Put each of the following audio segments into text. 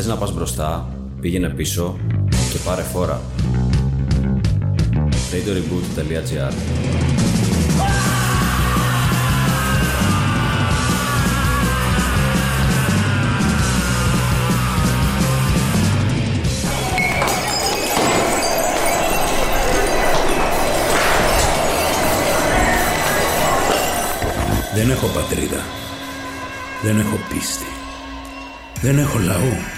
Θες να πας μπροστά, πήγαινε πίσω και πάρε φόρα. radioreboot.gr Δεν έχω πατρίδα. Δεν έχω πίστη. Δεν έχω λαό.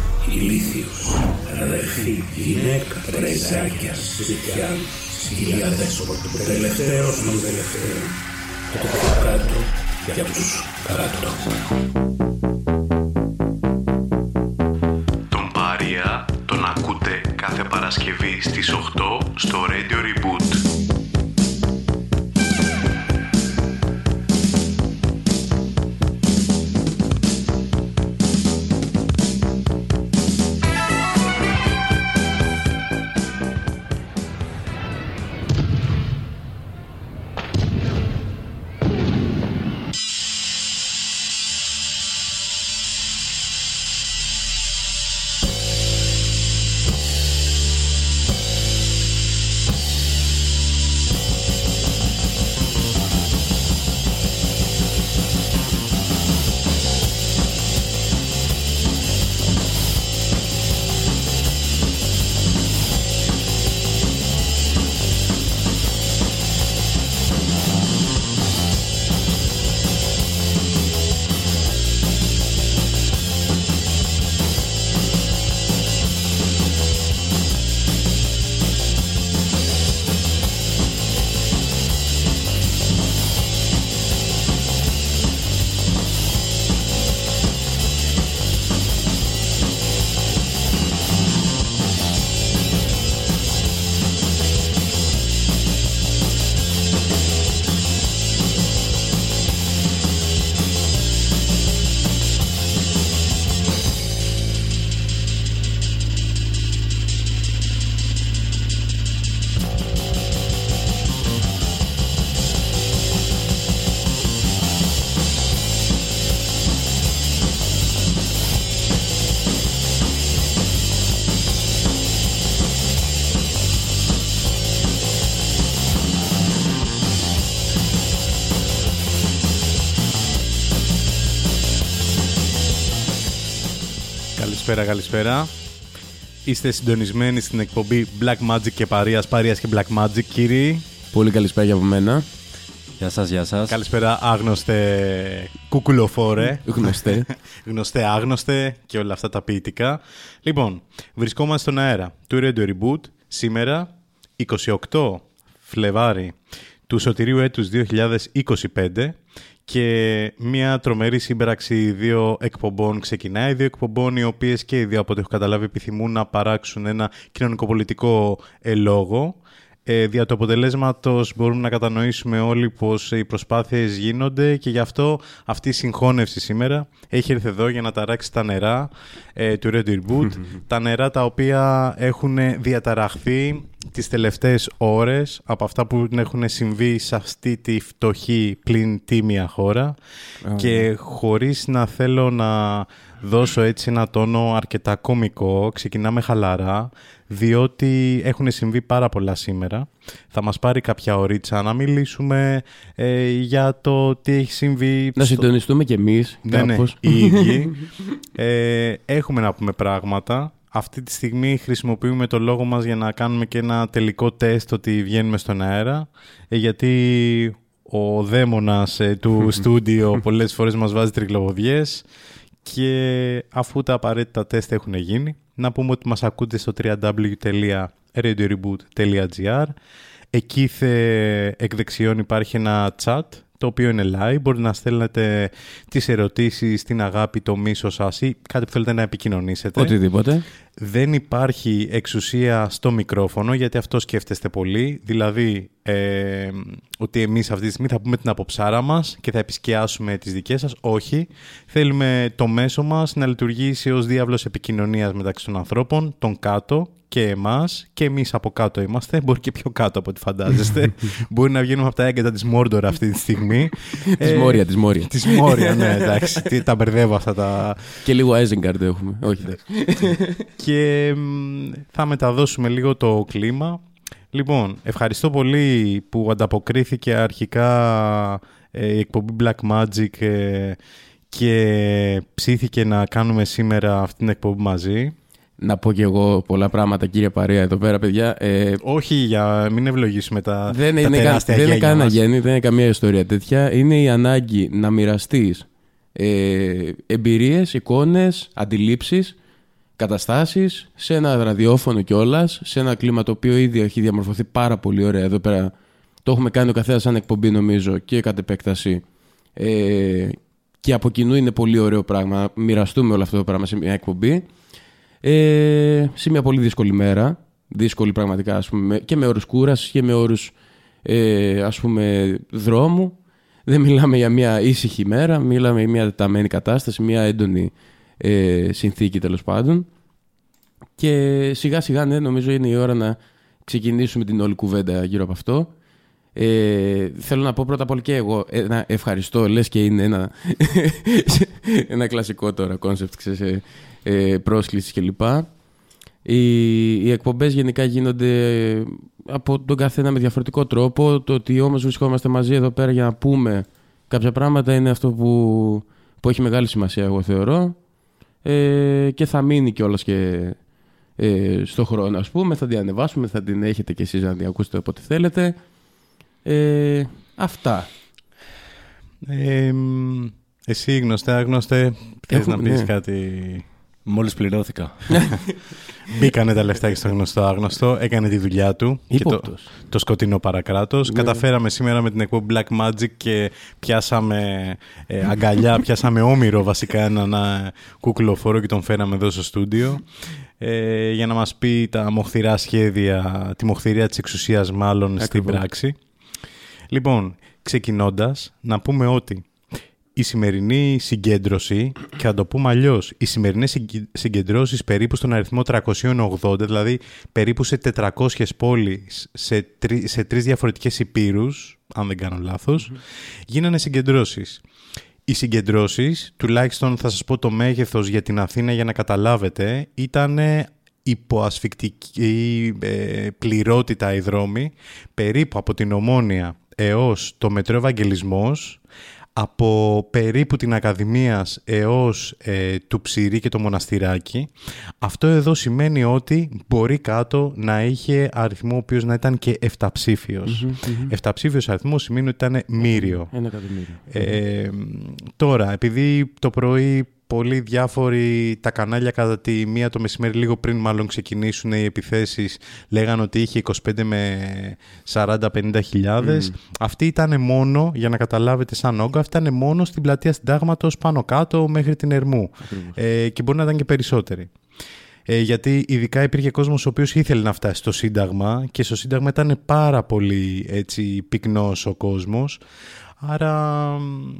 ηλίθιος, αδερφή, γυναίκα, πρεζάκια, σιτιά, σκυλιά δέσποτο, τελευταίος των τελευταίων, το κάτω για τους κάτω. Τον Πάρια τον ακούτε κάθε Παρασκευή στις 8 στο Radio Reboot. Καλησπέρα, καλησπέρα. Είστε συντονισμένοι στην εκπομπή Black Magic και Παρίας, Παρίας και Black Magic, κύριοι. Πολύ καλησπέρα από μένα. Γεια σας, γεια σας. Καλησπέρα, άγνωστε κουκουλοφόρε. Γνωστέ. γνωστέ, άγνωστε και όλα αυτά τα ποιητικά. Λοιπόν, βρισκόμαστε στον αέρα του Radio Reboot σήμερα, 28 Φλεβάρι του Σωτηρίου έτους 2025 και μια τρομερή σύμπραξη δύο εκπομπών ξεκινάει. Δύο εκπομπών οι οποίες και οι δύο από ό,τι έχω καταλάβει επιθυμούν να παράξουν ένα κοινωνικοπολιτικό λόγο. Ε, δια του αποτελέσματος μπορούμε να κατανοήσουμε όλοι πως οι προσπάθειες γίνονται και γι' αυτό αυτή η συγχώνευση σήμερα έχει έρθει εδώ για να ταράξει τα νερά ε, του Red Boot, τα νερά τα οποία έχουν διαταραχθεί τις τελευταίες ώρες από αυτά που έχουν συμβεί σε αυτή τη φτωχή πλην τίμια χώρα. Και χωρίς να θέλω να δώσω έτσι ένα τόνο αρκετά κομικό, ξεκινάμε χαλαρά, διότι έχουν συμβεί πάρα πολλά σήμερα. Θα μας πάρει κάποια ωρίτσα να μιλήσουμε ε, για το τι έχει συμβεί. Να συντονιστούμε κι εμείς ναι, ναι, κάπως. οι ίδιοι. ε, έχουμε να πούμε πράγματα. Αυτή τη στιγμή χρησιμοποιούμε το λόγο μας για να κάνουμε και ένα τελικό τεστ ότι βγαίνουμε στον αέρα. Ε, γιατί ο δαίμονας ε, του στούντιο πολλές φορές μας βάζει τρικλοποδιές και αφού τα απαραίτητα τεστ έχουν γίνει, να πούμε ότι μας ακούτε στο www.radioreboot.gr Εκεί θε, εκ δεξιών υπάρχει ένα chat, το οποίο είναι live. Μπορείτε να στέλνετε τις ερωτήσεις, την αγάπη, το μίσος σας ή κάτι που θέλετε να επικοινωνήσετε. Οτιδήποτε. Δεν υπάρχει εξουσία στο μικρόφωνο γιατί αυτό σκέφτεστε πολύ. Δηλαδή ε, ότι εμείς αυτή τη στιγμή θα πούμε την αποψάρα μας και θα επισκιάσουμε τις δικές σας. Όχι. Θέλουμε το μέσο μας να λειτουργήσει ως διάβλος επικοινωνίας μεταξύ των ανθρώπων, των κάτω και εμάς και εμείς από κάτω είμαστε, μπορεί και πιο κάτω από ό,τι φαντάζεστε. μπορεί να βγαίνουμε από τα έγκατα της Μόρντορ αυτή τη στιγμή. Της Μόρια, της Μόρια. Της Μόρια, ναι, εντάξει. Τι- τα μπερδεύω αυτά τα... Και λίγο Isengard έχουμε. Όχι, εντάξει. και μ, θα μεταδώσουμε λίγο το κλίμα. Λοιπόν, ευχαριστώ πολύ που ανταποκρίθηκε αρχικά ε, η εκπομπή Black Magic ε, και ψήθηκε να κάνουμε σήμερα αυτή την εκπομπή μαζί. Να πω και εγώ πολλά πράγματα, κύριε Παρία, εδώ πέρα, παιδιά. Ε, Όχι για μην ευλογήσουμε τα, δεν, τα είναι, κα- τεράστια δεν είναι γένια κανένα μας. γέννη, δεν είναι καμία ιστορία τέτοια. Είναι η ανάγκη να μοιραστείς ε, εμπειρίες, εικόνες, αντιλήψεις, καταστάσεις σε ένα ραδιόφωνο κιόλας, σε ένα κλίμα το οποίο ήδη έχει διαμορφωθεί πάρα πολύ ωραία. Εδώ πέρα το έχουμε κάνει ο καθένας σαν εκπομπή, νομίζω, και κατ' επέκταση. Ε, και από κοινού είναι πολύ ωραίο πράγμα να μοιραστούμε όλο αυτό το πράγμα σε μια εκπομπή. Ε, σε μια πολύ δύσκολη μέρα. Δύσκολη πραγματικά, ας πούμε, και με όρους κούρασης και με όρους ε, ας πούμε δρόμου. Δεν μιλάμε για μια ήσυχη μέρα, μιλάμε για μια τεταμένη κατάσταση, μια έντονη ε, συνθήκη τέλος πάντων. Και σιγά σιγά ναι, νομίζω είναι η ώρα να ξεκινήσουμε την όλη κουβέντα γύρω από αυτό. Ε, θέλω να πω πρώτα απ' όλα και εγώ ένα ευχαριστώ, λες και είναι ένα, ένα κλασικό τώρα concept, ξέρεις, ε, ε, πρόσκληση κλπ. Οι, οι εκπομπές γενικά γίνονται από τον καθένα με διαφορετικό τρόπο. Το ότι όμως βρισκόμαστε μαζί εδώ πέρα για να πούμε κάποια πράγματα είναι αυτό που, που έχει μεγάλη σημασία εγώ θεωρώ ε, και θα μείνει κιόλας και ε, στο χρόνο ας πούμε. Θα την ανεβάσουμε, θα την έχετε κι εσείς να την ακούσετε όποτε θέλετε. Ε, αυτά. Ε, μ, εσύ γνωστέ, άγνωστε, θες Έχουμε- να πεις ναι. κάτι... Μόλις πληρώθηκα. Μπήκανε τα λεφτά και στο γνωστό άγνωστο, έκανε τη δουλειά του και το, Ύποπτος. το σκοτεινό παρακράτος. Ναι. Καταφέραμε σήμερα με την εκπομπή Black Magic και πιάσαμε ε, αγκαλιά, πιάσαμε όμηρο βασικά έναν ε, κουκλοφόρο και τον φέραμε εδώ στο στούντιο ε, για να μας πει τα μοχθηρά σχέδια, τη μοχθηρία της εξουσίας μάλλον στην Ακριβώς. πράξη. Λοιπόν, ξεκινώντας, να πούμε ότι η σημερινή συγκέντρωση, και θα το πούμε αλλιώς, οι σημερινέ συγκεντρώσεις περίπου στον αριθμό 380, δηλαδή περίπου σε 400 πόλεις σε, τρι, σε τρεις διαφορετικές υπήρους, αν δεν κάνω λάθος, γίνανε συγκεντρώσεις. Οι συγκεντρώσεις, τουλάχιστον θα σας πω το μέγεθος για την Αθήνα για να καταλάβετε, ήταν υποασφικτική ε, πληρότητα οι δρόμοι, περίπου από την Ομόνια έως το Μετρό Ευαγγελισμός, από περίπου την Ακαδημίας έως ε, του Ψηρή και το Μοναστηράκι. Αυτό εδώ σημαίνει ότι μπορεί κάτω να είχε αριθμό ο οποίος να ήταν και εφταψήφιος. Εφταψήφιος αριθμός σημαίνει ότι ήταν μύριο. Ένα εκατομμύριο. Ε, τώρα, επειδή το πρωί πολλοί διάφοροι τα κανάλια κατά τη μία το μεσημέρι λίγο πριν μάλλον ξεκινήσουν οι επιθέσεις λέγανε ότι είχε 25 με 40-50 χιλιάδες. Αυτή ήταν μόνο, για να καταλάβετε σαν όγκο, αυτή ήταν μόνο στην πλατεία συντάγματος πάνω κάτω μέχρι την Ερμού. Ε, και μπορεί να ήταν και περισσότεροι. Ε, γιατί ειδικά υπήρχε κόσμος ο οποίος ήθελε να φτάσει στο Σύνταγμα και στο Σύνταγμα ήταν πάρα πολύ έτσι, πυκνός ο κόσμος. Άρα μ,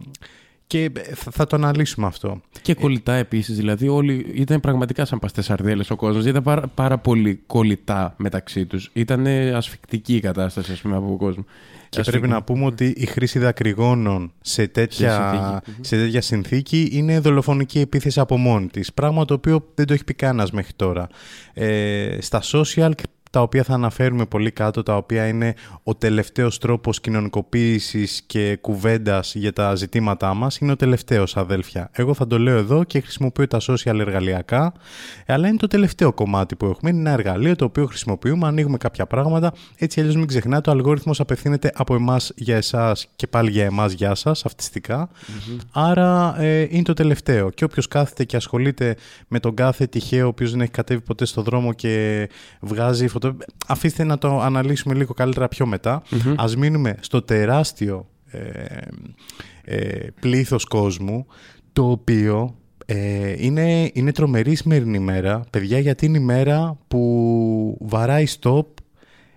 και θα, θα το αναλύσουμε αυτό. Και κολλητά επίσης. Δηλαδή, όλοι ήταν πραγματικά σαν παστές σαρδέλε ο κόσμος. Ήταν πάρα, πάρα πολύ κολλητά μεταξύ τους. Ήταν ασφικτική η κατάσταση, ας πούμε, από τον κόσμο. Και Ας πρέπει πούμε. να πούμε ότι η χρήση δακρυγόνων σε τέτοια, συνθήκη. σε τέτοια συνθήκη είναι δολοφονική επίθεση από μόνη της. Πράγμα το οποίο δεν το έχει πει κανένας μέχρι τώρα. Ε, στα social, τα οποία θα αναφέρουμε πολύ κάτω, τα οποία είναι ο τελευταίος τρόπος κοινωνικοποίησης και κουβέντας για τα ζητήματά μας, είναι ο τελευταίος αδέλφια. Εγώ θα το λέω εδώ και χρησιμοποιώ τα social εργαλειακά, αλλά είναι το τελευταίο κομμάτι που έχουμε. Είναι ένα εργαλείο το οποίο χρησιμοποιούμε, ανοίγουμε κάποια πράγματα. Έτσι αλλιώς μην ξεχνάτε, ο αλγόριθμος απευθύνεται από εμάς για εσάς και πάλι για εμάς για σας, αυτιστικά. Άρα ε, είναι το τελευταίο. Και όποιος κάθεται και ασχολείται με τον κάθε τυχαίο, ο οποίος δεν έχει κατέβει ποτέ στο δρόμο και βγάζει φωτο... Αφήστε να το αναλύσουμε λίγο καλύτερα πιο μετά. Ας μείνουμε στο τεράστιο ε, ε, πλήθος κόσμου, το οποίο ε, είναι, είναι τρομερή σημερινή ημέρα, παιδιά, γιατί είναι η μέρα που βαράει stop,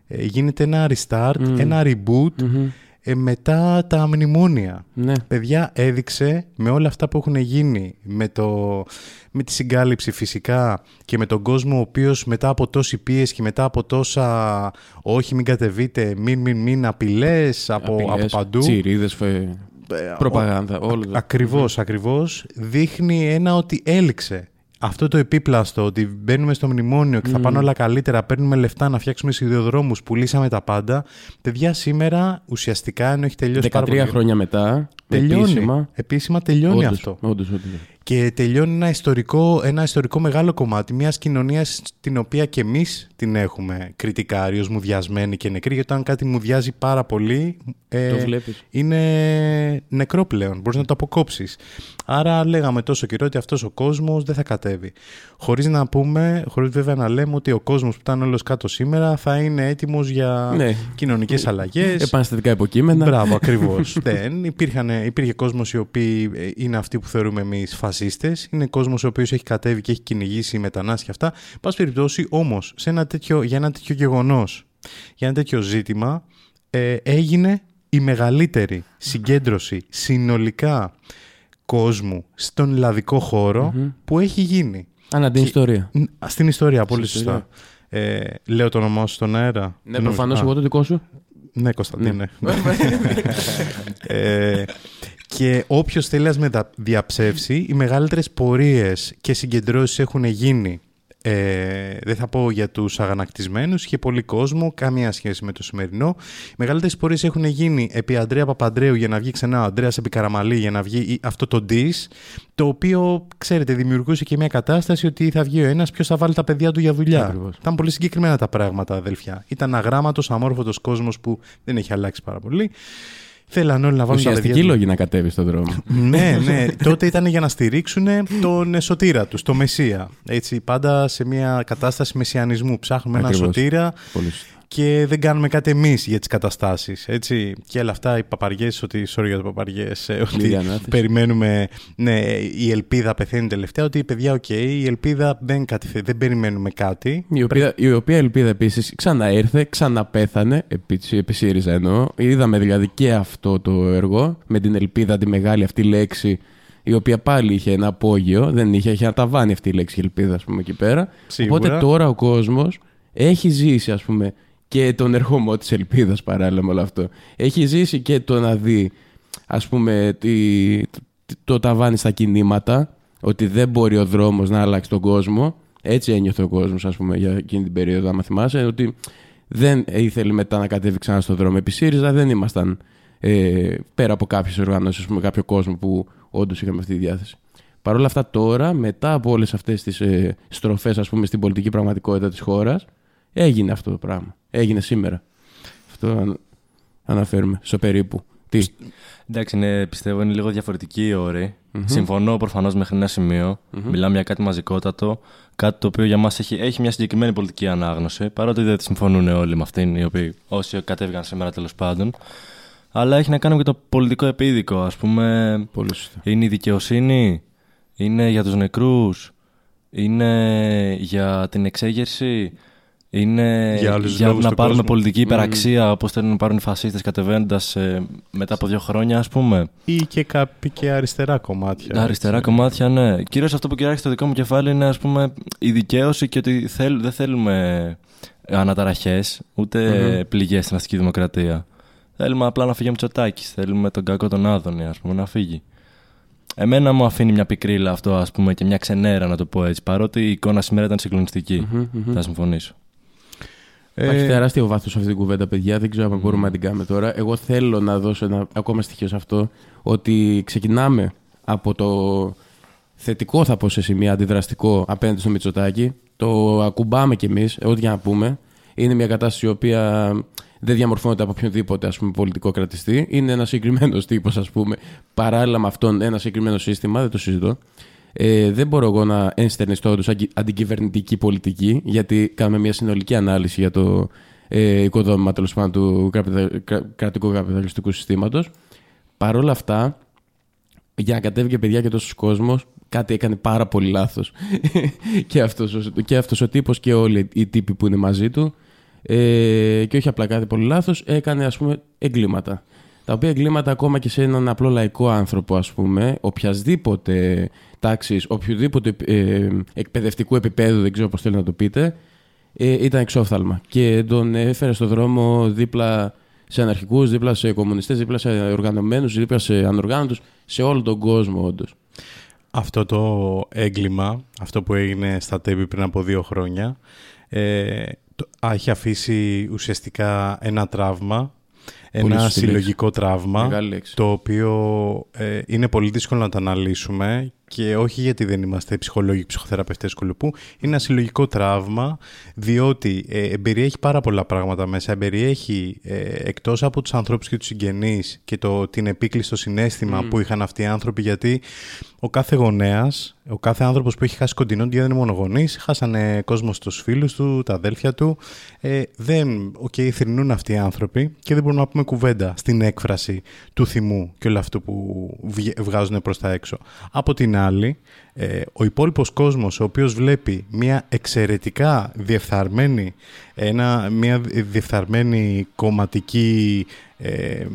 ε, γίνεται ένα restart, Μμμ. ένα reboot, Μμμ. Ε, μετά τα μνημόνια. Ναι. Παιδιά, έδειξε με όλα αυτά που έχουν γίνει, με, το, με τη συγκάλυψη φυσικά και με τον κόσμο ο οποίος μετά από τόση πίεση και μετά από τόσα όχι μην κατεβείτε, μην μην μην απειλές από, από Απειλές, παντού. Τσιρίδες, φε... Ε, προπαγάνδα, όλο το. Ακριβώς, ακριβώς. Δείχνει ένα ότι έληξε. Αυτό το επίπλαστο, ότι μπαίνουμε στο μνημόνιο και θα πάνε όλα καλύτερα, παίρνουμε λεφτά να φτιάξουμε σιδηροδρόμους, πουλήσαμε τα πάντα. Παιδιά, σήμερα ουσιαστικά, ενώ έχει τελειώσει 13 πάρα πολύ... χρόνια μετά, Τελειώνει. επίσημα. Επίσημα τελειώνει όντως, αυτό. όντως, όντως. Και τελειώνει ένα ιστορικό, ένα ιστορικό μεγάλο κομμάτι μιας κοινωνίας την οποία και εμείς την έχουμε κριτικάρει ως μουδιασμένη και νεκρή γιατί όταν κάτι μουδιάζει πάρα πολύ ε, Το βλέπεις. είναι νεκρό πλέον, μπορείς να το αποκόψεις. Άρα λέγαμε τόσο καιρό ότι αυτός ο κόσμος δεν θα κατέβει. Χωρίς να πούμε, χωρίς βέβαια να λέμε ότι ο κόσμος που ήταν όλος κάτω σήμερα θα είναι έτοιμος για Ναι. κοινωνικές αλλαγές. Επαναστατικά υποκείμενα. Μπράβο, ακριβώς. Δεν. Υπήρχαν, υπήρχε κόσμος οι οποίοι ε, είναι αυτοί που θεωρούμε εμείς φασίστες. Είναι κόσμος ο οποίος έχει κατέβει και έχει κυνηγήσει μετανάστε και αυτά. Πάση περιπτώσει, όμως, για ένα τέτοιο γεγονός, για ένα τέτοιο ζήτημα, ε, έγινε η μεγαλύτερη συγκέντρωση συνολικά κόσμου στον ελλαδικό χώρο που έχει γίνει. Ανά την ιστορία. Ν- Στην ιστορία, πολύ Στην σωστά. Ε, λέω το όνομά σου στον αέρα. Ναι, Δεν προφανώς νομίζω- εγώ Α, το δικό σου. ναι, Κωνσταντίνε. ε, και όποιος θέλει να με δα- διαψεύσει, οι μεγαλύτερες πορείες και συγκεντρώσεις έχουν γίνει. Ε, δεν θα πω για τους αγανακτισμένους, είχε πολύ κόσμο, καμία σχέση με το σημερινό. Οι μεγαλύτερες πορείες έχουν γίνει επί Αντρέα Παπαντρέου για να βγει ξανά ο Αντρέας επί Καραμαλή για να βγει η- αυτό το diss, το οποίο, ξέρετε, δημιουργούσε και μια κατάσταση ότι θα βγει ο ένας, ποιος θα βάλει τα παιδιά του για δουλειά. Ακριβώς. Ήταν πολύ συγκεκριμένα τα πράγματα, αδελφιά. Ήταν αγράμματος, αμόρφωτος κόσμος που δεν έχει αλλάξει πάρα πολύ. Θέλαν όλοι να βάλουν τα Ουσιαστική παιδιά. λόγη να κατέβει στον δρόμο. ναι, ναι. Τότε ήταν για να στηρίξουν τον σωτήρα τους, το Μεσσία. Έτσι, πάντα σε μια κατάσταση μεσιανισμού. Ψάχνουμε ένα Ακριβώς. σωτήρα Πολύ σωστά. Και δεν κάνουμε κάτι εμείς για τις καταστάσεις. Έτσι. Και όλα αυτά οι παπαριές, ότι. Sorry για το παπαριές. Ότι Λογική ανάθεσης. περιμένουμε. Ναι, η ελπίδα πεθαίνει τελευταία. Ότι παιδιά, οκ, η ελπίδα δεν, κατηθε- δεν περιμένουμε κάτι. Η οποία, η οποία ελπίδα επίσης ξαναήρθε, ξαναπέθανε, επί, επί ΣΥΡΙΖΑ εννοώ. Είδαμε δηλαδή και αυτό το έργο, με την ελπίδα τη μεγάλη αυτή λέξη, η οποία πάλι είχε ένα απόγειο, δεν είχε, είχε ένα ταβάνι αυτή η λέξη ελπίδα, ας πούμε, εκεί πέρα. Σίγουρα. Οπότε τώρα ο κόσμος έχει ζήσει, ας πούμε, και τον ερχομό τη ελπίδας παράλληλα με όλο αυτό. Έχει ζήσει και το να δει, ας πούμε, τη, το, το ταβάνι στα κινήματα, ότι δεν μπορεί ο δρόμος να αλλάξει τον κόσμο. Έτσι ένιωθε ο κόσμος, ας πούμε, για εκείνη την περίοδο, άμα θυμάσαι, ότι δεν ήθελε μετά να κατέβει ξανά στον δρόμο. Επί ΣΥΡΙΖΑ δεν ήμασταν ε, πέρα από κάποιες οργανώσεις, ας πούμε, κάποιο κόσμο που όντως είχαμε αυτή τη διάθεση. Παρ' όλα αυτά τώρα, μετά από όλες αυτές τις ε, στροφές, ας πούμε, στην πολιτική πραγματικότητα της χώρας, έγινε αυτό το πράγμα. Έγινε σήμερα. Αυτό αν- αναφέρουμε, στο περίπου. Τι; Εντάξει, ναι, πιστεύω είναι λίγο διαφορετική η όρη. Συμφωνώ προφανώς μέχρι ένα σημείο. Μιλάμε για κάτι μαζικότατο. Κάτι το οποίο για μας έχει, έχει μια συγκεκριμένη πολιτική ανάγνωση. Παρότι δεν συμφωνούν όλοι με αυτήν, οι οποίοι, όσοι κατέβηκαν σήμερα τέλος πάντων. Αλλά έχει να κάνει με το πολιτικό επίδικο. Α πούμε, Πολύ σωστά. είναι η δικαιοσύνη, είναι για τους νεκρούς, είναι για την εξέγερση, είναι Για άλλους για λόγους να του πάρουμε κόσμου. πολιτική υπεραξία όπως θέλουν να πάρουν οι φασίστες κατεβαίνοντας ε, μετά από δύο χρόνια ας πούμε. Ή και κάποια και αριστερά κομμάτια. Αριστερά έτσι. κομμάτια, ναι. Κυρίως αυτό που κυριάρχει στο δικό μου κεφάλι είναι ας πούμε η δικαίωση και ότι θέλ, δεν θέλουμε αναταραχές ούτε πληγές στην αστική δημοκρατία. Θέλουμε απλά να φύγει ο Μητσοτάκης, θέλουμε τον κακό τον Άδωνη ας πούμε να φύγει. Εμένα μου αφήνει μια πικρίλα αυτό ας πούμε και μια ξενέρα να το πω έτσι παρότι η εικόνα σήμερα ήταν συγκλονιστική. Θα συμφωνήσω. Ε, Υπάρχει τεράστιο βάθος σε αυτή την κουβέντα, παιδιά. Δεν ξέρω αν μπορούμε να την κάνουμε τώρα. Εγώ θέλω να δώσω ένα ακόμα στοιχείο σε αυτό. Ότι ξεκινάμε από το θετικό, θα πω σε σημεία, αντιδραστικό απέναντι στο Μητσοτάκι. Το ακουμπάμε κι εμείς, ό,τι για να πούμε. Είναι μια κατάσταση η οποία δεν διαμορφώνεται από οποιονδήποτε ας πούμε, πολιτικό κρατιστή. Είναι ένας συγκεκριμένος τύπος, ας πούμε. Παράλληλα με αυτόν, ένα συγκεκριμένο σύστημα, δεν το συζητώ. Ε, δεν μπορώ εγώ να ενστερνιστώ όντως αντι- αντικυβερνητική πολιτική, γιατί κάνουμε μια συνολική ανάλυση για το ε, οικοδόμημα τέλος πάντων του καπιτα- κρα- κρατικού καπιταλιστικού συστήματος. Παρ' όλα αυτά, για να κατέβηκε παιδιά και τόσος κόσμος, κάτι έκανε πάρα πολύ λάθος. και αυτός και αυτός ο τύπος και όλοι οι τύποι που είναι μαζί του. Ε, και όχι απλά κάτι πολύ λάθος, έκανε ας πούμε εγκλήματα. Τα οποία εγκλήματα ακόμα και σε έναν απλό λαϊκό άνθρωπο, ας πούμε, οποιασδήποτε τάξης, οποιοδήποτε ε, εκπαιδευτικού επίπεδου, δεν ξέρω πώς θέλετε να το πείτε, ε, ήταν εξόφθαλμα. Και τον έφερε στο δρόμο δίπλα σε αναρχικούς, δίπλα σε κομμουνιστές, δίπλα σε οργανωμένους, δίπλα σε ανοργάνωτου, σε όλο τον κόσμο, όντως. Αυτό το έγκλημα, αυτό που έγινε στα Τέμπη πριν από δύο χρόνια, ε, το, έχει αφήσει ουσιαστικά ένα τραύμα, ένα σωστή συλλογικό τραύμα, Μεγάλη λέξη. το οποίο ε, είναι πολύ δύσκολο να το αναλύσουμε και όχι γιατί δεν είμαστε ψυχολόγοι, ψυχοθεραπευτές κολοπού, είναι ένα συλλογικό τραύμα, διότι ε, εμπεριέχει πάρα πολλά πράγματα μέσα. Εμπεριέχει ε, εκτός από τους ανθρώπους και τους συγγενείς και το, την επίκληση στο συναίσθημα που είχαν αυτοί οι άνθρωποι, γιατί ο κάθε γονέας, ο κάθε άνθρωπος που έχει χάσει κοντινό του, δεν είναι μόνο γονείς, χάσανε κόσμο στους φίλους του, τα αδέλφια του. Ε, δεν, οκ, θρηνούν αυτοί οι άνθρωποι και δεν μπορούμε να πούμε κουβέντα στην έκφραση του θυμού και όλο αυτό που βγε- βγάζουν προς τα έξω. Από την άλλη, ε, ο υπόλοιπος κόσμος, ο οποίος βλέπει μια εξαιρετικά διεφθαρμένη, ένα, μια διεφθαρμένη κομματική ε,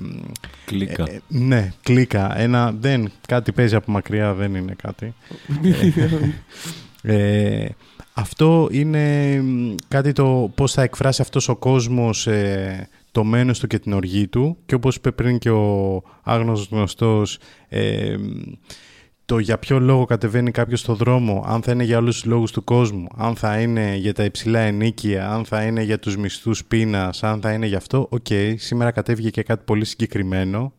Κλίκα. ε, ναι, κλίκα. Ένα, δεν, κάτι παίζει από μακριά, δεν είναι κάτι. ε, αυτό είναι μ, κάτι το πώς θα εκφράσει αυτός ο κόσμος ε, το μένος του και την οργή του και όπως είπε πριν και ο άγνωστος γνωστός ε, μ, το για ποιο λόγο κατεβαίνει κάποιος στο δρόμο, αν θα είναι για όλους τους λόγους του κόσμου, αν θα είναι για τα υψηλά ενοίκια, αν θα είναι για τους μισθούς πείνας, αν θα είναι για αυτό, οκ, σήμερα κατέβηκε και κάτι πολύ συγκεκριμένο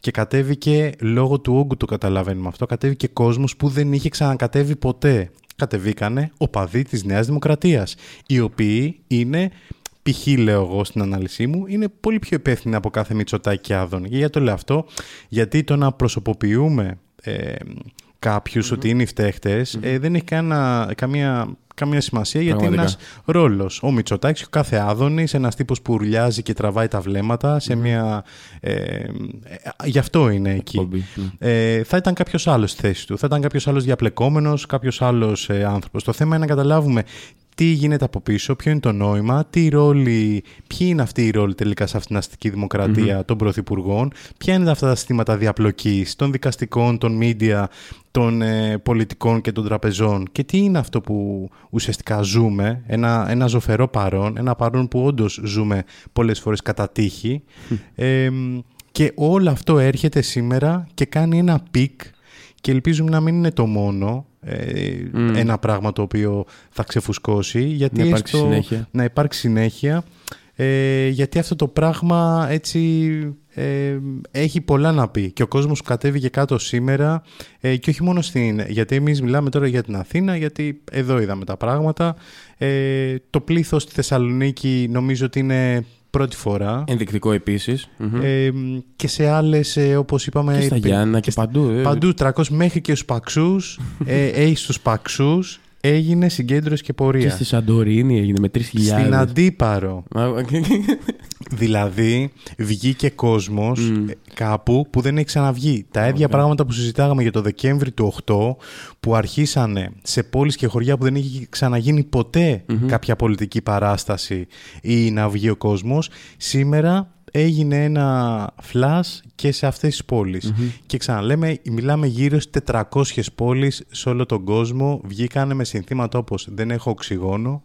και κατέβηκε λόγω του όγκου το καταλαβαίνουμε αυτό, κατέβηκε κόσμος που δεν είχε ξανακατέβει ποτέ. Κατεβήκανε οπαδοί της Νέας Δημοκρατίας, οι οποίοι είναι π.χ. λέω εγώ στην ανάλυση μου, είναι πολύ πιο υπεύθυνοι από κάθε Μητσοτάκη και Άδωνι. Και γιατί το λέω αυτό, γιατί το να προσωποποιούμε ε, καποιους ότι είναι οι φταίχτες ε, δεν έχει κανένα, καμία, καμία σημασία γιατί είναι Πραγματικά. ένας ρόλος. Ο Μητσοτάκης, ο κάθε Άδωνης, ένας τύπος που ουρλιάζει και τραβάει τα βλέμματα σε μια... Ε, ε, γι' αυτό είναι εκεί. Εκπομπή, ναι. Ε, θα ήταν κάποιος άλλος στη θέση του. Θα ήταν κάποιος άλλος διαπλεκόμενος, κάποιος άλλος ε, άνθρωπος. Το θέμα είναι να καταλάβουμε τι γίνεται από πίσω, ποιο είναι το νόημα, τι ρόλοι, ποιοι είναι αυτοί οι ρόλοι τελικά σε αυτήν την αστική δημοκρατία των πρωθυπουργών, ποια είναι αυτά τα συστήματα διαπλοκής των δικαστικών, των μίντια, των ε, πολιτικών και των τραπεζών και τι είναι αυτό που ουσιαστικά ζούμε, ένα, ένα ζοφερό παρόν, ένα παρόν που όντως ζούμε πολλές φορές κατά τύχη. Ε, και όλο αυτό έρχεται σήμερα και κάνει ένα peak και ελπίζουμε να μην είναι το μόνο ε, ένα πράγμα το οποίο θα ξεφουσκώσει γιατί Να υπάρξει έστω- συνέχεια. να υπάρξει συνέχεια. Ε, γιατί αυτό το πράγμα έτσι ε, έχει πολλά να πει. Και ο κόσμος που κατέβηκε κάτω σήμερα ε, και όχι μόνο στην γιατί εμείς μιλάμε τώρα για την Αθήνα γιατί εδώ είδαμε τα πράγματα. Ε, το πλήθος στη Θεσσαλονίκη νομίζω ότι είναι πρώτη φορά Ενδεικτικό επίσης. Μμμ. ε, και σε άλλες ε, όπως είπαμε Και στα υπε- Γιάννα και παντού, ε. παντού 300 μέχρι και στους Παξούς ε, έχει στους Παξούς έγινε συγκέντρωση και πορεία. Και στη Σαντορίνη έγινε με 3.000. στην Αντίπαρο. Α, Δηλαδή, βγήκε κόσμος κάπου που δεν έχει ξαναβγεί. Τα ίδια πράγματα που συζητάγαμε για το Δεκέμβρη του 8, που αρχίσανε σε πόλεις και χωριά που δεν είχε ξαναγίνει ποτέ κάποια πολιτική παράσταση ή να βγει ο κόσμος, σήμερα έγινε ένα φλάς και σε αυτές τις πολεις Και ξαναλέμε, μιλάμε γύρω στις 400 πόλεις σε όλο τον κόσμο. Βγήκανε με συνθήματα όπως «Δεν έχω οξυγόνο»,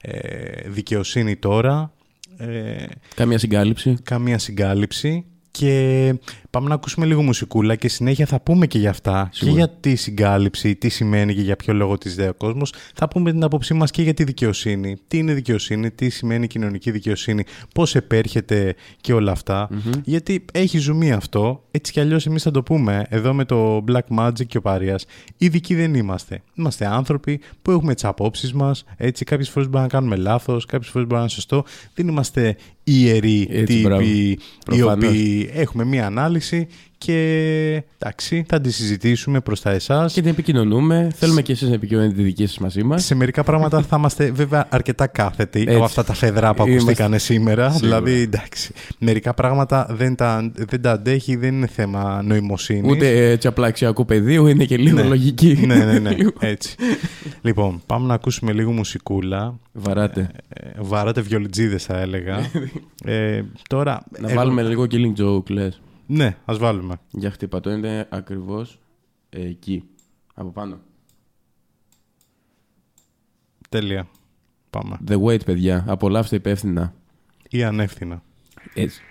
ε, «Δικαιοσύνη τώρα», ε, Καμία συγκάλυψη. καμία συγκάλυψη και πάμε να ακούσουμε λίγο μουσικούλα και συνέχεια θα πούμε και για αυτά και για τη συγκάλυψη, τι σημαίνει και για ποιο λόγο της ιδέα ο κόσμος. Θα πούμε την άποψή μας και για τη δικαιοσύνη. Τι είναι δικαιοσύνη, τι σημαίνει κοινωνική δικαιοσύνη, πώς επέρχεται και όλα αυτά. Γιατί έχει ζουμί αυτό, έτσι κι αλλιώς εμείς θα το πούμε εδώ με το Black Magic και ο Παρίας. Ειδικοί δεν είμαστε. Είμαστε άνθρωποι που έχουμε τις απόψεις μας, έτσι κάποιες φορές μπορούμε να κάνουμε λάθος, κάποιες φορές μπορεί να είναι σωστό. Δεν είμαστε ιεροί Έτσι, μπράβο. τύποι οι Προφανώς. οποίοι έχουμε μία ανάλυση ανάλυση και εντάξει, θα τη συζητήσουμε προς τα εσάς. Και την επικοινωνούμε. Θέλουμε και εσείς να επικοινωνείτε τη δική σας μαζί μας. Σε μερικά πράγματα θα είμαστε βέβαια αρκετά κάθετοι Έτσι. από αυτά τα φεδρά που Είμαστε- ακούστηκαν σήμερα. Σίγουρα. Δηλαδή, εντάξει, μερικά πράγματα δεν τα, δεν τα αντέχει, δεν είναι θέμα νοημοσύνης. Ούτε έτσι απλά αξιακού πεδίου, είναι και λίγο Ναι. λογική. ναι, ναι, ναι, Λίγο. έτσι. λοιπόν, πάμε να ακούσουμε λίγο μουσικούλα. Βαράτε. Ε, βαράτε βιολιτζίδες θα έλεγα. ε, τώρα... Να εγώ- βάλουμε λίγο killing joke, λες. Ναι, ας βάλουμε. Για χτύπα το είναι ακριβώς ε, εκεί. Από πάνω. Τέλεια. Πάμε. The wait, παιδιά. Απολαύστε υπεύθυνα. Ή ανεύθυνα. Έτσι.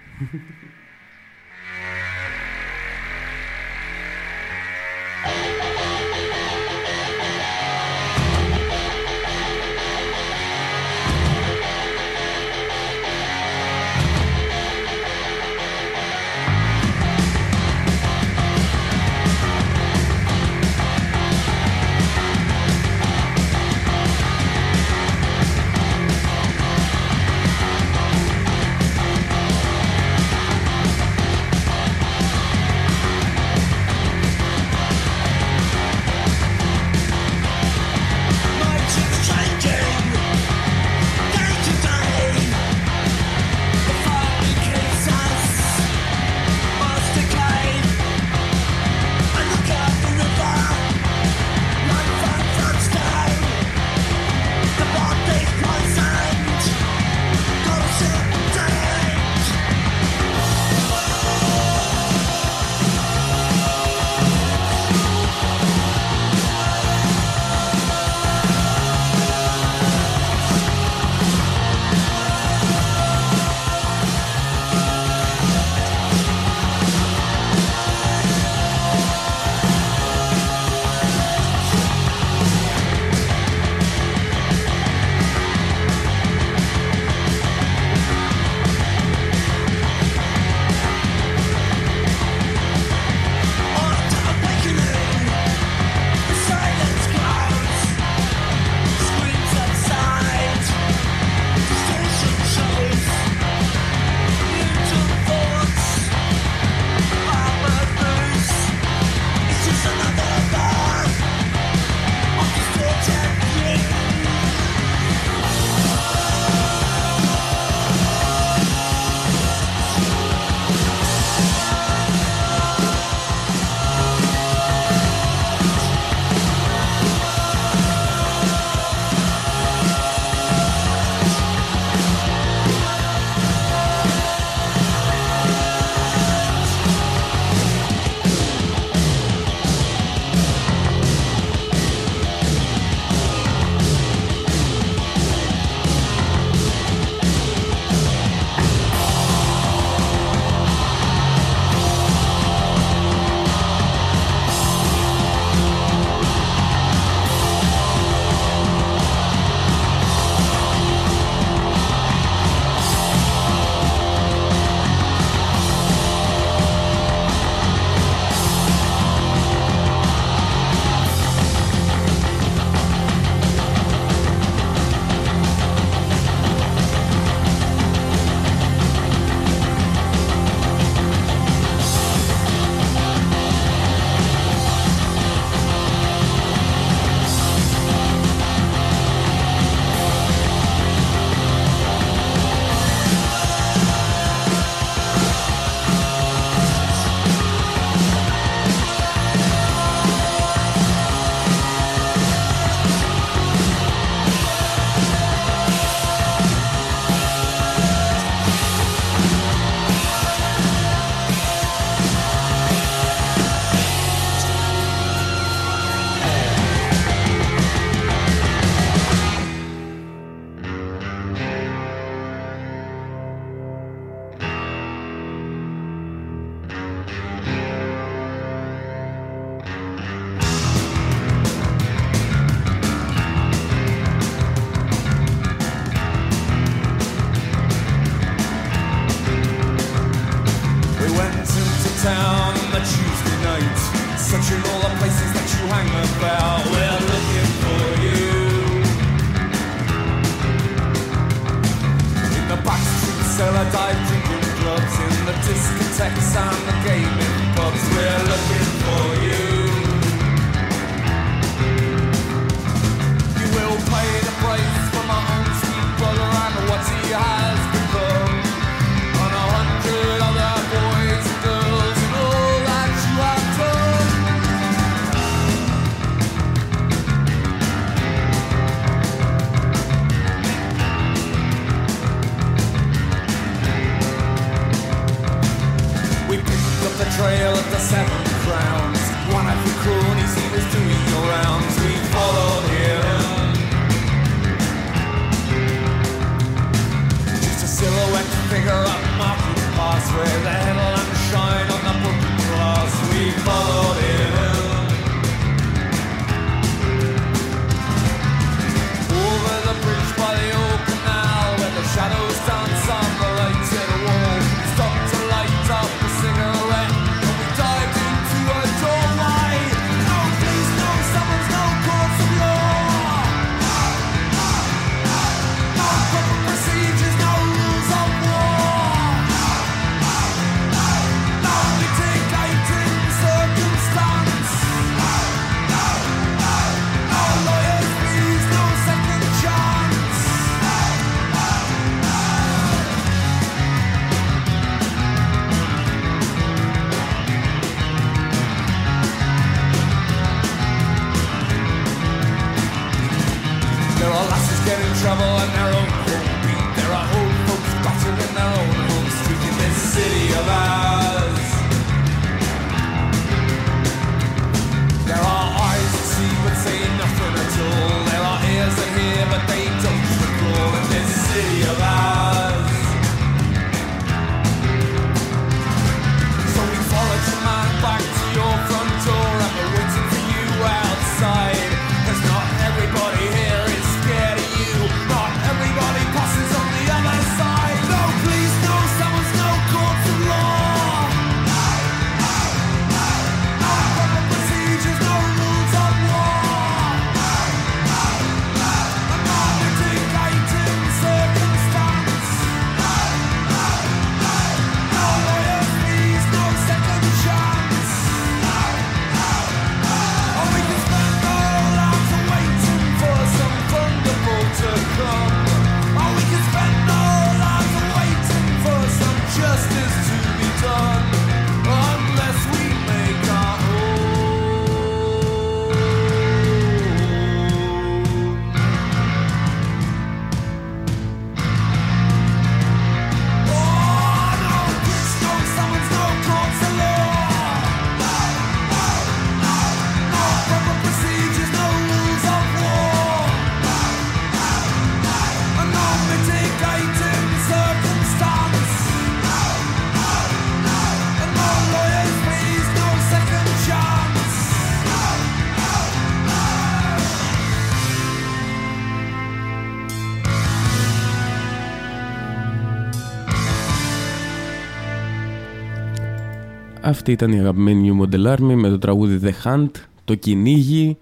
Αυτή ήταν η αγαπημένη New Model Army με το τραγούδι The Hunt, το κυνήγι.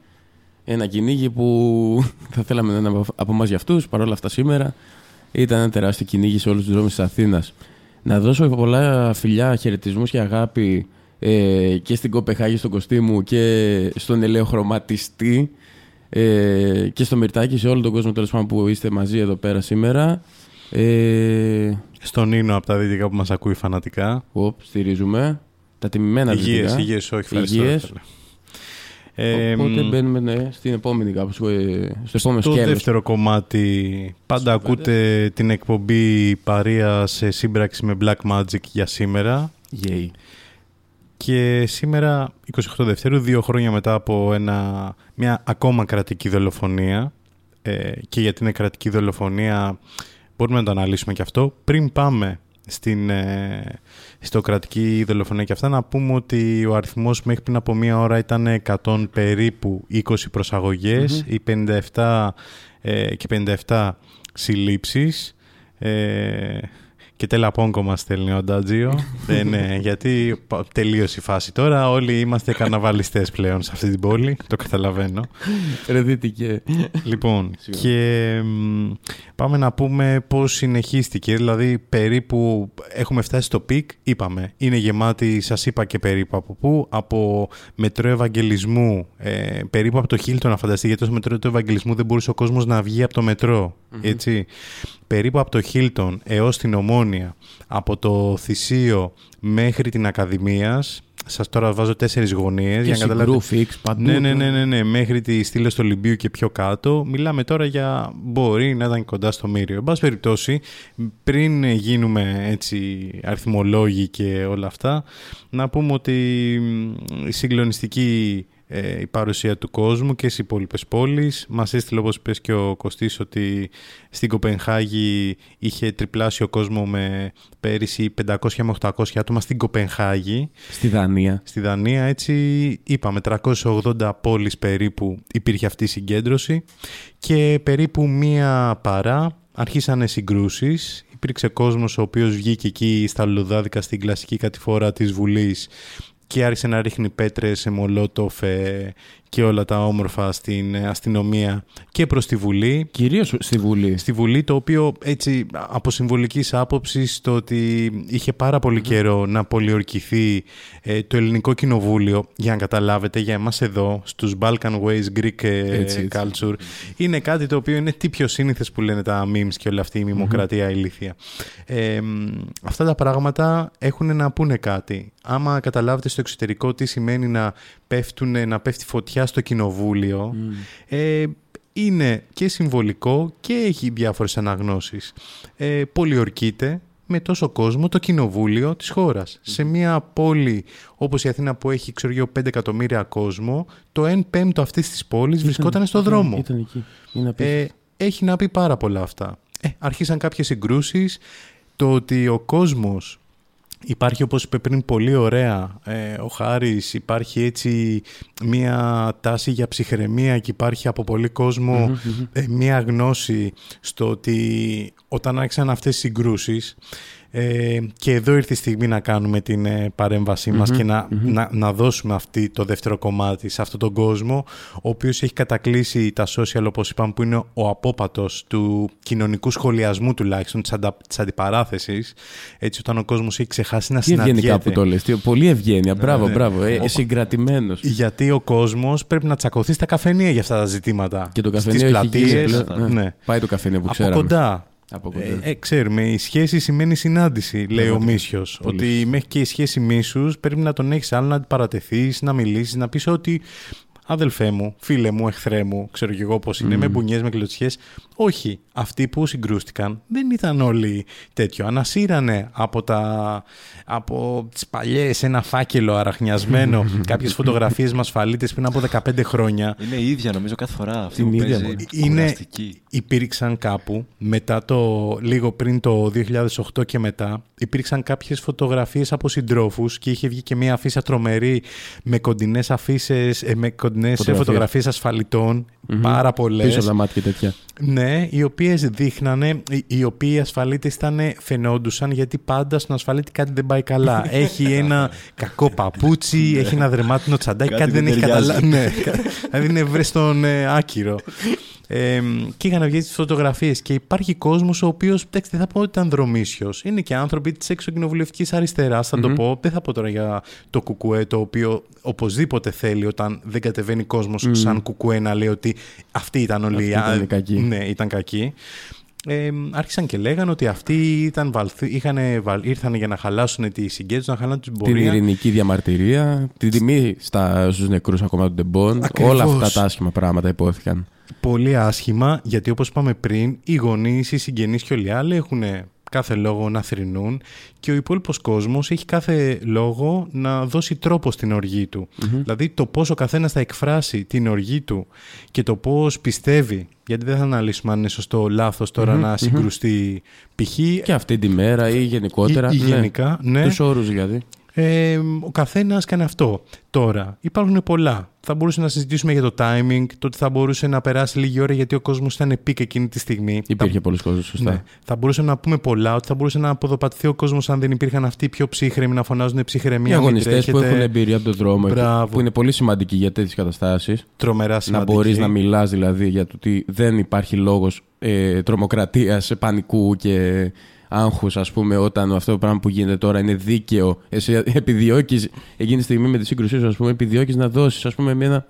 Ένα κυνήγι που θα θέλαμε να είναι από- από εμάς για αυτούς. Παρ' όλα αυτά σήμερα ήταν ένα τεράστιο κυνήγι σε όλους τους δρόμους της Αθήνας. Να δώσω πολλά φιλιά, χαιρετισμούς και αγάπη ε, και στην Κοπεχάγη στον Κωστή και στον ελαιοχρωματιστή ε, και στο Μυρτάκι, σε όλο τον κόσμο τέλος πάντων που είστε μαζί εδώ πέρα σήμερα. Ε, Στον Νίνο από τα δυτικά που μας ακούει φανατικά. οπ, στηρίζουμε. Τα τιμημένα Υγείες, δυτικά. υγείες, όχι ευχαριστώ. Υγείες. ρε φίλε. Ε, Οπότε μ, μπαίνουμε ναι, στην επόμενη κάπως, ε, στο επόμενο Το σκέλος. δεύτερο κομμάτι, πάντα ακούτε την εκπομπή Παρία σε σύμπραξη με Black Magic για σήμερα. Yay. Και σήμερα, 28 Δευτέρου, δύο χρόνια μετά από ένα, μια ακόμα κρατική δολοφονία, ε, και γιατί είναι κρατική δολοφονία μπορούμε να το αναλύσουμε και αυτό. Πριν πάμε στην, ε, στο κρατική δολοφονία και αυτά, να πούμε ότι ο αριθμός μέχρι πριν από μία ώρα ήταν 100 περίπου 20 προσαγωγες οι 57 ε, και 57 συλλήψεις. Ε, και τέλα πόγκο μας στέλνει ο Ντάτζιο. ε, ναι, γιατί πα- τελείωσε η φάση τώρα. Όλοι είμαστε καρναβαλιστές πλέον σε αυτή την πόλη. Το καταλαβαίνω. Ρε δυτικέ. Λοιπόν, και μ, πάμε να πούμε πώς συνεχίστηκε. Δηλαδή, περίπου έχουμε φτάσει στο peak, είπαμε. Είναι γεμάτη, σας είπα και περίπου από πού. Από μετρό Ευαγγελισμού, ε, περίπου από το Χίλτον, να φανταστεί, γιατί στο μετρό του Ευαγγελισμού δεν μπορούσε ο κόσμος να βγει από το μετρο έτσι. Περίπου από το Χίλτον έως την Ομόνια, από το Θησίο μέχρι την Ακαδημίας, σας τώρα βάζω τέσσερις γωνίες Και για να καταλάβετε. Συγγρού Φιξ παντού. Ναι, ναι, ναι, ναι, ναι, μέχρι τις στήλες του Ολυμπίου και πιο κάτω. Μιλάμε τώρα για μπορεί να ήταν κοντά στο μύριο. Εν πάση περιπτώσει, πριν γίνουμε έτσι αριθμολόγοι και όλα αυτά, να πούμε ότι μ, η συγκλονιστική ε, η παρουσία του κόσμου και στις υπόλοιπες πόλεις. Μας έστειλε όπως πες και ο Κωστής ότι στην Κοπενχάγη είχε τριπλάσιο κόσμο με πέρυσι 500 με 800 άτομα στην Κοπενχάγη. Στη Δανία. Στη Δανία έτσι είπαμε 380 πόλεις περίπου υπήρχε αυτή η συγκέντρωση και περίπου μία παρά αρχίσανε συγκρούσεις. Υπήρξε κόσμος ο οποίος βγήκε εκεί στα λουδάδικα στην κλασική κατηφόρα της Βουλής και άρχισε να ρίχνει πέτρες σε μολότοφ ε, και όλα τα όμορφα στην ε, αστυνομία και προς τη Βουλή. Κυρίως στη Βουλή. Στη Βουλή το οποίο έτσι από συμβολικής άποψης το ότι είχε πάρα πολύ καιρό να πολιορκηθεί ε, το ελληνικό κοινοβούλιο για να καταλάβετε για εμάς εδώ στους Balkan Ways Greek ε, Έτσι, έτσι. Culture είναι κάτι το οποίο είναι τι πιο σύνηθες που λένε τα memes και όλη αυτή η μημοκρατία ηλίθια. Ε, μ, αυτά τα πράγματα έχουν να πούνε κάτι. Άμα καταλάβετε στο εξωτερικό τι σημαίνει να, πέφτουνε, να πέφτει φωτιά στο κοινοβούλιο ε, είναι και συμβολικό και έχει διάφορες αναγνώσεις. Ε, πολιορκείται με τόσο κόσμο το κοινοβούλιο της χώρας. Σε μια πόλη όπως η Αθήνα που έχει ξέρω εγώ 5 εκατομμύρια κόσμο, το 1 πέμπτο αυτής της πόλης βρισκόταν στο δρόμο. Ήταν εκεί. Είναι απίστευτο. Ε, έχει να πει πάρα πολλά αυτά. Ε, άρχισαν κάποιες συγκρούσεις. Το ότι ο κόσμος υπάρχει όπως είπε πριν πολύ ωραία ε, ο Χάρης, υπάρχει έτσι μία τάση για ψυχραιμία και υπάρχει από πολύ κόσμο ε, μία γνώση στο ότι όταν άρχισαν αυτές οι συγκρούσεις ε, και εδώ ήρθε η στιγμή να κάνουμε την ε, παρέμβασή μας και να, να, να δώσουμε αυτή το δεύτερο κομμάτι σε αυτόν τον κόσμο ο οποίος έχει κατακλείσει τα social όπως είπαμε που είναι ο απόπατος του κοινωνικού σχολιασμού τουλάχιστον της, αντα, της αντιπαράθεσης έτσι όταν ο κόσμος έχει ξεχάσει να Τι ευγενικά συναντιέται. που το λες. Τι- Πολύ ευγένεια. Μπράβο, μπράβο. Ε, συγκρατημένος. Γιατί ο κόσμος πρέπει να τσακωθεί στα καφενεία για αυτά τα ζητήματα. Και το Στις καφενείο έχει γίνει πλατείες, πλέον- ναι. Πάει το καφενείο που Από ξέραμε. κοντά. Από κοντά. Ε, ε, ξέρουμε, η σχέση σημαίνει συνάντηση, λέει ο Μίσιος. Ότι μέχρι και η σχέση μίσους πρέπει να τον έχεις άλλο, να την παρατεθείς, να μιλήσεις, να πεις ότι αδελφέ μου, φίλε μου, εχθρέ μου, ξέρω κι εγώ πώς είναι, με μπουνιές, με κλωτσιές. Όχι. Αυτοί που συγκρούστηκαν δεν ήταν όλοι τέτοιο. Ανασύρανε από, τα, από τις παλιές ένα φάκελο αραχνιασμένο κάποιες φωτογραφίες με ασφαλίτες πριν από 15 χρόνια Είναι η ίδια νομίζω κάθε φορά αυτή Την που ίδια, παίζει. μωρέ. είναι, κουραστική. υπήρξαν κάπου μετά το, λίγο πριν το 2008 και μετά, υπήρξαν κάποιες φωτογραφίες από συντρόφους και είχε βγει και μια αφίσα τρομερή με κοντινές αφίσες, ε, με κοντινές Φωτογραφίες. φωτογραφίες ασφαλιτών, πάρα πολλές. Πίσω από τα μάτια και τέτοια. Ναι, οι οποίες δείχνανε, οι- οι οποίοι οι ασφαλίτες ήταν, φαινόντουσαν γιατί πάντα στον ασφαλίτη κάτι δεν πάει καλά. έχει ένα κακό παπούτσι, έχει ένα δερμάτινο τσαντάκι, κάτι, Κάτι δεν δεν έχει ταιριάζει. καταλάβει. ναι, δηλαδή είναι βρες στον ε, άκυρο. Ε, και είχαν βγει τις φωτογραφίες. Και υπάρχει κόσμος ο οποίος, εντάξει, δεν θα πω ότι ήταν δρομήσιο. Είναι και άνθρωποι της εξωκοινοβουλευτικής αριστεράς, θα το πω. Δεν θα πω τώρα για το κουκουέ, το οποίο οπωσδήποτε θέλει όταν δεν κατεβαίνει κόσμος σαν κουκουέ να λέει ότι αυτοί ήταν όλοι Αυτοί ήταν οι κακοί. Ναι, ήταν κακοί. Ε, άρχισαν και λέγανε ότι αυτοί ήταν βαλθ, είχαν, βαλ, ήρθαν για να χαλάσουν τη συγκέντρωση, να χαλάσουν την Την πορεία. ειρηνική διαμαρτυρία, την τιμή στα, στους νεκρούς ακόμα του Ντεμπόν. Ακριβώς. Όλα αυτά τα άσχημα πράγματα υπόθηκαν. Πολύ άσχημα, γιατί όπως είπαμε πριν, οι γονείς, οι συγγενείς και όλοι οι άλλοι έχουν κάθε λόγο να θρηνούν και ο υπόλοιπος κόσμος έχει κάθε λόγο να δώσει τρόπο στην οργή του. Δηλαδή το πώς ο καθένας θα εκφράσει την οργή του και το πώς πιστεύει, γιατί δεν θα αναλύσουμε αν είναι σωστό λάθος τώρα να συγκρουστεί π.χ. Και αυτή τη μέρα ή γενικότερα. Ή- ή γενικά, ναι. Τους όρους δηλαδή. Ε, ο καθένας κάνει αυτό. Τώρα, υπάρχουν πολλά. Θα μπορούσε να συζητήσουμε για το timing, το ότι θα μπορούσε να περάσει λίγη ώρα γιατί ο κόσμος ήταν peak εκείνη τη στιγμή. Υπήρχε θα, πολλοί κόσμος, σωστά. ναι. θα μπορούσε να πούμε πολλά, ότι θα μπορούσε να αποδοπατηθεί ο κόσμος αν δεν υπήρχαν αυτοί οι πιο ψύχρεμοι να φωνάζουν ψυχραιμία. Οι μην αγωνιστές που τρέχετε. έχουν εμπειρία από τον δρόμο, Μπράβο. που είναι πολύ σημαντικοί για τέτοιες καταστάσεις. Τρομερά Να σημαντική. μπορείς να μιλάς δηλαδή για το ότι δεν υπάρχει λόγος ε, τρομοκρατίας, πανικού και άγχου, ας πούμε, όταν αυτό το πράγμα που γίνεται τώρα είναι δίκαιο. Εσύ επιδιώκεις εκείνη τη στιγμή με τη σύγκρουσή σου, ας πούμε, επιδιώκεις να δώσεις, ας πούμε, με ένα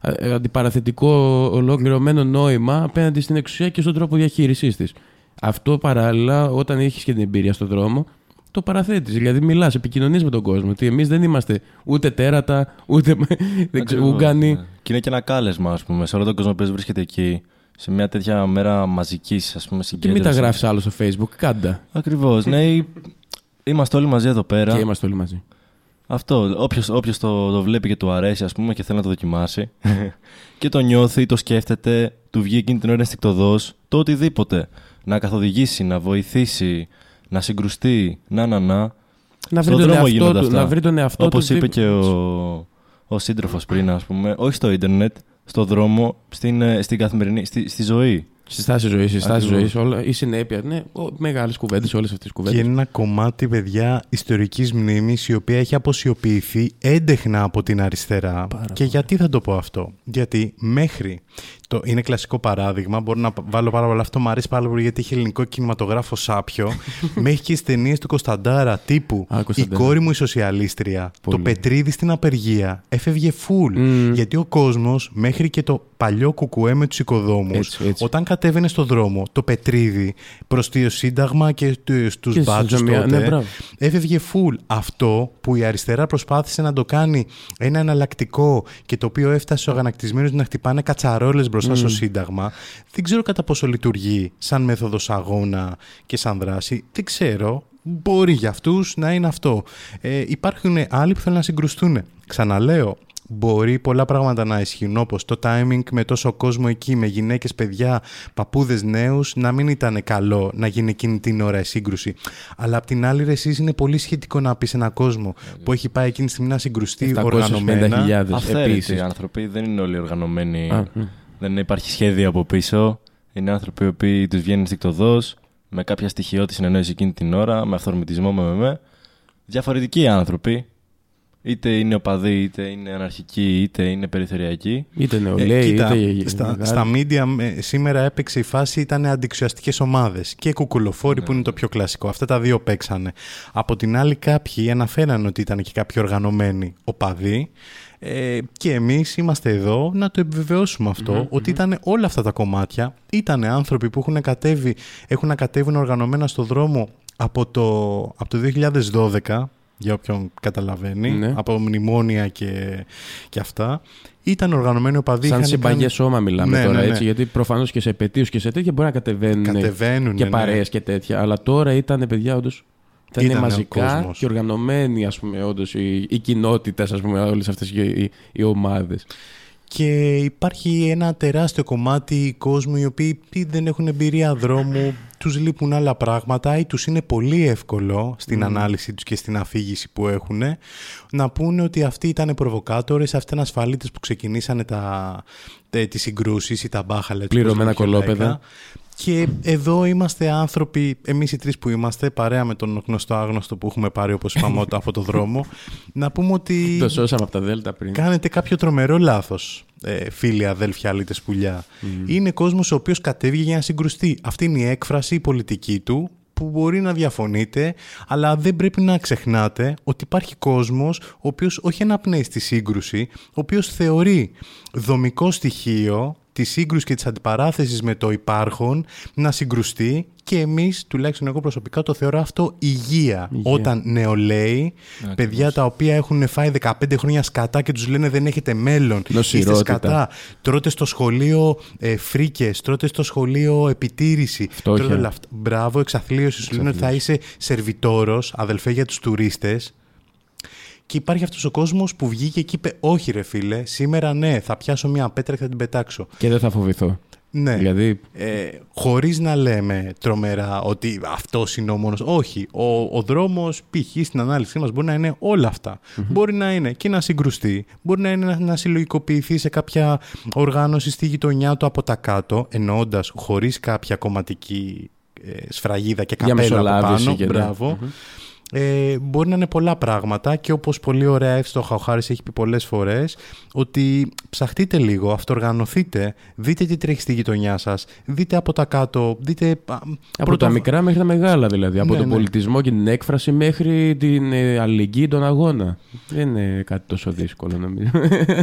ε, αντιπαραθετικό ολοκληρωμένο νόημα απέναντι στην εξουσία και στον τρόπο διαχείρισής της. Αυτό παράλληλα, όταν έχεις και την εμπειρία στον δρόμο, το παραθέτεις. Δηλαδή, μιλάς, επικοινωνείς με τον κόσμο. Ότι εμείς δεν είμαστε ούτε τέρατα, ούτε δεν ξέρω, Ακριβώς, ούγκανοι. ναι. Και είναι και ένα κάλεσμα, ας πούμε, σε όλο τον κόσμο που βρίσκεται εκεί, σε μια τέτοια μέρα μαζικής ας πούμε, Και συγκέντρωση. μην τα γράφεις άλλο στο facebook, κάντα. Ακριβώς. Ναι, ή- είμαστε όλοι μαζί εδώ πέρα. Και είμαστε όλοι μαζί. Αυτό. Όποιος, όποιος το, το βλέπει και του αρέσει, ας πούμε, και θέλει να το δοκιμάσει και το νιώθει, το σκέφτεται, του βγει εκείνη την ώρα ενστικτοδός, το οτιδήποτε. Να καθοδηγήσει, να βοηθήσει, να συγκρουστεί, να να να. Να βρει, Στον τον δρόμο εαυτό γίνονται του, αυτά. να βρει τον εαυτό Όπως του. είπε δι- και ο, ο σύντροφος πριν, ας πούμε, όχι στο ίντερνετ, στο δρόμο, στην, ε, στην καθημερινή, στη, στη ζωή. Στη στάση ζωής, στη στάση Ακριβώς. ζωής, όλα. Η συνέπεια. Ναι, μεγάλες κουβέντες, όλες αυτές τις Και κουβέντε. είναι ένα κομμάτι, παιδιά, ιστορικής μνήμης η οποία έχει αποσιοποιηθεί έντεχνα από την αριστερά. και γιατί θα το πω αυτό; Γιατί μέχρι, το, είναι κλασικό παράδειγμα, μπορώ να βάλω πάρα πολλά, αυτό μου αρέσει πάρα πολύ γιατί έχει ελληνικό κινηματογράφο σάπιο, μέχρι και τις ταινίες του Κωνσταντάρα τύπου Α, «Η Κωνσταντάρα. κόρη μου η σοσιαλίστρια», Πολύ. το Πετρίδη στην απεργία, έφευγε full. Μμμ. Γιατί ο κόσμος μέχρι και το παλιό κουκουέ με τους οικοδόμους, Έτσι, έτσι. όταν κατέβαινε στο δρόμο το Πετρίδη προς το Σύνταγμα και του- στους Και μπάτσους στη ζημιά, τότε, ναι, μπράβο. έφευγε full. Αυτό που η αριστερά προσπάθησε να το κάνει ένα εναλλακτικό και το οποίο έφτασε ο αγανακτισμένος να χτυπάνε κατσαρόλες μπροστά στο Σύνταγμα. Δεν ξέρω κατά πόσο λειτουργεί σαν μέθοδος αγώνα και σαν δράση. Δεν ξέρω. Μπορεί για αυτούς να είναι αυτό. Ε, υπάρχουν άλλοι που θέλουν να συγκρουστούν. Ξαναλέω, μπορεί πολλά πράγματα να ισχύουν όπως το timing με τόσο κόσμο εκεί, με γυναίκες, παιδιά, παππούδες νέους, να μην ήταν καλό να γίνει εκείνη την ώρα η σύγκρουση. Αλλά απ' την άλλη ρε, εσείς είναι πολύ σχετικό να πεις ένα κόσμο που έχει πάει εκείνη τη στιγμή να συγκρουστεί οργανωμένα. 750.000 Αυθαίρετοι επίσης. οι άνθρωποι δεν είναι όλοι οργανωμένοι. Α, μ. Δεν υπάρχει σχέδιο από πίσω. Είναι άνθρωποι οι οποίοι τους βγαίνει ενστικτοδός, με κάποια στοιχειώδη συνεννόηση εκείνη την ώρα, με αυθορμητισμό, με με. Διαφορετικοί άνθρωποι. Είτε είναι οπαδοί, είτε είναι αναρχικοί, είτε είναι περιθωριακοί. Είτε Ε, νεολαίοι, κοίτα, είτε στα, μεγάλοι. στα media ε, σήμερα έπαιξε η φάση ήταν αντιξιαστικές ομάδες και κουκουλοφόροι που είναι το πιο κλασικό. Αυτά τα δύο παίξανε. Από την άλλη κάποιοι αναφέραν ότι ήταν και κάποιοι οργανωμένοι οπαδοί ε, και εμείς είμαστε εδώ να το επιβεβαιώσουμε αυτό, ότι ήταν όλα αυτά τα κομμάτια, ήταν άνθρωποι που έχουν κατέβει, έχουν να κατέβουν οργανωμένα στο δρόμο από το, από το 2012 για όποιον καταλαβαίνει, Ναι. από μνημόνια και, και αυτά. Ήταν οργανωμένοι οπαδοί. Σαν είχαν συμπαγές κάνει- σώμα μιλάμε Ναι, τώρα, ναι, ναι. έτσι. Γιατί προφανώς και σε επαιτίους και σε τέτοια μπορεί να κατεβαίνουν, Κατεβαίνουν, και ναι. παρέες και τέτοια. Αλλά τώρα ήταν παιδιά, όντως. Ήταν Ήτανε ο μαζικά κόσμος. και οργανωμένοι, ας πούμε, όντως, οι, οι κοινότητες, ας πούμε, όλες αυτές οι, οι, οι ομάδες. Και υπάρχει ένα τεράστιο κομμάτι κόσμου οι οποίοι ή δεν έχουν εμπειρία δρόμου, τους λείπουν άλλα πράγματα ή τους είναι πολύ εύκολο στην ανάλυση τους και στην αφήγηση που έχουν να πούνε ότι αυτοί ήταν προβοκάτορες, αυτοί ήταν ασφαλίτες που ξεκινήσανε τα, τε- τις συγκρούσεις ή τα μπάχαλα. έτσι Πληρωμένα όπως λέμε πιο κολόπεδα. Λαϊκά. Και εδώ είμαστε άνθρωποι, εμείς οι τρεις που είμαστε, παρέα με τον γνωστό άγνωστο που έχουμε πάρει όπως είπαμε από το δρόμο, να πούμε ότι... Το σώσαμε από τα Δέλτα πριν. Κάνετε κάποιο τρομερό λάθος, ε, φίλοι, αδέλφια, αλήτε πουλιά. Είναι κόσμος ο οποίος κατέβηκε για να συγκρουστεί. Αυτή είναι η έκφραση, η πολιτική του, που μπορεί να διαφωνείτε, αλλά δεν πρέπει να ξεχνάτε ότι υπάρχει κόσμος ο οποίος όχι αναπνέει στη σύγκρουση, ο οποίος θεωρεί δομικό στοιχείο τη σύγκρουση και της αντιπαράθεσης με το υπάρχον να συγκρουστεί και εμείς, τουλάχιστον εγώ προσωπικά, το θεωρώ αυτό υγεία. Όταν νεολαίοι, παιδιά τα οποία έχουν φάει 15 χρόνια σκατά και τους λένε δεν έχετε μέλλον, είστε Νοσηρότητα. σκατά, τρώτε στο σχολείο ε, φρίκες, τρώτε στο σχολείο επιτήρηση. Φτώχεια. τρώτε όλα αυτά. Μπράβο, εξαθλίωση. Σου λένε ότι θα είσαι σερβιτόρος, αδελφέ για τους τουρίστες. Και υπάρχει αυτός ο κόσμος που βγήκε και είπε όχι ρε φίλε, σήμερα ναι, θα πιάσω μια πέτρα και θα την πετάξω. Και δεν θα φοβηθώ. Ναι. Δηλαδή, Ε, χωρίς να λέμε τρομερά ότι αυτός είναι ο μόνος. Όχι. Ο, ο δρόμος π.χ. στην ανάλυση μας μπορεί να είναι όλα αυτά. Μπορεί να είναι και να συγκρουστεί. Μπορεί να είναι να, να συλλογικοποιηθεί σε κάποια οργάνωση στη γειτονιά του από τα κάτω, εννοώντας χωρίς κάποια κομματική ε, σφραγίδα και Για καπέλα από μεσολάβηση πάνω. και ναι. Μπράβο. Ε, μπορεί να είναι πολλά πράγματα και όπως πολύ ωραία εύστοχα ο Χάρης έχει πει πολλές φορές ότι ψαχτείτε λίγο, αυτοργανωθείτε, δείτε τι τρέχει στη γειτονιά σας, δείτε από τα κάτω, δείτε... α, από πρώτα- τα μικρά μέχρι τα μεγάλα δηλαδή. Από Ναι, τον ναι. πολιτισμό και την έκφραση μέχρι την ε, αλληλεγγύη, τον αγώνα. Δεν είναι κάτι τόσο δύσκολο νομίζω.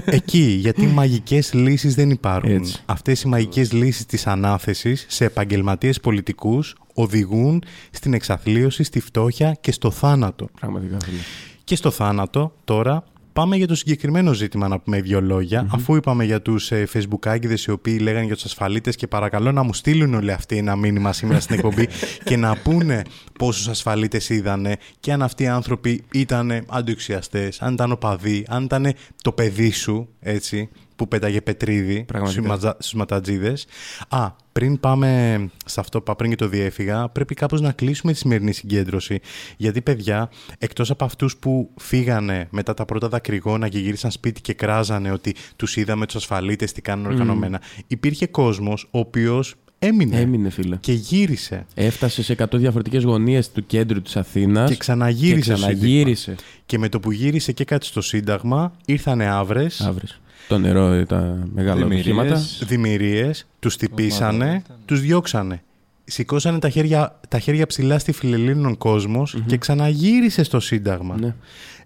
Εκεί, γιατί μαγικές λύσεις δεν υπάρχουν. Έτσι. Αυτές οι μαγικές λύσεις της ανάθεσης σε επαγγελματίες πολιτικούς οδηγούν στην εξαθλίωση, στη φτώχεια και στο θάνατο. Πραγματικά φίλε. Και στο θάνατο τώρα πάμε για το συγκεκριμένο ζήτημα να πούμε δύο λόγια. Αφού είπαμε για τους ε, facebookάκιδες οι οποίοι λέγανε για τους ασφαλίτες και παρακαλώ να μου στείλουν όλοι αυτοί ένα μήνυμα σήμερα στην εκπομπή και να πούνε πόσους ασφαλίτες είδανε και αν αυτοί οι άνθρωποι ήταν αντιοξιαστές, αν ήταν οπαδοί, αν ήταν το παιδί σου, έτσι, που πέταγε πετρίδι Πραγματικά. στους ματζα- στους ματατζίδες. Α, πριν πάμε σε αυτό που είπα πριν και το διέφυγα, πρέπει κάπως να κλείσουμε τη σημερινή συγκέντρωση. Γιατί, παιδιά, εκτός από αυτούς που φύγανε μετά τα πρώτα δακρυγόνα και γύρισαν σπίτι και κράζανε ότι τους είδαμε τους ασφαλίτες, τι κάνουν οργανωμένα, υπήρχε κόσμος ο οποίος έμεινε, Έμεινε φίλε. και γύρισε. Έφτασε σε 100 διαφορετικές γωνίες του κέντρου της Αθήνας Και ξαναγύρισε και στο ξαναγύρισε. Και με το που γύρισε και κάτι στο Σύνταγμα, ήρθανε άβρες, Αύριο. Το νερό, τα μεγάλα Δημιουργίες. οχήματα. δημιουργίες, τους τυπήσανε, Ομάδα, τους διώξανε. Σηκώσανε τα χέρια, τα χέρια ψηλά στη φιλελλήνων κόσμος και ξαναγύρισε στο Σύνταγμα. Ναι.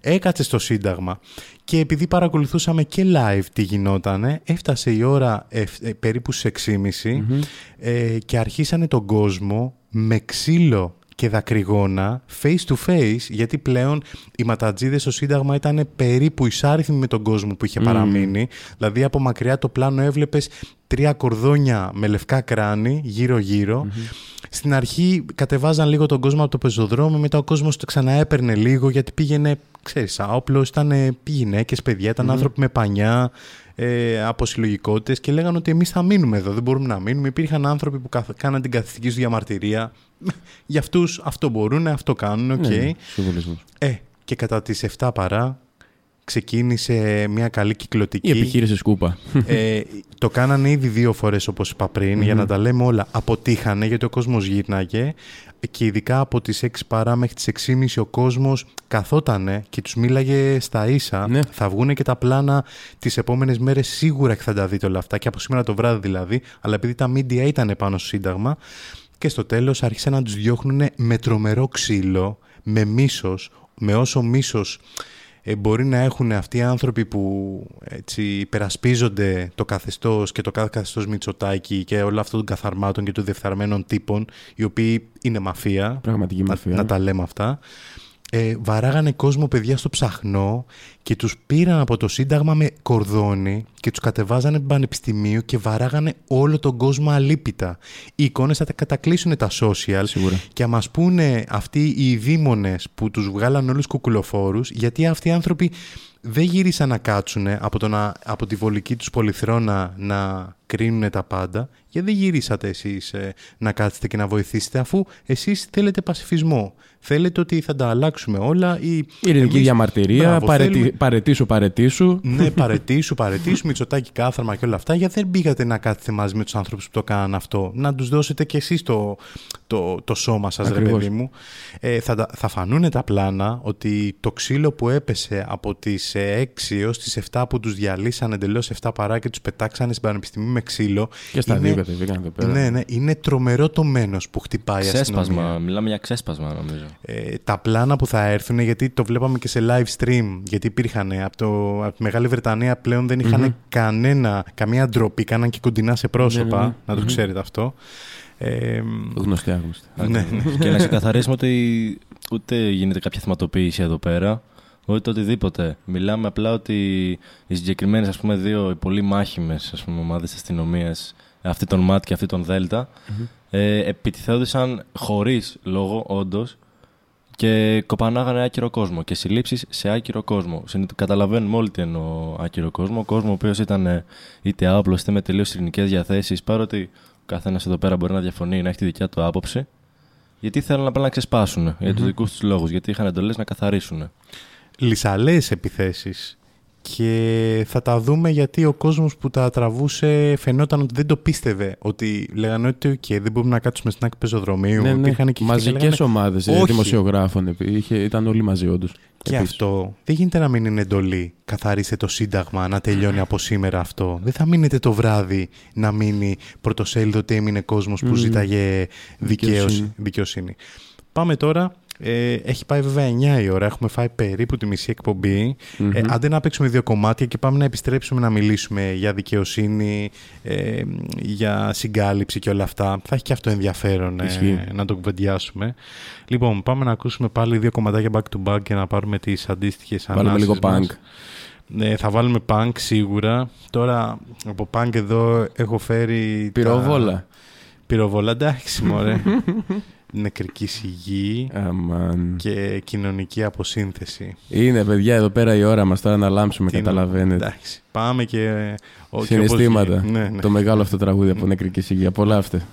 Έκατσε στο Σύνταγμα. Και επειδή παρακολουθούσαμε και live τι γινότανε, έφτασε η ώρα εφ- ε, περίπου στις 6.30 ε, και αρχίσανε τον κόσμο με ξύλο και δακρυγόνα face to face, γιατί πλέον οι ματατζίδες στο Σύνταγμα ήταν περίπου εισάριθμοι με τον κόσμο που είχε παραμείνει. Δηλαδή από μακριά το πλάνο έβλεπες τρία κορδόνια με λευκά κράνη γύρω-γύρω. Στην αρχή κατεβάζαν λίγο τον κόσμο από το πεζοδρόμιο, μετά ο κόσμος το ξαναέπαιρνε λίγο γιατί πήγαινε, ξέρεις, άοπλος, ήταν γυναίκες, παιδιά, ήταν άνθρωποι με πανιά, ε, από συλλογικότητες και λέγανε ότι εμείς θα μείνουμε εδώ, δεν μπορούμε να μείνουμε. Υπήρχαν άνθρωποι που καθ- κάναν την καθιστική σου διαμαρτυρία. Για αυτούς αυτό μπορούν, αυτό κάνουν, οκ. Ναι, συμβολισμός. Ε, και κατά τις 7 παρά ξεκίνησε μια καλή κυκλωτική. Η επιχείρηση Σκούπα. Ε, το κάνανε ήδη δύο φορές όπως είπα πριν, για να τα λέμε όλα. Αποτύχανε γιατί ο κόσμος γύρναγε και ειδικά από τις 6 παρά μέχρι τις 6.30 ο κόσμος καθότανε και τους μίλαγε στα ίσα. Ναι. Θα βγουν και τα πλάνα τις επόμενες μέρες σίγουρα και θα τα δείτε όλα αυτά και από σήμερα το βράδυ δηλαδή. Αλλά επειδή τα media ήταν πάνω στο Σύνταγμα και στο τέλος άρχισαν να τους διώχνουν με τρομερό ξύλο, με μίσος, με όσο μίσος ε, μπορεί να έχουν αυτοί οι άνθρωποι που έτσι, υπερασπίζονται το καθεστώς και το κάθε καθεστώς Μητσοτάκη και όλο αυτό των καθαρμάτων και των διεφθαρμένων τύπων, οι οποίοι είναι μαφία, Πραγματική να, μαφία. να τα λέμε αυτά, ε, βαράγανε κόσμο παιδιά στο ψαχνό και τους πήραν από το Σύνταγμα με κορδόνι και τους κατεβάζανε πανεπιστημίου και βαράγανε όλο τον κόσμο αλίπητα. Οι εικόνες θα τα κατακλείσουν τα social Σίγουρα. και να μας πούνε αυτοί οι δήμονες που τους βγάλαν όλους κουκουλοφόρους γιατί αυτοί οι άνθρωποι δεν γύρισαν να κάτσουν από, το να, από τη βολική τους πολυθρόνα να κρίνουν τα πάντα γιατί δεν γυρίσατε εσείς ε, να κάτσετε και να βοηθήσετε αφού εσείς θέλετε πασιφισμό. Θέλετε ότι θα τα αλλάξουμε όλα ή Ειρηνική εμείς- διαμαρτυρία, Μπράβο, παρετι... θέλουμε- παρετήσου, παρετήσου. ναι, παρετήσου, παρετήσου, Μητσοτάκη κάθαρμα και όλα αυτά, γιατί δεν πήγατε να κάθετε μαζί με τους άνθρωπους που το κάναν αυτό; Να τους δώσετε κι εσείς το, το, το σώμα σας, ρε Ακριβώς. παιδί μου. Ε, θα, τα- θα φανούν τα πλάνα ότι το ξύλο που έπεσε από τις ε, 6 έως τις 7 που τους διαλύσαν εντελώς 7 παρά και τους πετάξανε στην πανεπιστημίου με ξύλο. Και στα είναι- δύο κατεβήκαν εδώ πέρα. Ναι, ναι, είναι τρομερό το μένος που χτυπάει η αστυνομία. Ξέσπασμα. Μιλάμε για ξέσπασμα, νομίζω. Ε, τα πλάνα που θα έρθουν, γιατί το βλέπαμε και σε live stream, γιατί υπήρχαν από, το, από τη Μεγάλη Βρετανία πλέον δεν είχαν κανένα, καμία ντροπή, κάναν και κοντινά σε πρόσωπα, Ναι, ναι, ναι. να το ξέρετε αυτό. Ε, Γνωστή, άγνωστη. ναι, ναι. και να ξεκαθαρίσουμε ότι ούτε γίνεται κάποια θεματοποίηση εδώ πέρα, ούτε οτιδήποτε. Μιλάμε απλά ότι οι συγκεκριμένες ας πούμε, δύο οι πολύ μάχημες ομάδες αστυνομίας, αυτή των ΜΑΤ και αυτή των ΔΕΛΤΑ, ε, επιτιθόντουσαν χωρίς λόγο, όντως, και κοπανάγανε άκυρο κόσμο και συλλήψεις σε άκυρο κόσμο. Συνήθω- Καταλαβαίνουμε όλοι τι εννοώ άκυρο κόσμο. κόσμο ο οποίος ήταν ε, είτε άοπλο είτε με τελείως ειρηνικές διαθέσεις, παρότι ο καθένας εδώ πέρα μπορεί να διαφωνεί, να έχει τη δικιά του άποψη. Γιατί θέλουν απλά να ξεσπάσουν για τους δικούς τους λόγους, γιατί είχαν εντολές να καθαρίσουν. Λυσαλέες επιθέσεις και θα τα δούμε γιατί ο κόσμος που τα τραβούσε φαινόταν ότι δεν το πίστευε ότι λέγανε ότι «ok, δεν μπορούμε να κάτσουμε στην άκρη πεζοδρομίου Ναι, ναι. Υπήρχαν και Μαζικές λέγανε, ομάδες ε, «Όχι». δημοσιογράφων. επί- Είχε, ήταν όλοι μαζί όντως. Και Επίσης. αυτό δεν γίνεται να μην είναι εντολή. Καθαρίστε το Σύνταγμα να τελειώνει από σήμερα αυτό. Δεν θα μείνετε το βράδυ να μείνει πρωτοσέλιδο ότι έμεινε κόσμος που ζήταγε δικαίωση, Δικαιοσύνη. δικαιοσύνη. Πάμε τώρα. Ε, έχει πάει βέβαια 9 η ώρα. Έχουμε φάει περίπου τη μισή εκπομπή. Ε, άντε να παίξουμε δύο κομμάτια και πάμε να επιστρέψουμε να μιλήσουμε για δικαιοσύνη, ε, για συγκάλυψη και όλα αυτά. Θα έχει και αυτό ενδιαφέρον ε, Ισχύει. να το κουβεντιάσουμε. Λοιπόν, πάμε να ακούσουμε πάλι δύο κομματάκια back to back και να πάρουμε τις αντίστοιχες Βάλουμε ανάσεις λίγο μας. punk. Ναι, θα βάλουμε punk σίγουρα. Τώρα από punk εδώ έχω φέρει... τα- Πυροβόλα. Πυροβόλα, εντάξει μωρέ. Νεκρικής σιγή Αμάν. και κοινωνική αποσύνθεση. Είναι παιδιά εδώ πέρα η ώρα μας τώρα να λάμψουμε, Τι να- καταλαβαίνετε. Εντάξει, πάμε και... ο- και Συναισθήματα. όπως βγει. Ναι, ναι. Το μεγάλο αυτό τραγούδι από νεκρική σιγή. Απολαύστε.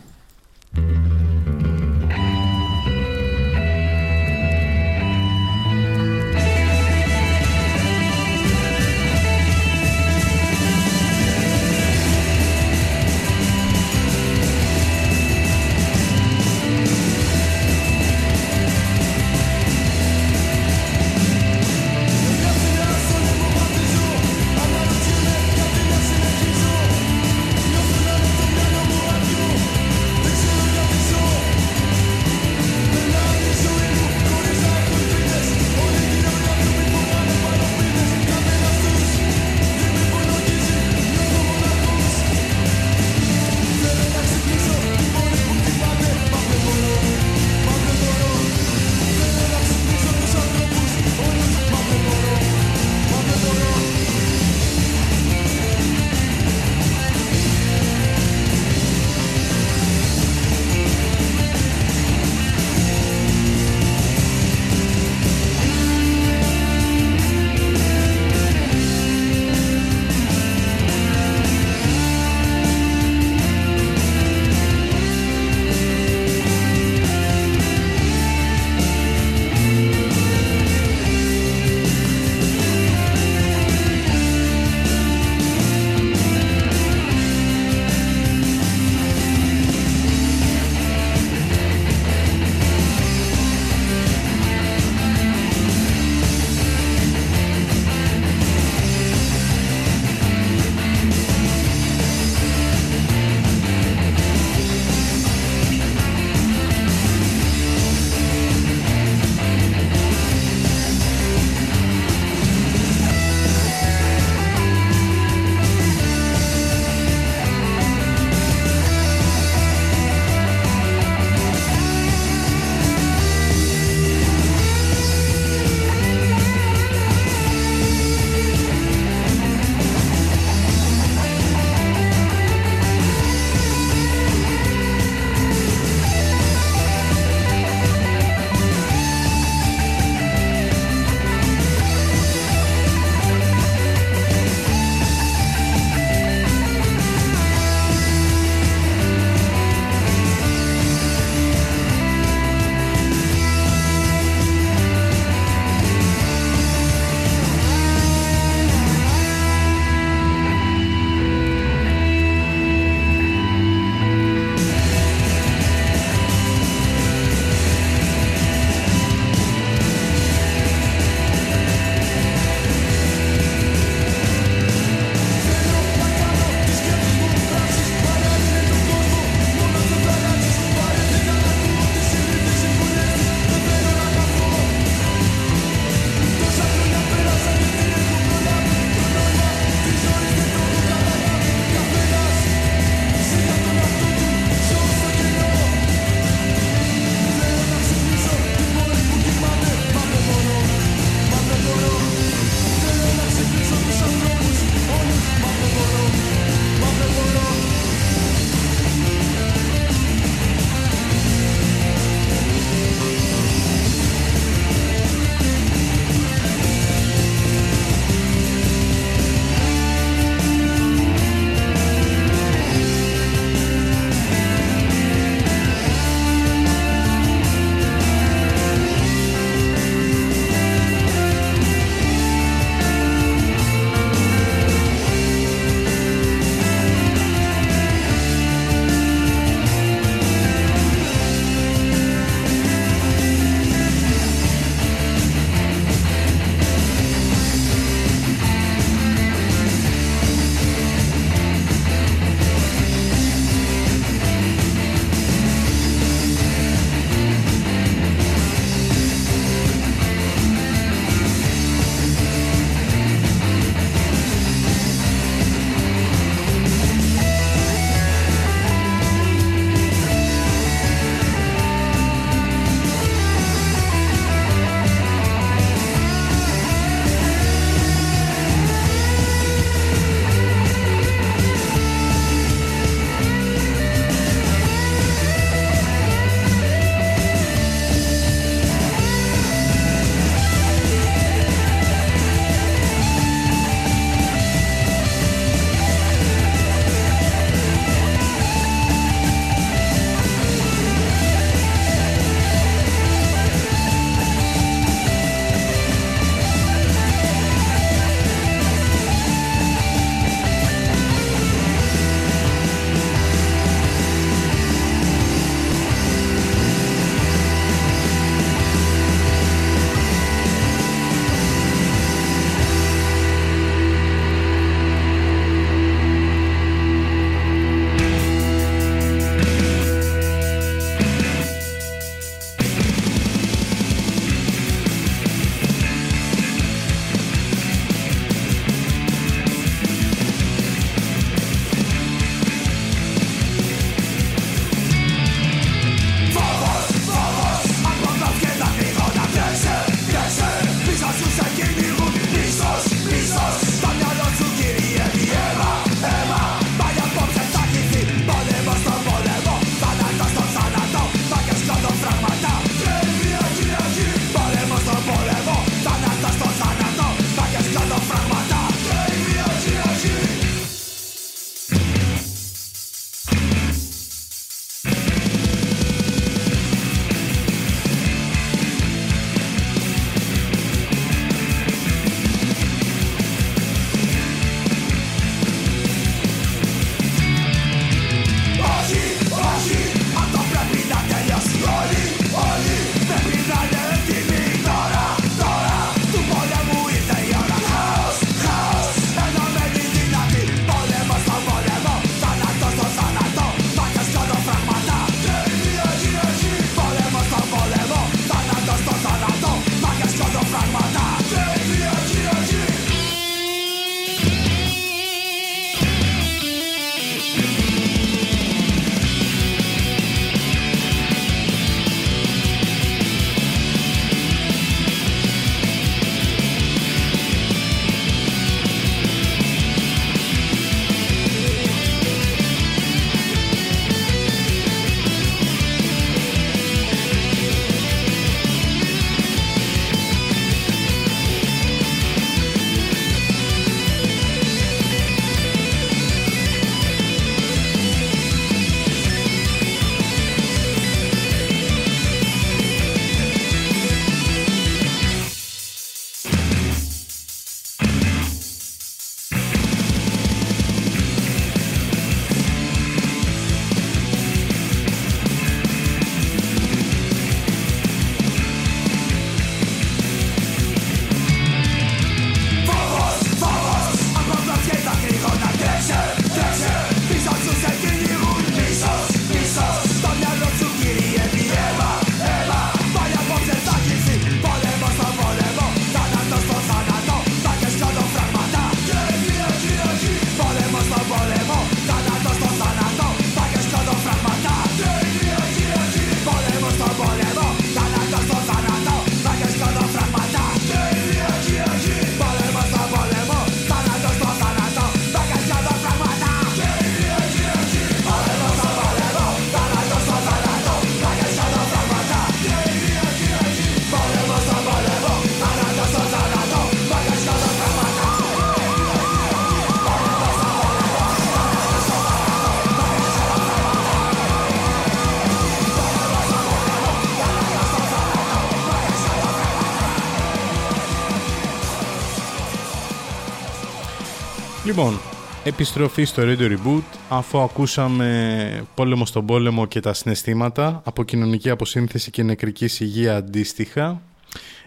Λοιπόν, επιστροφή στο Radio Reboot αφού ακούσαμε πόλεμο στον πόλεμο και τα συναισθήματα από κοινωνική αποσύνθεση και νεκρική υγεία αντίστοιχα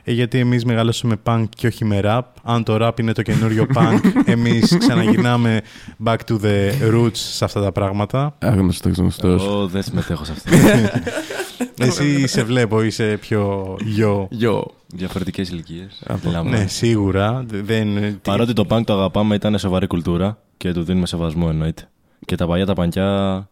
ε, γιατί εμείς μεγαλώσαμε punk και όχι με rap. Αν το rap είναι το καινούριο punk, εμείς ξαναγυρνάμε back to the roots σε αυτά τα πράγματα. Άγνωστος, γνωστός. Εγώ δεν συμμετέχω σε αυτή. Εσύ σε βλέπω, είσαι πιο γιο. Γιο. Διαφορετικές ηλικίες. Ναι, σίγουρα. Δεν... Παρότι το punk το αγαπάμε, ήταν σοβαρή κουλτούρα και του δίνουμε σεβασμό εννοείται. Και τα παλιά τα πανκιά.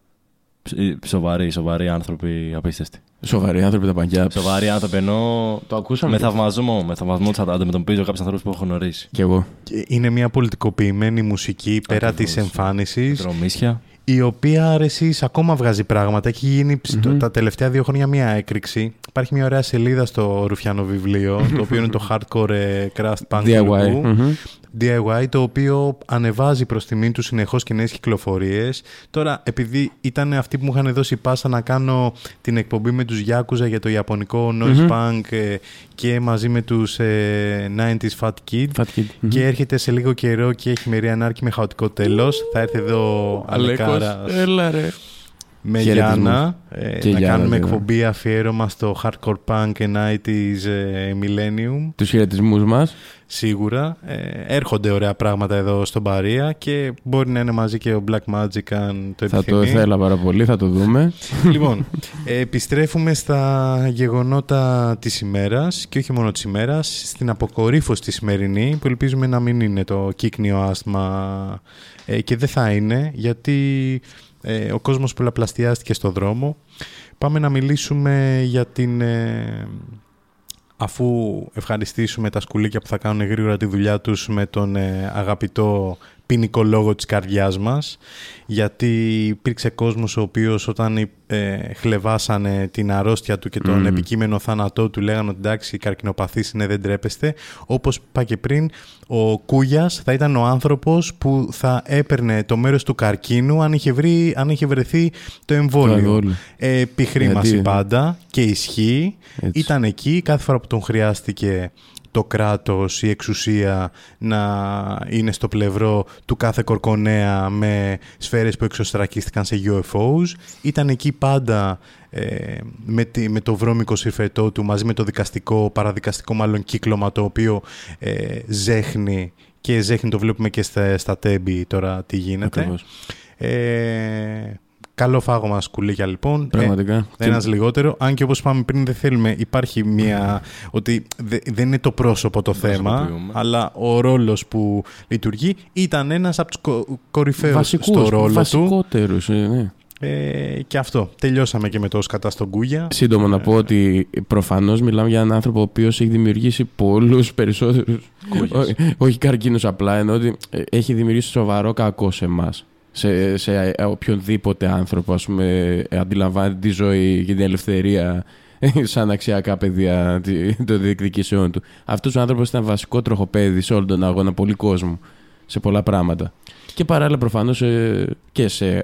ψ- Σοβαροί, σοβαροί άνθρωποι απίστευτοι. Σοβαροί άνθρωποι τα παγκιά. Σοβαροί άνθρωποι ενώ. Το ακούσαμε. Με θαυμασμό, με θαυμασμό τους αντιμετωπίζω κάποιους ανθρώπους που έχω γνωρίσει. Κι εγώ. Είναι μια πολιτικοποιημένη μουσική πέρα Ακριβώς. της εμφάνισης Τρομίσια. Η οποία αρεσείς ακόμα βγάζει πράγματα. Έχει γίνει ψ- το- τα τελευταία δύο χρόνια μια έκρηξη. Υπάρχει μια ωραία σελίδα στο Ρουφιάνο βιβλίο, το οποίο είναι το Hardcore ε, Crust Punk DIY. Group. Μμμ. DIY, το οποίο ανεβάζει προς τιμήν τους συνεχώς και νέες κυκλοφορίες. Τώρα, επειδή ήταν αυτοί που μου είχαν δώσει πάσα να κάνω την εκπομπή με τους Yakuza για το ιαπωνικό noise punk ε, και μαζί με τους ε, 90s Fat Kid, Fat Kid. Μμμ. και έρχεται σε λίγο καιρό και έχει μερία ανάρκη με χαοτικό τέλος. Θα έρθει εδώ Αλεκάρας Έλα ρε. Με Χαιρετισμούς. Γιάννα ε, Και να Γιάννα, κάνουμε βέβαια. εκπομπή αφιέρωμα στο hardcore punk και 90s ε, millennium. Τους χαιρετισμούς μας. Σίγουρα. Ε, έρχονται ωραία πράγματα εδώ στον Παρία και μπορεί να είναι μαζί και ο Black Magic αν το Θα το επιθυμεί. ήθελα πάρα πολύ, θα το δούμε. λοιπόν, ε, επιστρέφουμε στα γεγονότα της ημέρας και όχι μόνο της ημέρας, στην αποκορύφωση της σημερινή που ελπίζουμε να μην είναι το κύκνιο άσθμα ε, και δεν θα είναι γιατί ε, ο κόσμος πολλαπλασιάστηκε στο δρόμο. Πάμε να μιλήσουμε για την... ε, αφού ευχαριστήσουμε τα σκουλίκια που θα κάνουν γρήγορα τη δουλειά τους με τον ε, αγαπητό ποινικό λόγο της καρδιάς μας γιατί υπήρξε κόσμος ο οποίος όταν ε, χλεβάσανε την αρρώστια του και τον Μμμ. επικείμενο θάνατό του λέγανε ότι εντάξει η καρκινοπαθής είναι δεν τρέπεστε όπως είπα και πριν ο Κούγιας θα ήταν ο άνθρωπος που θα έπαιρνε το μέρος του καρκίνου αν είχε, βρει, αν είχε βρεθεί το εμβόλιο. εμβόλιο. Ε, επιχρήμαση Γιατί- πάντα και ισχύει. Έτσι. Ήταν εκεί κάθε φορά που τον χρειάστηκε το κράτος, η εξουσία να είναι στο πλευρό του κάθε κορκονέα με σφαίρες που εξωστρακίστηκαν σε UFOs. Ήταν εκεί πάντα ε, με, τη- με το βρώμικο συρφετό του μαζί με το δικαστικό, παραδικαστικό μάλλον κύκλωμα το οποίο ε, ζέχνει και ζέχνει το βλέπουμε και στα, στα τέμπη τώρα τι γίνεται. Ακριβώς. Ε, καλό φάγωμα σκουλίκια λοιπόν. Πραγματικά. Ε, ένας λιγότερο. Αν και όπως είπαμε πριν δεν θέλουμε, υπάρχει μια... ότι δε- δεν είναι το πρόσωπο το θέμα, Προσωποποιούμε. αλλά ο ρόλος που λειτουργεί ήταν ένας από τους κο- κορυφαίους Βασικούς, στο ρόλο του. βασικότερους, ε, ναι. Ε, και αυτό. Τελειώσαμε και με το σκατά στον Κούγια. Σύντομα να πω ότι προφανώς μιλάμε για έναν άνθρωπο ο οποίος έχει δημιουργήσει πολλούς περισσότερου. όχι καρκίνου απλά, ενώ ότι ε, έχει δημιουργήσει σοβαρό κακό σε εμάς. Σε, σε ε, οποιονδήποτε άνθρωπο, ας πούμε, ε, αντιλαμβάνεται τη ζωή και την ελευθερία ε, σαν αξιακά παιδιά τη- των διεκδικήσεών του. Αυτός ο άνθρωπος ήταν βασικό τροχοπέδι σε όλο τον αγώνα, πολύ κόσμο, σε πολλά πράγματα. Και παράλληλα προφανώς και σε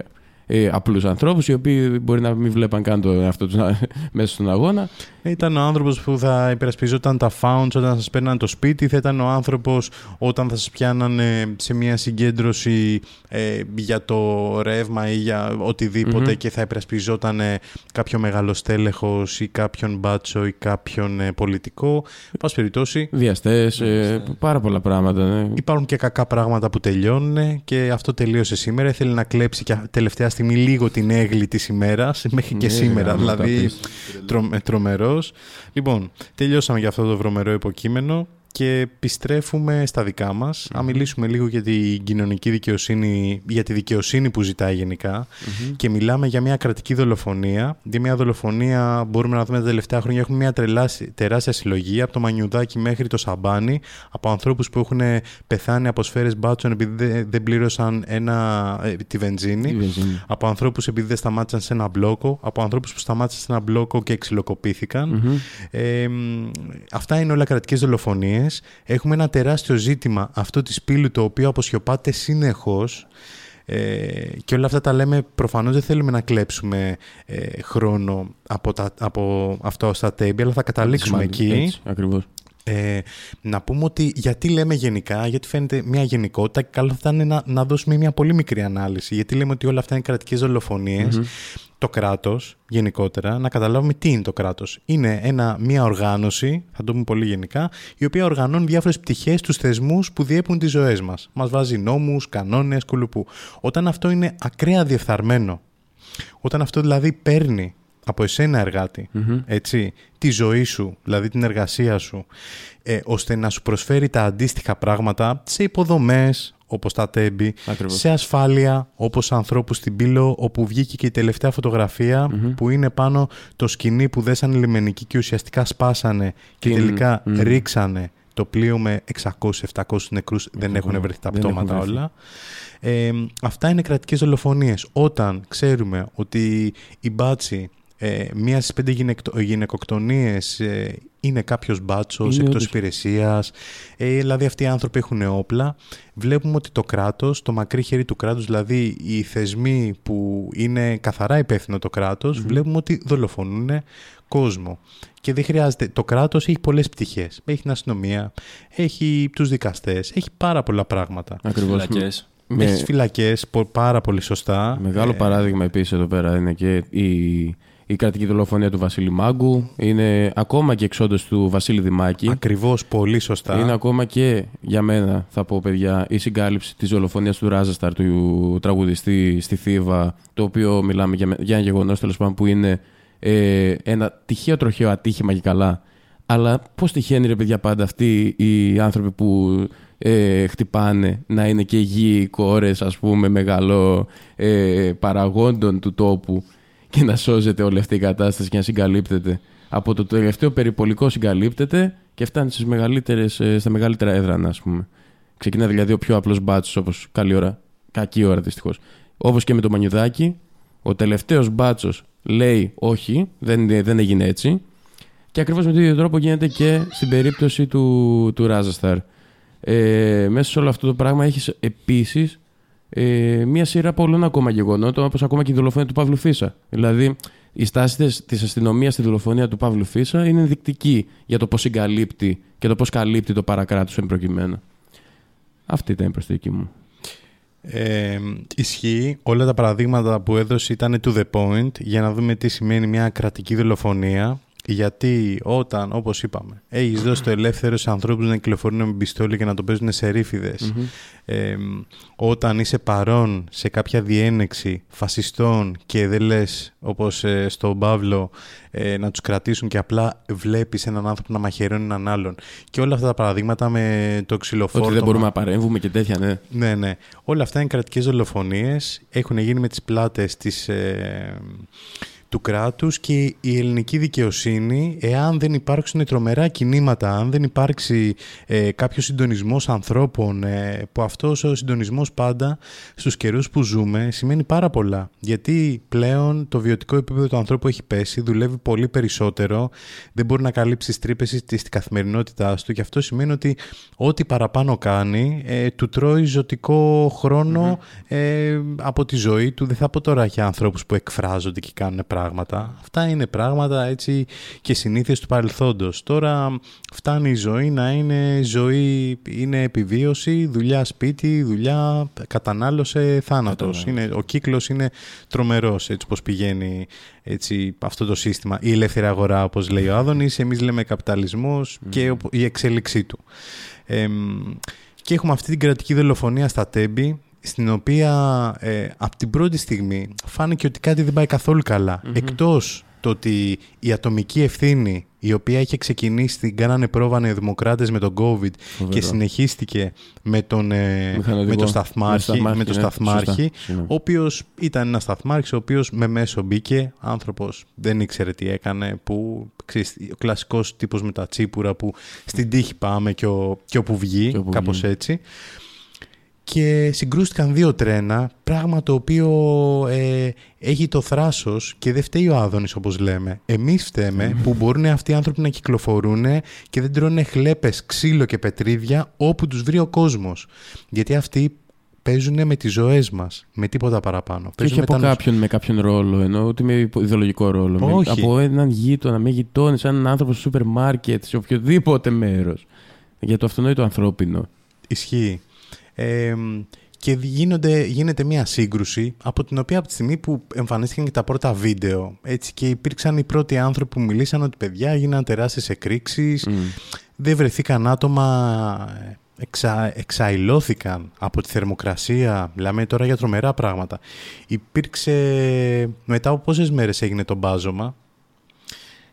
ε, απλούς ανθρώπους οι οποίοι μπορεί να μην βλέπαν καν το εαυτό τους να- μέσα στον αγώνα. Ήταν ο άνθρωπος που θα υπερασπιζόταν τα founds όταν σας παίρναν το σπίτι, θα ήταν ο άνθρωπος όταν θα σας πιάνανε σε μια συγκέντρωση ε, για το ρεύμα ή για οτιδήποτε Μμμ. και θα υπερασπιζόταν ε, κάποιο μεγάλο στέλεχος ή κάποιον μπάτσο ή κάποιον ε, πολιτικό. Εν πάση περιπτώσει, Βιαστές, ε, πάρα πολλά πράγματα. Ναι. Υπάρχουν και κακά πράγματα που τελειώνουν και αυτό τελείωσε σήμερα. Ήθελε να κλέψει και τελευταία στιγμή λίγο την έγκλη της ημέρας μέχρι και Ναι, σήμερα. άμα τα δηλαδή πεις. τρο, ε, τρομερός. Λοιπόν, τελειώσαμε για αυτό το βρωμερό υποκείμενο και επιστρέφουμε στα δικά μας. Να μιλήσουμε λίγο για την κοινωνική δικαιοσύνη, για τη δικαιοσύνη που ζητάει γενικά και μιλάμε για μια κρατική δολοφονία. Για μια δολοφονία μπορούμε να δούμε τα τελευταία χρόνια έχουμε μια τρελάση- τεράστια συλλογή από το Μανιουδάκι μέχρι το Σαμπάνι από ανθρώπους που έχουν πεθάνει από σφαίρες μπάτσων επειδή δεν- δεν πλήρωσαν ένα, ε, τη βενζίνη Η βενζίνη. από ανθρώπους επειδή δεν σταμάτησαν σε ένα μπλόκο, από ανθρώπους που σταμάτησαν σε ένα μπλόκο και ξυλοκοπήθηκαν. Μμμ. Ε, μ, αυτά είναι όλα κρατικές δολοφονίες. Έχουμε ένα τεράστιο ζήτημα αυτό της πύλου το οποίο αποσιωπάται συνεχώς ε, και όλα αυτά τα λέμε προφανώς δεν θέλουμε να κλέψουμε ε, χρόνο από, τα, από αυτό στα τέμπη αλλά θα καταλήξουμε Σημαντικό, εκεί. Έτσι, ακριβώς. Ε, να πούμε ότι γιατί λέμε γενικά, γιατί φαίνεται μια γενικότητα και καλό θα ήταν να, να δώσουμε μια πολύ μικρή ανάλυση. Γιατί λέμε ότι όλα αυτά είναι κρατικές δολοφονίες. Το κράτος γενικότερα, να καταλάβουμε τι είναι το κράτος. Είναι ένα, μια οργάνωση, θα το πούμε πολύ γενικά, η οποία οργανώνει διάφορες πτυχές τους θεσμούς που διέπουν τις ζωές μας. Μας βάζει νόμους, κανόνες, κουλουπού. Όταν αυτό είναι ακραία διεφθαρμένο, όταν αυτό δηλαδή παίρνει από εσένα εργάτη, έτσι, τη ζωή σου, δηλαδή την εργασία σου, ε, ώστε να σου προσφέρει τα αντίστοιχα πράγματα σε υποδομές, όπως τα τέμπη, Ακριβώς. σε ασφάλεια, όπως ανθρώπους στην Πύλο, όπου βγήκε και η τελευταία φωτογραφία, που είναι πάνω το σκηνή που δέσανε λιμενικοί και ουσιαστικά σπάσανε και Την- τελικά μμ. ρίξανε το πλοίο με 600-700 νεκρούς, δεν έχουν βρεθεί τα Δεν έχουν πτώματα βρεθεί. όλα. Ε, αυτά είναι κρατικές δολοφονίες. Όταν ξέρουμε ότι η μπάτσι ε, μία στις πέντε γυναικο, γυναικοκτονίες ε, είναι κάποιος μπάτσος Είναι εκτός όντως. υπηρεσίας, ε, δηλαδή αυτοί οι άνθρωποι έχουν όπλα. Βλέπουμε ότι το κράτος, το μακρύ χέρι του κράτους, δηλαδή οι θεσμοί που είναι καθαρά υπεύθυνο το κρατος βλέπουμε ότι δολοφονούν κόσμο. Και δεν χρειάζεται. Το κράτος έχει πολλές πτυχές. Έχει την αστυνομία, έχει τους δικαστές, έχει πάρα πολλά πράγματα. Ακριβώς. Φυλακές. Με- Έχει φυλακές, πο- πάρα πολύ σωστά. Μεγάλο Ε, παράδειγμα επίσης εδώ πέρα είναι και η, η κρατική δολοφονία του Βασίλη Μάγκου. Είναι ακόμα και εξόντως του Βασίλη Δημάκη. Ακριβώς, πολύ σωστά. Είναι ακόμα και για μένα, θα πω παιδιά, η συγκάλυψη της δολοφονίας του Ράζασταρ, του τραγουδιστή στη Θήβα, το οποίο μιλάμε για, για ένα γεγονός τέλος πάντων που είναι ε, ένα τυχαίο τροχαίο ατύχημα και καλά. Αλλά πώς τυχαίνει ρε παιδιά πάντα αυτοί οι άνθρωποι που ε, χτυπάνε να είναι και γη, κόρες ας πούμε μεγαλό ε, παραγόντων του τόπου και να σώζεται όλη αυτή η κατάσταση και να συγκαλύπτεται. Από το τελευταίο περιπολικό συγκαλύπτεται και φτάνει στις μεγαλύτερες, ε, στα μεγαλύτερα έδρανα, ας πούμε. Ξεκινά δηλαδή ο πιο απλός μπάτσος, όπως καλή ώρα, κακή ώρα δυστυχώς. Όπως και με το Μανιουδάκι, ο τελευταίος μπάτσος λέει όχι, δεν, δεν έγινε έτσι. Και ακριβώς με τον ίδιο τρόπο γίνεται και στην περίπτωση του, του Ράζασταρ. Ε, μέσα σε όλο αυτό το πράγμα έχεις επίσης ε, μία σειρά πολλών ακόμα γεγονότων, όπως ακόμα και η δολοφονία του Παύλου Φίσα. Δηλαδή, η στάση της, της αστυνομίας στη δολοφονία του Παύλου Φίσα είναι ενδεικτική για το πώς συγκαλύπτει και το πώς καλύπτει το παρακράτος εν προκειμένου. Αυτή ήταν η προσθήκη μου. Ε, ισχύει. Όλα τα παραδείγματα που έδωσε ήταν to the point για να δούμε τι σημαίνει μια κρατική δολοφονία. Γιατί όταν, όπως είπαμε, έχεις δώσει το ελεύθερος σε ανθρώπους να κυκλοφορούν με πιστόλι και να το παίζουν σε ρήφιδες, ε, όταν είσαι παρόν σε κάποια διένεξη φασιστών και δεν λες, όπως ε, στον Παύλο, ε, να τους κρατήσουν και απλά βλέπεις έναν άνθρωπο να μαχαιρώνει έναν άλλον. Και όλα αυτά τα παραδείγματα με το ξυλοφόρτωμα. Ότι δεν μπορούμε να παρέμβουμε και τέτοια, ναι. Ναι, ναι. Όλα αυτά είναι κρατικές δολοφονίες. Έχουν γίνει με τις πλάτες της, ε, του κράτους και η ελληνική δικαιοσύνη, εάν δεν υπάρξουν τρομερά κινήματα, αν δεν υπάρξει ε, κάποιος συντονισμός ανθρώπων, ε, που αυτός ο συντονισμός πάντα στους καιρούς που ζούμε σημαίνει πάρα πολλά. Γιατί πλέον το βιωτικό επίπεδο του ανθρώπου έχει πέσει, δουλεύει πολύ περισσότερο, δεν μπορεί να καλύψει τις τρύπες της στην καθημερινότητάς του και αυτό σημαίνει ότι ό,τι παραπάνω κάνει ε, του τρώει ζωτικό χρόνο ε, από τη ζωή του. Δεν θα πω τώρα για ανθρώπους που εκφράζονται και κάνουν πράγματα. Αυτά είναι πράγματα έτσι και συνήθειες του παρελθόντος. Τώρα φτάνει η ζωή να είναι ζωή, είναι επιβίωση, δουλειά σπίτι, δουλειά κατανάλωσε θάνατος. Είναι, ο κύκλος είναι τρομερός έτσι πως πηγαίνει έτσι, αυτό το σύστημα. Η ελεύθερη αγορά όπως λέει ο Άδωνης, εμείς λέμε καπιταλισμός και ο- η εξέλιξή του. Εμ, και έχουμε αυτή την κρατική δολοφονία στα Τέμπη, στην οποία ε, από την πρώτη στιγμή φάνηκε ότι κάτι δεν πάει καθόλου καλά. Εκτός το ότι η ατομική ευθύνη η οποία είχε ξεκινήσει, την κάνανε πρόβα οι δημοκράτες με τον COVID και συνεχίστηκε με τον, ε, Μηχανοδηγό. με τον Με σταθμάρχη, σταθμάρχη, με τον ναι, σταθμάρχη σωστά. Συγγνώμη. ο οποίος ήταν ένας σταθμάρχης, ο οποίος με μέσο μπήκε, άνθρωπος δεν ήξερε τι έκανε, που ξέρεις, ο κλασικός τύπος με τα τσίπουρα που στην τύχη πάμε και, ο, και όπου βγει, Και όπου κάπως βγει. έτσι. Και συγκρούστηκαν δύο τρένα, πράγμα το οποίο ε, έχει το θράσος και δεν φταίει ο Άδωνης όπως λέμε. Εμείς φταίμε που μπορούν αυτοί οι άνθρωποι να κυκλοφορούν και δεν τρώνε χλέπες, ξύλο και πετρίδια όπου τους βρει ο κόσμος. Γιατί αυτοί παίζουν με τις ζωές μας, με τίποτα παραπάνω. Και Παίζουν όχι από με τα νοσ- κάποιον με κάποιον ρόλο, ενώ ούτε με υπο- ιδεολογικό ρόλο. με- Όχι. από έναν γείτονα, με γειτόνι, σαν έναν άνθρωπο στο σούπερ μάρκετ, σε οποιοδήποτε μέρος. Για το αυτονόητο ανθρώπινο. Ισχύει. Ε, και γίνονται, γίνεται μια σύγκρουση από την οποία από τη στιγμή που εμφανίστηκαν και τα πρώτα βίντεο έτσι, και υπήρξαν οι πρώτοι άνθρωποι που μιλήσαν ότι παιδιά έγιναν τεράστιες εκρήξεις, δεν βρεθήκαν άτομα, ε, εξα, εξαϊλώθηκαν από τη θερμοκρασία, μιλάμε τώρα για τρομερά πράγματα. Υπήρξε, μετά από πόσες μέρες έγινε το μπάζωμα,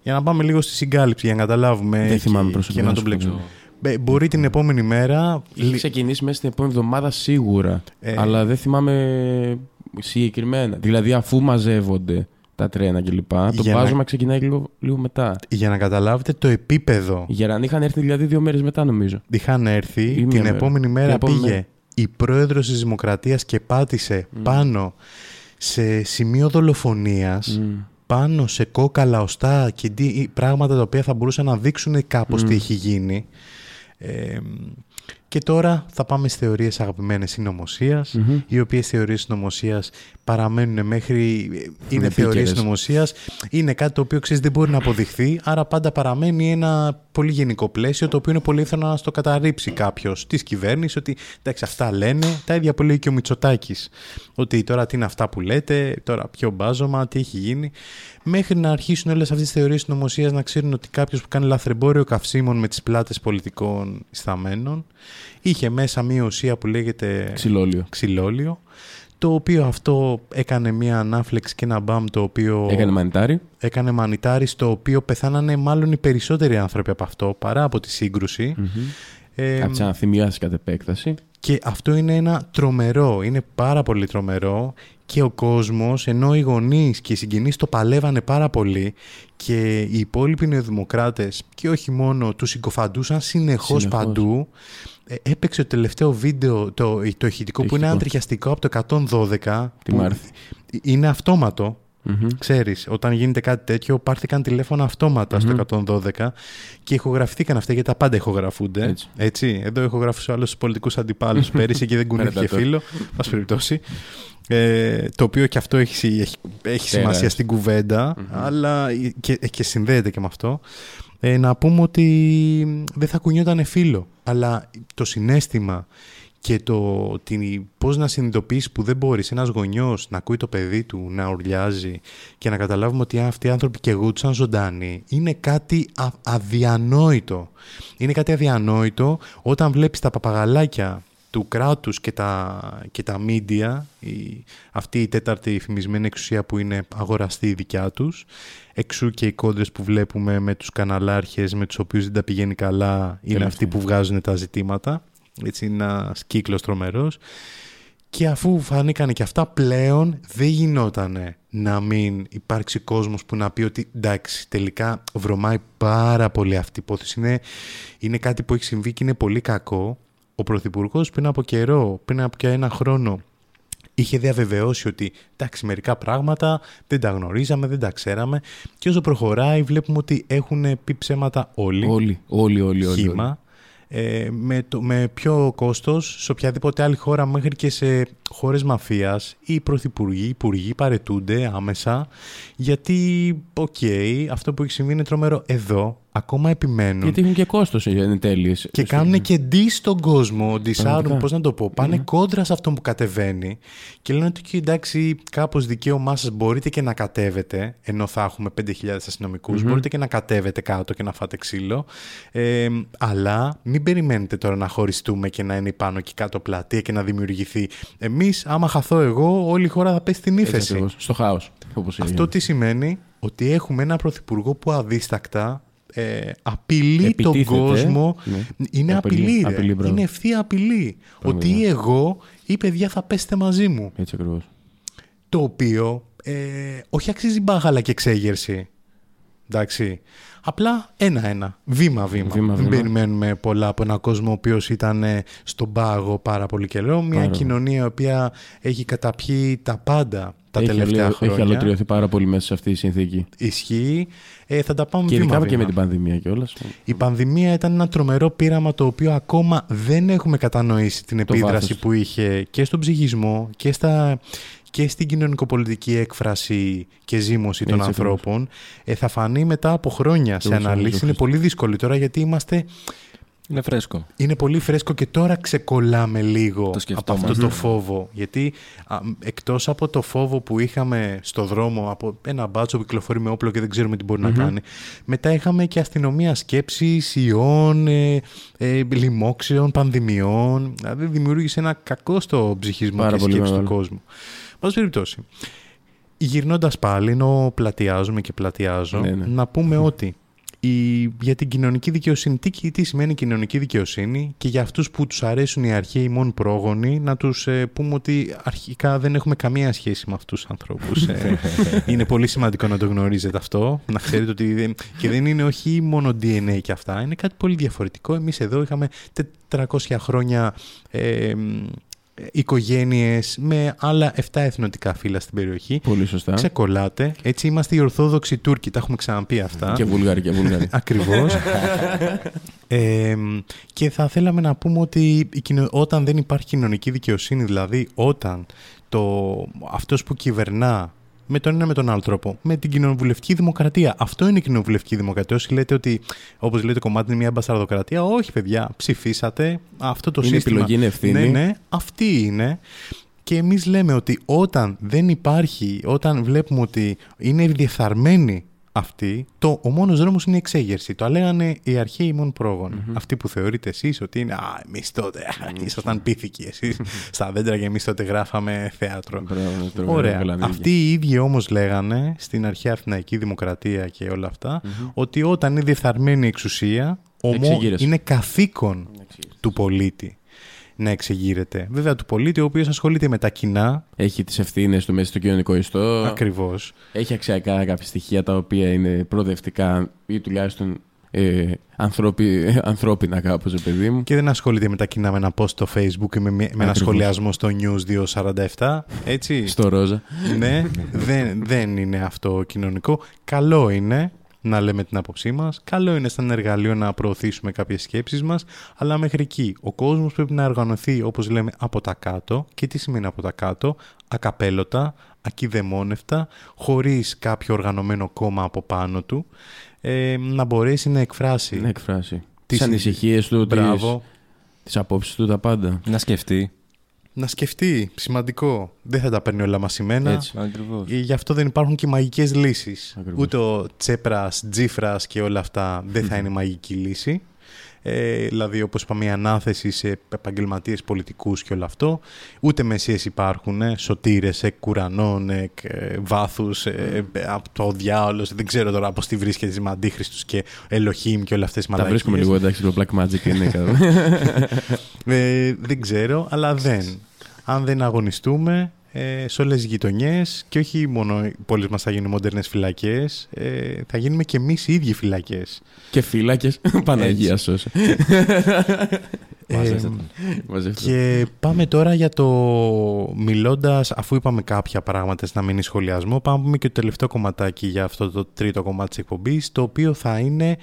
για να πάμε λίγο στη συγκάλυψη, για να καταλάβουμε Δεν και- θυμάμαι και προσωπικά να να το σου πω. μπλέξουμε. Μπε- Μπορεί την επόμενη μέρα. Είχε λι- ξεκινήσει μέσα στην επόμενη εβδομάδα σίγουρα. Ε. Αλλά δεν θυμάμαι συγκεκριμένα. Δηλαδή, αφού μαζεύονται τα τρένα κλπ. Το Για να- μπάζωμα ξεκινάει λίγο, λίγο μετά. Για να καταλάβετε το επίπεδο. Οι Γερανοί είχαν έρθει δηλαδή δύο μέρες μετά, νομίζω. Είχαν έρθει, Ή την μια μέρα. επόμενη μέρα Την επόμενη πήγε μέρα. η πρόεδρος της Δημοκρατίας και πάτησε πάνω σε σημείο δολοφονίας, πάνω σε κόκαλα οστά και τι- πράγματα τα οποία θα μπορούσαν να δείξουν κάπως τι έχει γίνει. Ε, και τώρα θα πάμε στις θεωρίες αγαπημένες συνωμοσίας, οι οποίες θεωρίες συνωμοσίας παραμένουν μέχρι... είναι επίκαιρες. θεωρίες συνωμοσίας, είναι κάτι το οποίο ξέρεις δεν μπορεί να αποδειχθεί, άρα πάντα παραμένει ένα πολύ γενικό πλαίσιο, το οποίο είναι πολύ ήθελο να στο καταρρύψει κάποιος της κυβέρνησης, ότι εντάξει αυτά λένε, τα ίδια που λέει και ο Μητσοτάκης. Ότι τώρα τι είναι αυτά που λέτε, τώρα ποιο μπάζωμα, τι έχει γίνει. Μέχρι να αρχίσουν όλες αυτές τις θεωρίες συνωμοσίας να ξέρουν ότι κάποιος που κάνει λαθρεμπόριο καυσίμων με τις πλάτες πολιτικών ισταμένων είχε μέσα μία ουσία που λέγεται Ξυλόλιο. ξυλόλιο, το οποίο αυτό έκανε μία ανάφλεξη και ένα μπαμ το οποίο Έκανε μανιτάρι. έκανε μανιτάρι στο οποίο πεθάνανε μάλλον οι περισσότεροι άνθρωποι από αυτό παρά από τη σύγκρουση. Ε, Από τι αναθυμιάσει κατ' επέκταση. και αυτό είναι ένα τρομερό, είναι πάρα πολύ τρομερό και ο κόσμος, ενώ οι γονείς και οι συγγενείς το παλεύανε πάρα πολύ και οι υπόλοιποι νεοδημοκράτες και όχι μόνο τους συκοφαντούσαν συνεχώς, Συνεχώς. παντού, ε, έπαιξε το τελευταίο βίντεο, το, το ηχητικό που είναι ηχητικό. αντριχιαστικό από το 112 Τη που Μάρθη. είναι αυτόματο Μμμ. Ξέρεις, όταν γίνεται κάτι τέτοιο, πάρθηκαν τηλέφωνα αυτόματα στο 112 και ηχογραφηθήκαν αυτά γιατί τα πάντα ηχογραφούνται. Έτσι. Έτσι. Εδώ ηχογράφησε ο άλλος του πολιτικούς αντιπάλους πέρυσι και δεν κουνήθηκε Predator. φίλο. Πάση περιπτώσει. Ε, το οποίο και αυτό έχει, έχει, έχει σημασία Τεράστιο. στην κουβεντα αλλά και, και συνδέεται και με αυτό. Ε, να πούμε ότι δεν θα κουνιόταν φίλο, αλλά το συνέστημα και το την, πώς να συνειδητοποιήσει που δεν μπορείς ένας γονιός να ακούει το παιδί του να ουρλιάζει και να καταλάβουμε ότι αυτοί οι άνθρωποι και σαν ζωντάνοι είναι κάτι α, αδιανόητο. Είναι κάτι αδιανόητο όταν βλέπεις τα παπαγαλάκια του κράτους και τα, και τα media, η, αυτή η τέταρτη φημισμένη εξουσία που είναι αγοραστή η δικιά τους, εξού και οι κόντρες που βλέπουμε με τους καναλάρχες με τους οποίους δεν τα πηγαίνει καλά, είναι Τελευταία. αυτοί που βγάζουν τα ζητήματα. Έτσι είναι ένας κύκλος τρομερός. Και αφού φανήκανε και αυτά πλέον δεν γινότανε να μην υπάρξει κόσμος που να πει ότι εντάξει τελικά βρωμάει πάρα πολύ αυτή η υπόθεση. Είναι, είναι κάτι που έχει συμβεί και είναι πολύ κακό. Ο Πρωθυπουργός πριν από καιρό, πριν από και ένα χρόνο είχε διαβεβαιώσει ότι εντάξει μερικά πράγματα δεν τα γνωρίζαμε, δεν τα ξέραμε και όσο προχωράει βλέπουμε ότι έχουν πει ψέματα όλοι. Όλοι, όλοι, όλοι. όλοι, χήμα ε, με, το, με πιο κόστος σε οποιαδήποτε άλλη χώρα μέχρι και σε χώρες μαφίας οι πρωθυπουργοί, οι υπουργοί παρετούνται άμεσα γιατί, οκ, αυτό που έχει συμβεί είναι τρομερό. Εδώ, ακόμα επιμένουν Γιατί έχουν και κόστος εν τέλει. και κάνουν και diss στον κόσμο, ντισάρουν, Πραγματικά. πώς να το πω, πάνε κόντρα σε αυτό που κατεβαίνει και λένε ότι «Και εντάξει κάπως δικαίωμά σας μπορείτε και να κατέβετε, ενώ θα έχουμε 5.000 αστυνομικούς μπορείτε και να κατέβετε κάτω και να φάτε ξύλο, ε, αλλά μην περιμένετε τώρα να χωριστούμε και να είναι πάνω και κάτω πλατεία και να δημιουργηθεί. Εμείς, άμα χαθώ εγώ, όλη η χώρα θα πέσει στην ύφεση. Στο χάος. Αυτό τι σημαίνει ότι έχουμε ένα πρωθυπουργό που αδίστακτα ε, απειλεί τον Επιτίθεται. κόσμο. Ναι. Είναι Απειλή, απειλή, ρε. απειλή, μπράβο. είναι ευθεία απειλή. Ότι ή εγώ ή παιδιά θα πέσετε μαζί μου. Έτσι ακριβώς. Το οποίο ε, όχι αξίζει μπάχαλα και εξέγερση. Εντάξει. Απλά ένα-ένα. Βήμα-βήμα. Βήμα, Δεν βήμα. περιμένουμε πολλά από έναν κόσμο ο οποίος ήταν ε, στον πάγο πάρα πολύ καιρό. Μια Πάρα. κοινωνία η οποία έχει καταπιεί τα πάντα τα έχει, τελευταία αλε- χρόνια. έχει αλωτριωθεί πάρα πολύ μέσα σε αυτή η συνθήκη. Ισχύει. Ε, θα τα πάμε Και ειδικά βήμα-βήμα. και με την πανδημία κιόλας. Η πανδημία ήταν ένα τρομερό πείραμα το οποίο ακόμα δεν έχουμε κατανοήσει την Το επίδραση βάθος του. που είχε και στον ψυχισμό και, στα, και στην κοινωνικοπολιτική έκφραση και ζήμωση των Έτσι ακριβώς. ανθρώπων. Ε, θα φανεί μετά από χρόνια σε ξέρω, αναλύσεις. ξέρω, Είναι Χριστό. πολύ δύσκολο τώρα γιατί είμαστε, Είναι φρέσκο. είναι πολύ φρέσκο και τώρα ξεκολλάμε λίγο Το από σκεφτόμαστε. αυτό το φόβο. Γιατί α, εκτός από το φόβο που είχαμε στο δρόμο από ένα μπάτσο που κυκλοφορεί με όπλο και δεν ξέρουμε τι μπορει να κάνει, μετά είχαμε και αστυνομία σκέψης, ιών, ε, ε, λοιμόξεων, πανδημιών. Δηλαδή δημιούργησε ένα κακό στο ψυχισμό Πάρα και πολύ σκέψη του μεγάλο. κόσμου. Πάση περιπτώσει, γυρνώντας πάλι, ενώ πλατιάζουμε και πλατιάζω, Ναι, ναι. να πούμε ότι η, για την κοινωνική δικαιοσύνη, τι, τι σημαίνει κοινωνική δικαιοσύνη και για αυτούς που τους αρέσουν οι αρχαίοι μόνο πρόγονοι, να τους ε, πούμε ότι αρχικά δεν έχουμε καμία σχέση με αυτούς τους ανθρώπους. Ε, είναι πολύ σημαντικό να το γνωρίζετε αυτό, να ξέρετε ότι δεν, και δεν είναι όχι μόνο DNA και αυτά, είναι κάτι πολύ διαφορετικό. Εμείς εδώ είχαμε 400 χρόνια ε, οικογένειες με άλλα 7 εθνοτικά φύλλα στην περιοχή. Πολύ σωστά. Ξεκολλάτε. Έτσι είμαστε οι Ορθόδοξοι Τούρκοι. Τα έχουμε ξαναπεί αυτά. Και Βουλγάροι και Βουλγάροι. Ακριβώς. ε, και θα θέλαμε να πούμε ότι η κοινο- όταν δεν υπάρχει κοινωνική δικαιοσύνη, δηλαδή όταν το, αυτός που κυβερνά με τον ένα με τον άλλο τρόπο, με την κοινοβουλευτική δημοκρατία. Αυτό είναι η κοινοβουλευτική δημοκρατία. Όσοι λέτε ότι, όπως λέτε, το κομμάτι είναι μια μπασταρδοκρατία, όχι παιδιά, ψηφίσατε αυτό το Είναι σύστημα. επιλογή, είναι ευθύνη. Ναι, ναι, αυτή είναι. Και εμείς λέμε ότι όταν δεν υπάρχει, όταν βλέπουμε ότι είναι διεφθαρμένοι αυτοί, το, ο μόνος δρόμος είναι η εξέγερση. Το λέγανε οι αρχαίοι μόνο πρόγονοι. Αυτοί που θεωρείτε εσείς ότι είναι «Α, εμείς τότε, α, ήσασταν πίθηκοι εσείς στα δέντρα και εμείς τότε γράφαμε θέατρο». Μπράβο, τρομερό, Ωραία. καλά δίκαια. Αυτοί οι ίδιοι όμως λέγανε στην αρχαία Αθηναϊκή Δημοκρατία και όλα αυτά, ότι όταν είναι διεφθαρμένη η εξουσία, ομο, Εξεγείρεσαι. είναι καθήκον του πολίτη να εξεγείρεται. Βέβαια του πολίτη ο οποίος ασχολείται με τα κοινά, Έχει τις ευθύνες του μέσα στο κοινωνικό ιστό. ακριβώς, Έχει αξιακά κάποια στοιχεία τα οποία είναι προοδευτικά ή τουλάχιστον ε, ανθρώπι, ανθρώπινα κάπως, ρε παιδί μου. και δεν ασχολείται με τα κοινά με ένα post στο facebook ή με, με ένα Ακριβώς. σχολιασμό στο news 247, έτσι. Στο ρόζα. ναι, δεν, δεν είναι αυτό κοινωνικό. Καλό είναι να λέμε την άποψή μας. Καλό είναι σαν εργαλείο να προωθήσουμε κάποιες σκέψεις μας. Αλλά μέχρι εκεί ο κόσμος πρέπει να οργανωθεί, όπως λέμε, από τα κάτω. Και τι σημαίνει από τα κάτω; Ακαπέλωτα, ακιδεμόνευτα, χωρίς κάποιο οργανωμένο κόμμα από πάνω του. Ε, να μπορέσει να εκφράσει Να εκφράσει. Τις Τις ανησυχίες του, Μπράβο. τις απόψεις του, τα πάντα. Να σκεφτεί. Να σκεφτεί. Σημαντικό. Δεν θα τα παίρνει όλα μασημένα. Έτσι. Ακριβώς. Ε, Γι' αυτό δεν υπάρχουν και μαγικές λύσεις. Ακριβώς. Ούτε ο Τσέπρας, Τζίφρας και όλα αυτά δεν θα είναι μαγική λύση. Ε, δηλαδή, όπως είπαμε, η ανάθεση σε επαγγελματίες πολιτικούς και όλο αυτό. Ούτε μεσίες υπάρχουν, ε, σωτήρες εκ ουρανών, εκ ε, βάθους, ε, ε, από το διάολος. Δεν ξέρω τώρα πώς τη βρίσκεται τις Μαντίχριστους και Ελοχήμ και όλα αυτές τις Τα μαλακίες. βρίσκουμε λίγο εντάξει, το Black Magic είναι καλό. Ε, δεν ξέρω, αλλά δεν. Αν δεν αγωνιστούμε ε, σε όλες τις γειτονιές και όχι μόνο οι πόλεις μας θα γίνουν μοντέρνες φυλακές, ε, θα γίνουμε και εμείς οι ίδιοι φυλακές. και φύλακε. Παναγίας σώσε. Μαζεύτε Ε, τον. Μαζεύτε. Και πάμε τώρα για το μιλώντας, αφού είπαμε κάποια πράγματα να μείνει σχολιασμό, πάμε να πούμε και το τελευταίο κομματάκι για αυτό το τρίτο κομμάτι της εκπομπής, το οποίο θα είναι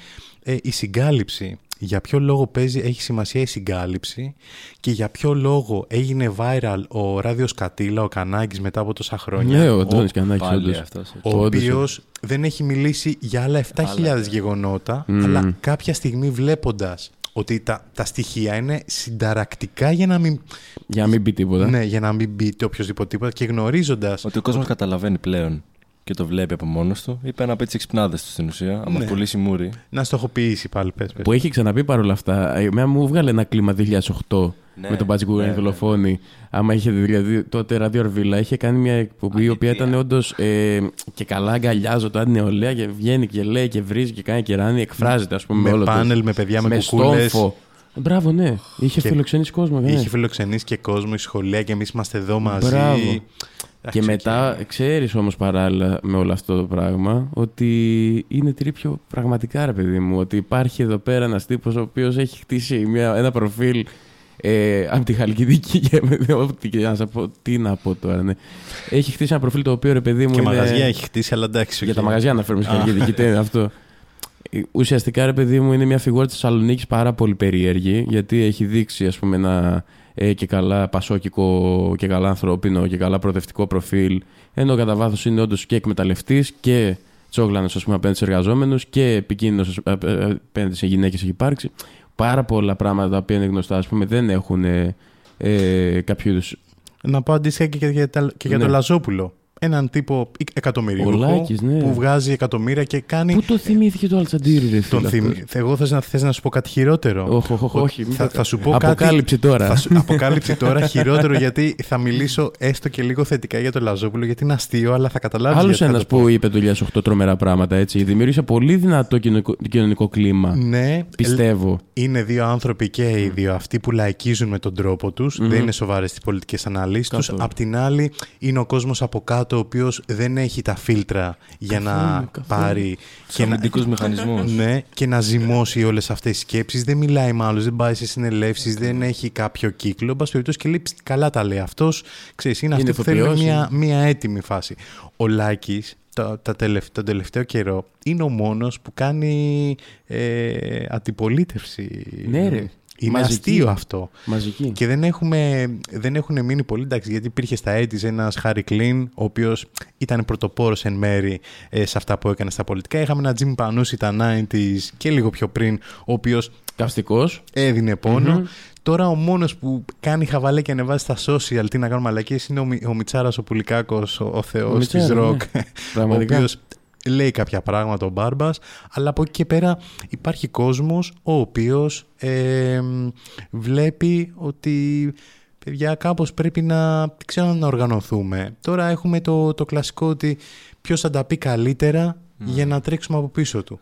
ε, η συγκάλυψη. Για ποιο λόγο παίζει, έχει σημασία η συγκάλυψη και για ποιο λόγο έγινε viral ο Ράδιος Κατήλα, ο Κανάγκης μετά από τόσα χρόνια. Ναι, ο ο, Αντώνης Κανάκης, Πάλι όντως. αυτός. ο Όντως, οποίος δεν έχει μιλήσει για άλλα 7.000 γεγονότα, Μμμ. αλλά κάποια στιγμή βλέποντας ότι τα, τα στοιχεία είναι συνταρακτικά για να μην, Για να μην πει τίποτα. ναι, για να μην μπει οποιοδήποτε τίποτα και γνωρίζοντας Ότι ο κόσμος καταλαβαίνει πλέον και το βλέπει από μόνος του. Είπε να πει τι εξυπνάδε του στην ουσία. Άμα Ναι. πουλήσει μούρι. να στοχοποιήσει πάλι πες, πες. Που έχει ξαναπεί παρόλα αυτά. Εμένα μου βγάλε ένα κλίμα 2008 Ναι, με τον Πατσικούρα ναι, ναι, δολοφόνη. Άμα είχε δηλαδή τότε ραδιο Αρβίλα, είχε κάνει μια εκπομπή η οποία ήταν όντως ε, και καλά αγκαλιάζω το νεολαία και βγαίνει και λέει και βρίζει και κάνει και ράνει, εκφράζεται ας πούμε με όλο το- πάνελ, με παιδιά, με, με κουκούλες. στόμφο. Μπράβο, ναι. Είχε Και- φιλοξενήσει κόσμο. Ναι. Είχε φιλοξενήσει και κόσμο, η σχολεία και εμείς είμαστε εδώ μαζί. Μπράβο. Εντάξει, Και μετά ξέρεις όμως παράλληλα με όλο αυτό το πράγμα ότι είναι trippy πραγματικά ρε παιδί μου ότι υπάρχει εδώ πέρα ένας τύπος ο οποίος έχει χτίσει μια, ένα προφίλ Ε, από τη Χαλκιδική. και- ό,τι και να σας πω, τι να πω τώρα, ναι. Έχει χτίσει ένα προφίλ το οποίο ρε παιδί μου. Και είναι... μαγαζιά έχει χτίσει, αλλά εντάξει. Για οκ. τα μαγαζιά αναφέρουμε στη Χαλκιδική. τι είναι αυτό. Ε, Ουσιαστικά, ρε παιδί μου, είναι μια φιγούρα της Θεσσαλονίκης πάρα πολύ περίεργη, γιατί έχει δείξει, ας πούμε, ένα ε, και καλά πασόκικο και καλά ανθρώπινο και καλά προοδευτικό προφίλ, ενώ κατά βάθος είναι όντως και εκμεταλλευτής και τσόγλανος, ας πούμε, απέναντι στους εργαζόμενους και επικίνδυνος απέναντι σε γυναίκες έχει υπάρξει. Πάρα πολλά πράγματα τα οποία είναι γνωστά, ας πούμε, δεν έχουν ε, ε, κάποιο είδου. Να πω αντίστοιχα και για, τα- και για Ναι. τον Λαζόπουλο. Έναν τύπο εκατομμυρίουχο Ο Λάκης, ναι. που βγάζει εκατομμύρια και κάνει. Πού το θυμήθηκε το Αλτσαντήρι, ρε Τον φίλε. θυμ... αυτός; Εγώ θες να, θες να σου πω κάτι χειρότερο. Όχι, όχι, όχι, όχι, μην θα, το θα σου πω Αποκάλυψη κάτι... τώρα. Θα σου... Αποκάλυψη τώρα χειρότερο γιατί θα μιλήσω έστω και λίγο θετικά για τον Λαζόπουλο γιατί είναι αστείο αλλά θα καταλάβεις Άλλος γιατί θα ένας το πω. που είπε το 2008 τρομερά πράγματα έτσι. Δημιούργησε πολύ δυνατό κοινωνικό, κοινωνικό κλίμα. Ναι, Πιστεύω. είναι δύο άνθρωποι και οι δύο αυτοί που λαϊκίζουν με τον τρόπο τους. Δεν είναι σοβαρές τις πολιτικές αναλύσεις τους. Καθόλου. Απ' την άλλη είναι ο κόσμος από κάτω ο οποίος δεν έχει τα φίλτρα για να Καθόλου, καθόλου. πάρει Τους και να, αμυντικού μηχανισμούς. ναι, και να ζυμώσει όλες αυτές τις σκέψεις. Δεν μιλάει με άλλους, δεν πάει σε συνελεύσεις, δεν έχει κάποιο κύκλο. Εν πάση περιπτώσει και λέει «Ψ, καλά τα λέει αυτός. Ξέρεις, είναι, Είναι αυτό που θέλει ηθοποιός, μια, μια έτοιμη φάση. Ο Λάκης τα, τα τελευ- τον τελευταίο καιρό είναι ο μόνος που κάνει ε, αντιπολίτευση. Ναι, ρε. Είναι Μαζική. αστείο αυτό. Μαζική. Και δεν, έχουμε, δεν έχουν μείνει πολύ εντάξει, γιατί υπήρχε στα έτη ένας Χάρη Κλίν, ο οποίος ήταν πρωτοπόρος εν μέρη ε, σε αυτά που έκανε στα πολιτικά. Είχαμε ένα Τζιμ Πανούση τα 90s και λίγο πιο πριν, ο οποίος Καυστικός. έδινε πόνο. Τώρα ο μόνος που κάνει χαβαλέ και ανεβάζει στα social τι να κάνουμε μαλακίες είναι ο, Μι- ο Μιτσάρας ο Πουλικάκος, ο, ο θεός τη Μιτσάρας, ροκ. ναι. ο Πραγματικά. οποίος λέει κάποια πράγματα ο Μπάρμπας, αλλά από εκεί και πέρα υπάρχει κόσμος ο οποίος ε, βλέπει ότι παιδιά κάπως πρέπει να, δεν ξέρω, να οργανωθούμε. Τώρα έχουμε το, το κλασικό ότι ποιος θα τα πει καλύτερα για να τρέξουμε από πίσω του.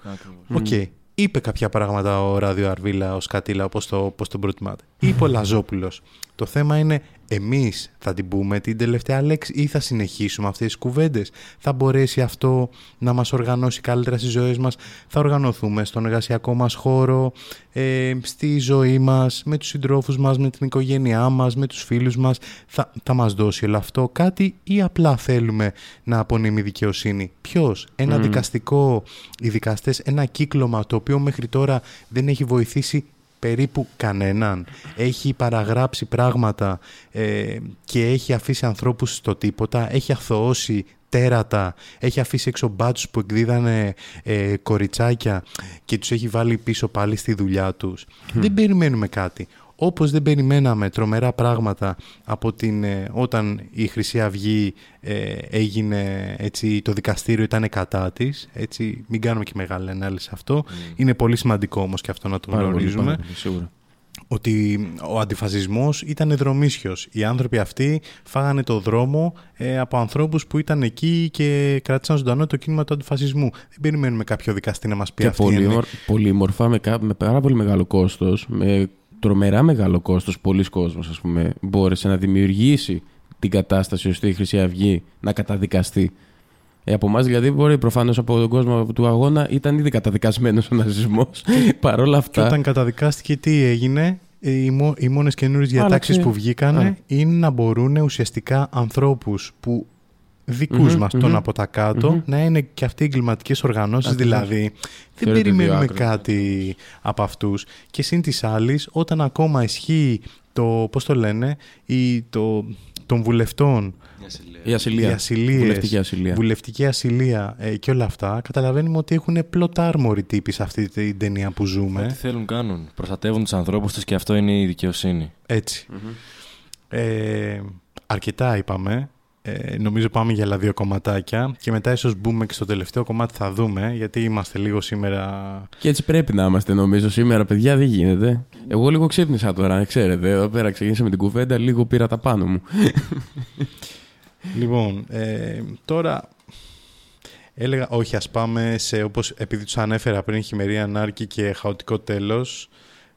Οκ. Είπε κάποια πράγματα ο Ράδιο Αρβίλα, ο Σκατίλα, όπως, το, όπως τον προτιμάτε. Είπε ο Λαζόπουλος. Το θέμα είναι εμείς θα την πούμε την τελευταία λέξη ή θα συνεχίσουμε αυτές τις κουβέντες; Θα μπορέσει αυτό να μας οργανώσει καλύτερα στις ζωές μας; Θα οργανωθούμε στον εργασιακό μας χώρο, ε, στη ζωή μας, με τους συντρόφους μας, με την οικογένειά μας, με τους φίλους μας; Θα, θα μας δώσει όλο αυτό κάτι ή απλά θέλουμε να απονείμει δικαιοσύνη; Ποιος, ένα δικαστικό, οι δικαστές, ένα κύκλωμα το οποίο μέχρι τώρα δεν έχει βοηθήσει περίπου κανέναν. Έχει παραγράψει πράγματα ε, και έχει αφήσει ανθρώπους στο τίποτα. Έχει αθωώσει τέρατα. Έχει αφήσει έξω μπάτσους που εκδίδανε ε, κοριτσάκια και τους έχει βάλει πίσω πάλι στη δουλειά τους. Δεν περιμένουμε κάτι. Όπως δεν περιμέναμε τρομερά πράγματα από την, ε, όταν η Χρυσή Αυγή ε, έγινε, έτσι, το δικαστήριο ήταν κατά της. Έτσι, μην κάνουμε και μεγάλη ανάλυση σε αυτό. Είναι πολύ σημαντικό όμως και αυτό να το Πάρα πολύ, γνωρίζουμε πάρα πολύ, σίγουρα. ότι ο αντιφασισμός ήταν δρομίσιος. Οι άνθρωποι αυτοί φάγανε το δρόμο ε, από ανθρώπους που ήταν εκεί και κράτησαν ζωντανό το κίνημα του αντιφασισμού. Δεν περιμένουμε κάποιο δικαστή να μας πει Και αυτή πολύ, είναι. μορ- πολύ μορφά με, κα- με πάρα πολύ μεγάλο κόστος, με τρομερά μεγάλο κόστος, πολλοί κόσμος ας πούμε, μπόρεσε να δημιουργήσει την κατάσταση ώστε η Χρυσή Αυγή να καταδικαστεί. Ε, από εμάς δηλαδή, μπορεί προφανώς από τον κόσμο του αγώνα ήταν ήδη καταδικασμένος ο ναζισμός. Παρ' όλα Και αυτά. όταν καταδικάστηκε τι έγινε, ε, οι, μό, οι μόνες καινούριες διατάξεις Άλλαξε. που βγήκανε Α. είναι να μπορούν ουσιαστικά ανθρώπους που δικούς Μμμ, μας τον μμμ. από τα κατω να είναι και αυτοί εγκληματικές οργανώσεις, Ακριβώς. δηλαδή δεν Θεωρείται περιμένουμε διάκριτο. κάτι από αυτούς. Και συν της άλλης, όταν ακόμα ισχύει το, πώς το λένε, η, το, των βουλευτών Η ασυλία. οι ασυλίες, Βουλευτική ασυλία. βουλευτική ασυλία ε, και όλα αυτά, καταλαβαίνουμε ότι έχουν plot armor οι τύποι σε αυτή την ταινία που ζούμε. Ό,τι θέλουν κάνουν. Προστατεύουν τους ανθρώπους τους και αυτό είναι η δικαιοσύνη. ετσι Ε, αρκετά είπαμε. Ε, νομίζω πάμε για άλλα δύο κομματάκια και μετά ίσως μπούμε και στο τελευταίο κομμάτι θα δούμε γιατί είμαστε λίγο σήμερα... Και έτσι πρέπει να είμαστε νομίζω σήμερα, παιδιά, δεν γίνεται. Εγώ λίγο ξύπνησα τώρα, ξέρετε. Εδώ πέρα ξεκίνησα με την κουβέντα, λίγο πήρα τα πάνω μου. Λοιπόν, ε, τώρα έλεγα όχι ας πάμε σε όπως επειδή τους ανέφερα πριν χειμερή ανάρκη και χαοτικό τέλος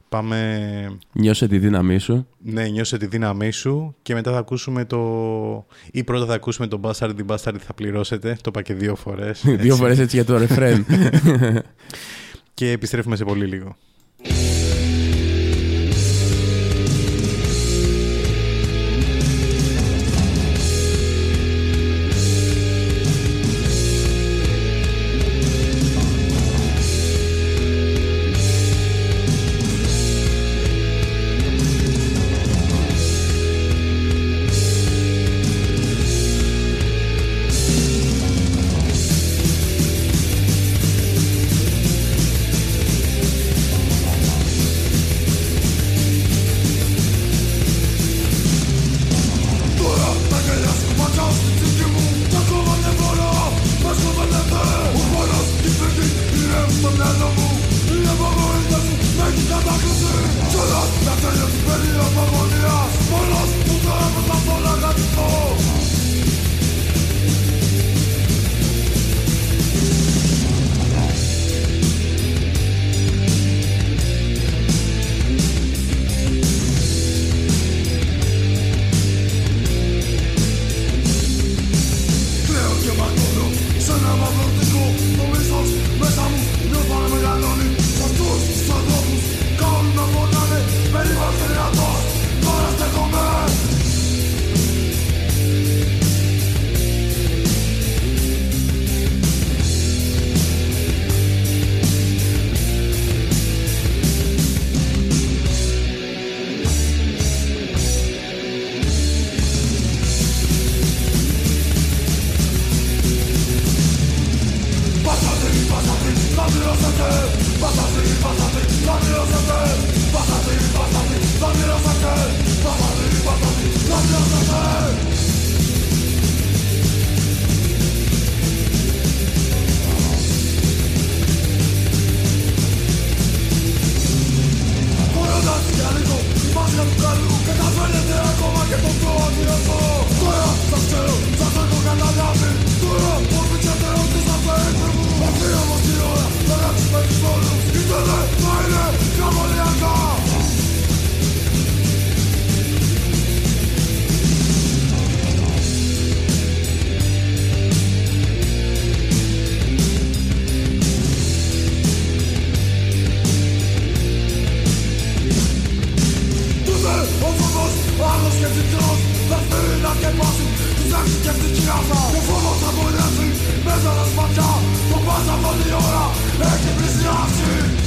πάμε Νιώσε τη δύναμή σου. Ναι, νιώσε τη δύναμή σου και μετά θα ακούσουμε το... ή πρώτα θα ακούσουμε το Bastard, την Bastard θα πληρώσετε. Το είπα και δύο φορές. Δύο έτσι. φορές έτσι για το ρεφρέν. Και επιστρέφουμε σε πολύ λίγο. Μάτια του καλού και τα φαίνεται ακόμα και το πιο όνειρο. Τώρα σας ξέρω, σας έχω καταλάβει Τώρα που πητσάτε ότι θα φέρετε μου. Αυτή όμως η ώρα, θα γράψουμε τους όλους Ήθελε να είναι διαβολιακά kiedy trud Bezwyry na nie pasów I zawsze kiedy ci rasa To słowo samoleży Bez zaraz macia To baza wody ora Ekipy z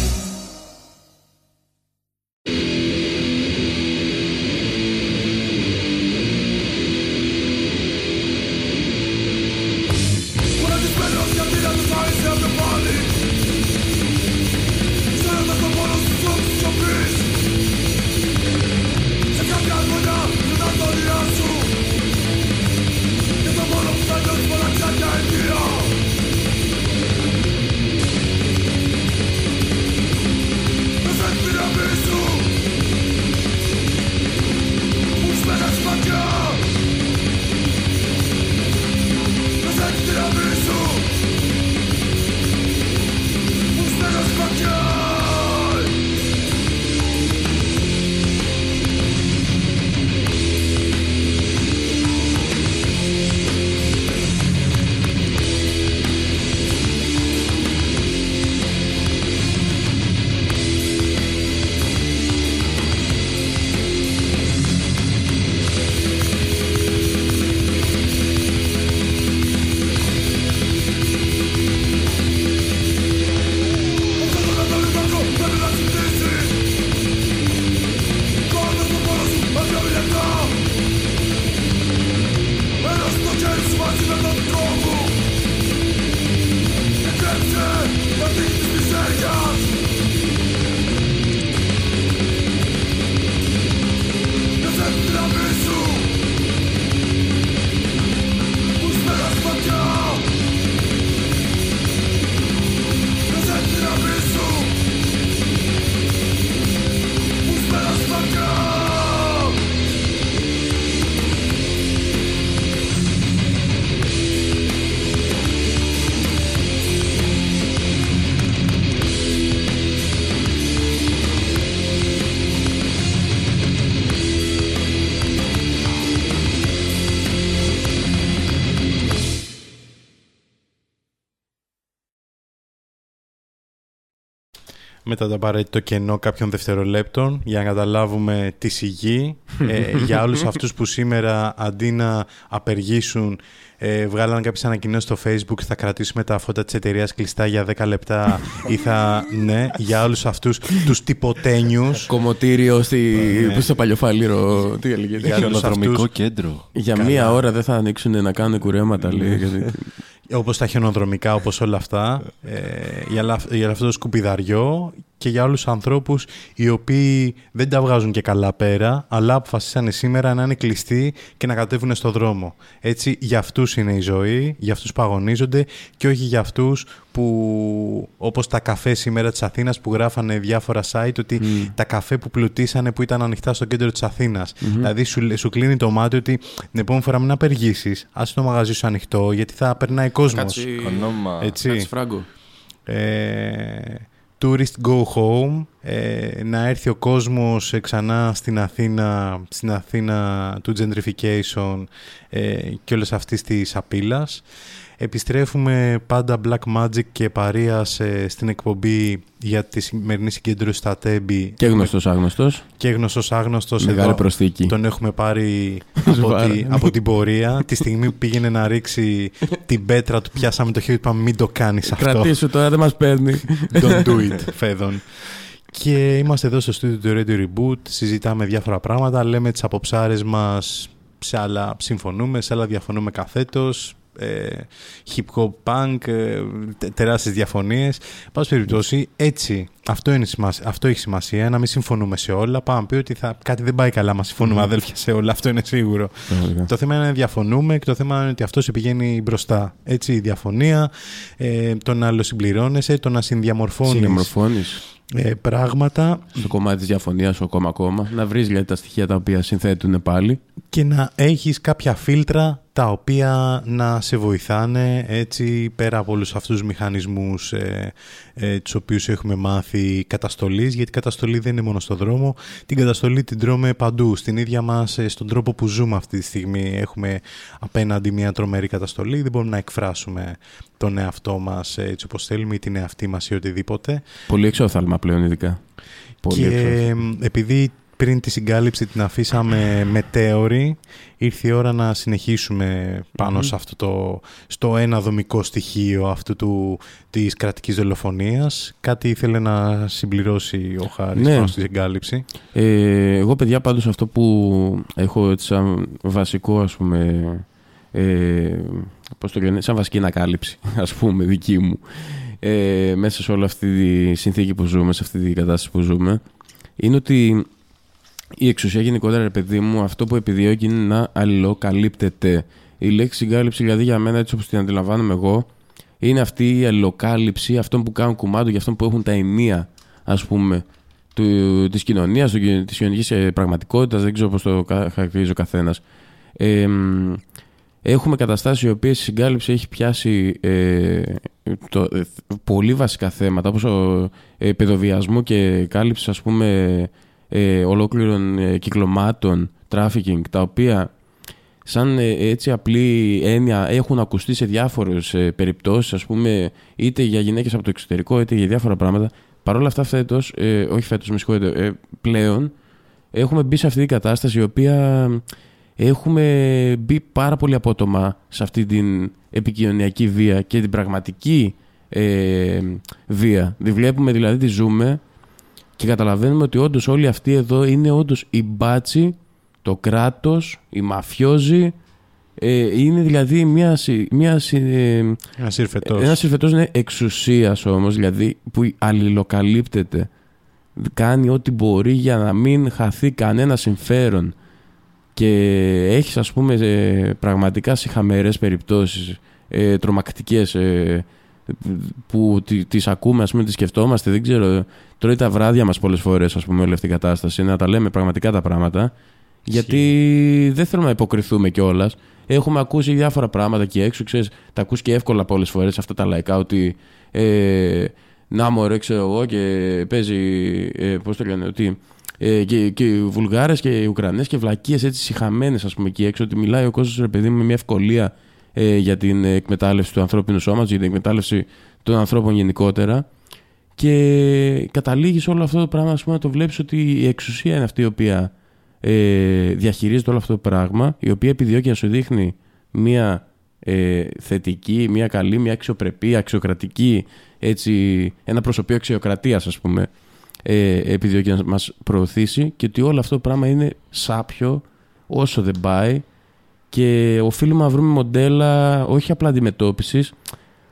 μετά το απαραίτητο κενό κάποιων δευτερολέπτων για να καταλάβουμε τη σιγή ε, για όλους αυτούς που σήμερα αντί να απεργήσουν ε, βγάλαν κάποιες ανακοινώσεις στο facebook θα κρατήσουμε τα φώτα της εταιρείας κλειστά για 10 λεπτά ή θα ναι για όλους αυτούς τους τυποτένιους Κομμωτήριο στη... Ναι. πού στο παλιοφάλιρο. Τι έλεγε. Για όλους Χιονοδρομικό αυτούς- κέντρο. Για Καλά. μία ώρα δεν θα ανοίξουν να κάνουν κουρέματα, λέει. γιατί- όπως τα χιονοδρομικά, όπως όλα αυτά, ε, για, λα- για αυτό το σκουπιδαριό και για όλους τους ανθρώπους οι οποίοι δεν τα βγάζουν και καλά πέρα, αλλά αποφασίσανε σήμερα να είναι κλειστοί και να κατέβουν στο δρόμο. Έτσι, για αυτούς είναι η ζωή, για αυτούς που αγωνίζονται και όχι για αυτούς που, όπως τα καφέ σήμερα της Αθήνας που γράφανε διάφορα site ότι τα καφέ που πλουτίσανε που ήταν ανοιχτά στο κέντρο της αθηνας Δηλαδή σου, σου κλείνει το μάτι ότι την επόμενη φορά μην απεργήσεις, άσε το μαγαζί σου ανοιχτό γιατί θα περνάει κόσμος. Κάτσε. Ονόμα. Έτσι. Κάτσε φράγκο. Ε, tourist go home, ε, να έρθει ο κόσμος ε, ξανά στην Αθήνα, στην Αθήνα του gentrification ε, και όλες αυτής της απειλάς. Επιστρέφουμε πάντα Black Magic και Παρίας ε, στην εκπομπή για τη σημερινή συγκέντρωση στα Τέμπη Και γνωστός άγνωστος. και γνωστός άγνωστος Μεγάλη εδώ. προσθήκη. Τον έχουμε πάρει από, Σοβαρά. τη, από την πορεία. τη στιγμή που πήγαινε να ρίξει την πέτρα του, πιάσαμε το χέρι του, είπαμε μην το κάνεις αυτό. Κρατήσου τώρα, δεν μας παίρνει. Don't do it, Φέδων. Και είμαστε εδώ στο στούντιο του Radio Reboot, συζητάμε διάφορα πράγματα, λέμε τις αποψάρες μας, σε άλλα συμφωνούμε, σε άλλα διαφωνούμε καθέτος, ε, hip hop punk, ε, τε- τεράστιες διαφωνίες. Πάση περιπτώσει, έτσι, αυτό, είναι σημασία, αυτό έχει σημασία, να μην συμφωνούμε σε όλα. Πάμε να πει ότι θα, κάτι δεν πάει καλά, μα συμφωνούμε αδέλφια σε όλα, αυτό είναι σίγουρο. Το θέμα είναι να διαφωνούμε και το θέμα είναι ότι αυτός σε πηγαίνει μπροστά. Έτσι, η διαφωνία, ε, το να αλλοσυμπληρώνεσαι, το να συνδιαμορφώνεις Συνδιαμορφώνεις ε, πράγματα στο κομμάτι της διαφωνίας σου ακόμα ακόμα. Να βρεις δηλαδή τα στοιχεία τα οποία συνθέτουν πάλι. και να έχεις κάποια φίλτρα τα οποία να σε βοηθάνε έτσι πέρα από όλους αυτούς τους μηχανισμούς ε, ε, τους οποίους έχουμε μάθει καταστολής γιατί η καταστολή δεν είναι μόνο στο δρόμο την καταστολή την τρώμε παντού στην ίδια μας ε, στον τρόπο που ζούμε αυτή τη στιγμή έχουμε απέναντι μια τρομερή καταστολή δεν μπορούμε να εκφράσουμε τον εαυτό μας ε, έτσι όπως θέλουμε ή την εαυτή μας ή οτιδήποτε Πολύ εξώθαλμα πλέον ειδικά. Πολύ και εξώθαλμα. μ, επειδή πριν τη συγκάλυψη την αφήσαμε μετέωρη, ήρθε η ώρα να συνεχίσουμε πάνω σε αυτό το, στο ένα δομικό στοιχείο αυτού του, της κρατικής δολοφονίας. Κάτι ήθελε να συμπληρώσει ο Χάρης Ναι. πάνω στη συγκάλυψη; Ε, εγώ παιδιά πάντως αυτό που έχω έτσι σαν βασικό ας πούμε ε, πώς το λένε, σαν βασική ανακάλυψη ας πούμε δική μου ε, μέσα σε όλη αυτή τη συνθήκη που ζούμε, σε αυτή τη κατάσταση που ζούμε είναι ότι η εξουσία γενικότερα ρε παιδί μου αυτό που επιδιώκει είναι να αλληλοκαλύπτεται η λέξη συγκάλυψη δηλαδή για μένα έτσι όπως την αντιλαμβάνομαι εγώ είναι αυτή η αλληλοκάλυψη αυτών που κάνουν κουμάντο για αυτών που έχουν τα ενία ας πούμε του, της κοινωνίας, του, της κοινωνικής ε, πραγματικότητας, δεν ξέρω πώς το κα- χαρακτηρίζει ο καθένας. Ε, μ, έχουμε καταστάσεις οι οποίες η συγκάλυψη έχει πιάσει ε, το, ε, πολύ βασικά θέματα όπως ο ε, παιδοβιασμό και κάλυψης ας πούμε ε, ολόκληρων ε, κυκλωμάτων, trafficking, τα οποία σαν ε, έτσι απλή έννοια έχουν ακουστεί σε διάφορες ε, περιπτώσεις ας πούμε είτε για γυναίκες από το εξωτερικό είτε για διάφορα πράγματα Παρ' όλα αυτά φέτος, ε, όχι φέτος με συγχωρείτε, ε, πλέον έχουμε μπει σε αυτή την κατάσταση η οποία έχουμε μπει πάρα πολύ απότομα σε αυτή την επικοινωνιακή βία και την πραγματική ε, βία. Τη βλέπουμε δηλαδή, τη ζούμε και καταλαβαίνουμε ότι όντως όλοι αυτοί εδώ είναι όντως οι μπάτσι, το κράτος, οι μαφιόζοι, ε, είναι δηλαδή μια, συ- μια, συ- ε, Ένας σύρφετος. ένας συμφετό είναι εξουσίας όμως, δηλαδή που αλληλοκαλύπτεται. Κάνει ό,τι μπορεί για να μην χαθεί κανένα συμφέρον. Και έχεις, ας πούμε, ε, πραγματικά σε χαμερές περιπτώσεις ε, τρομακτικές ε, που τι- τις ακούμε, ας πούμε, τις σκεφτόμαστε, δεν ξέρω, τρώει τα βράδια μας πολλές φορές, ας πούμε, όλη αυτή η κατάσταση, να τα λέμε πραγματικά τα πράγματα, γιατί δεν θέλουμε να υποκριθούμε κιόλας. Έχουμε ακούσει διάφορα πράγματα εκεί έξω, ξέρεις, τα ακούς και εύκολα πολλές φορές αυτά τα λαϊκά, ότι ε, να μωρέ, ξέρω εγώ, και παίζει, ε, πώς το λένε, ότι ε, και, και οι Βουλγάρες και οι Ουκρανές και βλακίες έτσι συχαμένες, ας πούμε, εκεί έξω, ότι μιλάει ο κόσμος, ρε παιδί μου, με μια ευκολία ε, για την εκμετάλλευση του ανθρώπινου σώματος, για την εκμετάλλευση των ανθρώπων γενικότερα. Και καταλήγεις όλο αυτό το πράγμα, ας πούμε, να το βλέπεις ότι η εξουσία είναι αυτή η οποία ε, διαχειρίζεται όλο αυτό το πράγμα, η οποία επιδιώκει να σου δείχνει μια ε, θετική, μια καλή, μια αξιοπρεπή, αξιοκρατική, έτσι, ένα προσωπείο αξιοκρατίας ας πούμε, ε, επιδιώκει να μας προωθήσει και ότι όλο αυτό το πράγμα είναι σάπιο όσο δεν πάει και οφείλουμε να βρούμε μοντέλα όχι απλά αντιμετώπισης,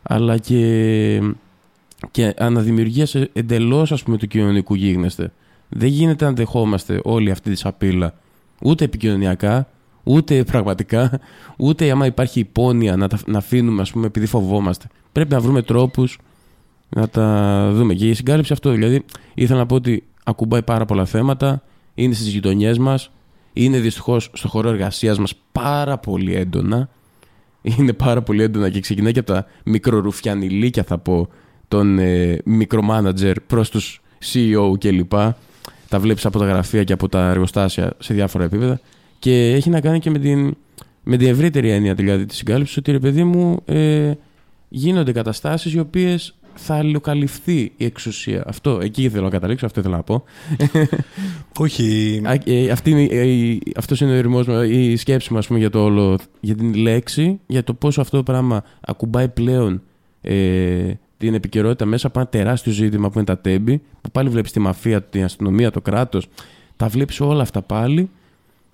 αλλά και, και αναδημιουργίας εντελώς ας πούμε του κοινωνικού γίγνεσθε. Δεν γίνεται να δεχόμαστε όλη αυτή τη σαπίλα ούτε επικοινωνιακά, ούτε πραγματικά, ούτε άμα υπάρχει υπόνοια να, τα, να αφήνουμε ας πούμε επειδή φοβόμαστε. Πρέπει να βρούμε τρόπους να τα δούμε. Και η συγκάλυψη αυτό δηλαδή ήθελα να πω ότι ακουμπάει πάρα πολλά θέματα, είναι στις γειτονιές μας, είναι δυστυχώς στο χώρο εργασίας μας πάρα πολύ έντονα. Είναι πάρα πολύ έντονα και ξεκινάει και από τα μικρορουφιανιλίκια, θα πω, των ε, μικρομάνατζερ προς τους CEO κλπ. Τα βλέπεις από τα γραφεία και από τα εργοστάσια σε διάφορα επίπεδα. Και έχει να κάνει και με την, με την ευρύτερη έννοια δηλαδή της συγκάλυψης, ότι ρε παιδί μου ε, γίνονται καταστάσεις οι οποίες θα αλληλοκαλυφθεί η εξουσία. Αυτό, εκεί θέλω να καταλήξω, αυτό ήθελα να πω. Όχι. Α, ε, αυτή είναι, ε, η- αυτός είναι ο ερμός μου, η σκέψη μου ας πούμε, για, το όλο, για την λέξη, για το πόσο αυτό το πράγμα ακουμπάει πλέον ε, την επικαιρότητα μέσα από ένα τεράστιο ζήτημα που είναι τα τέμπη, που πάλι βλέπεις τη μαφία, την αστυνομία, το κράτος, τα βλέπεις όλα αυτά πάλι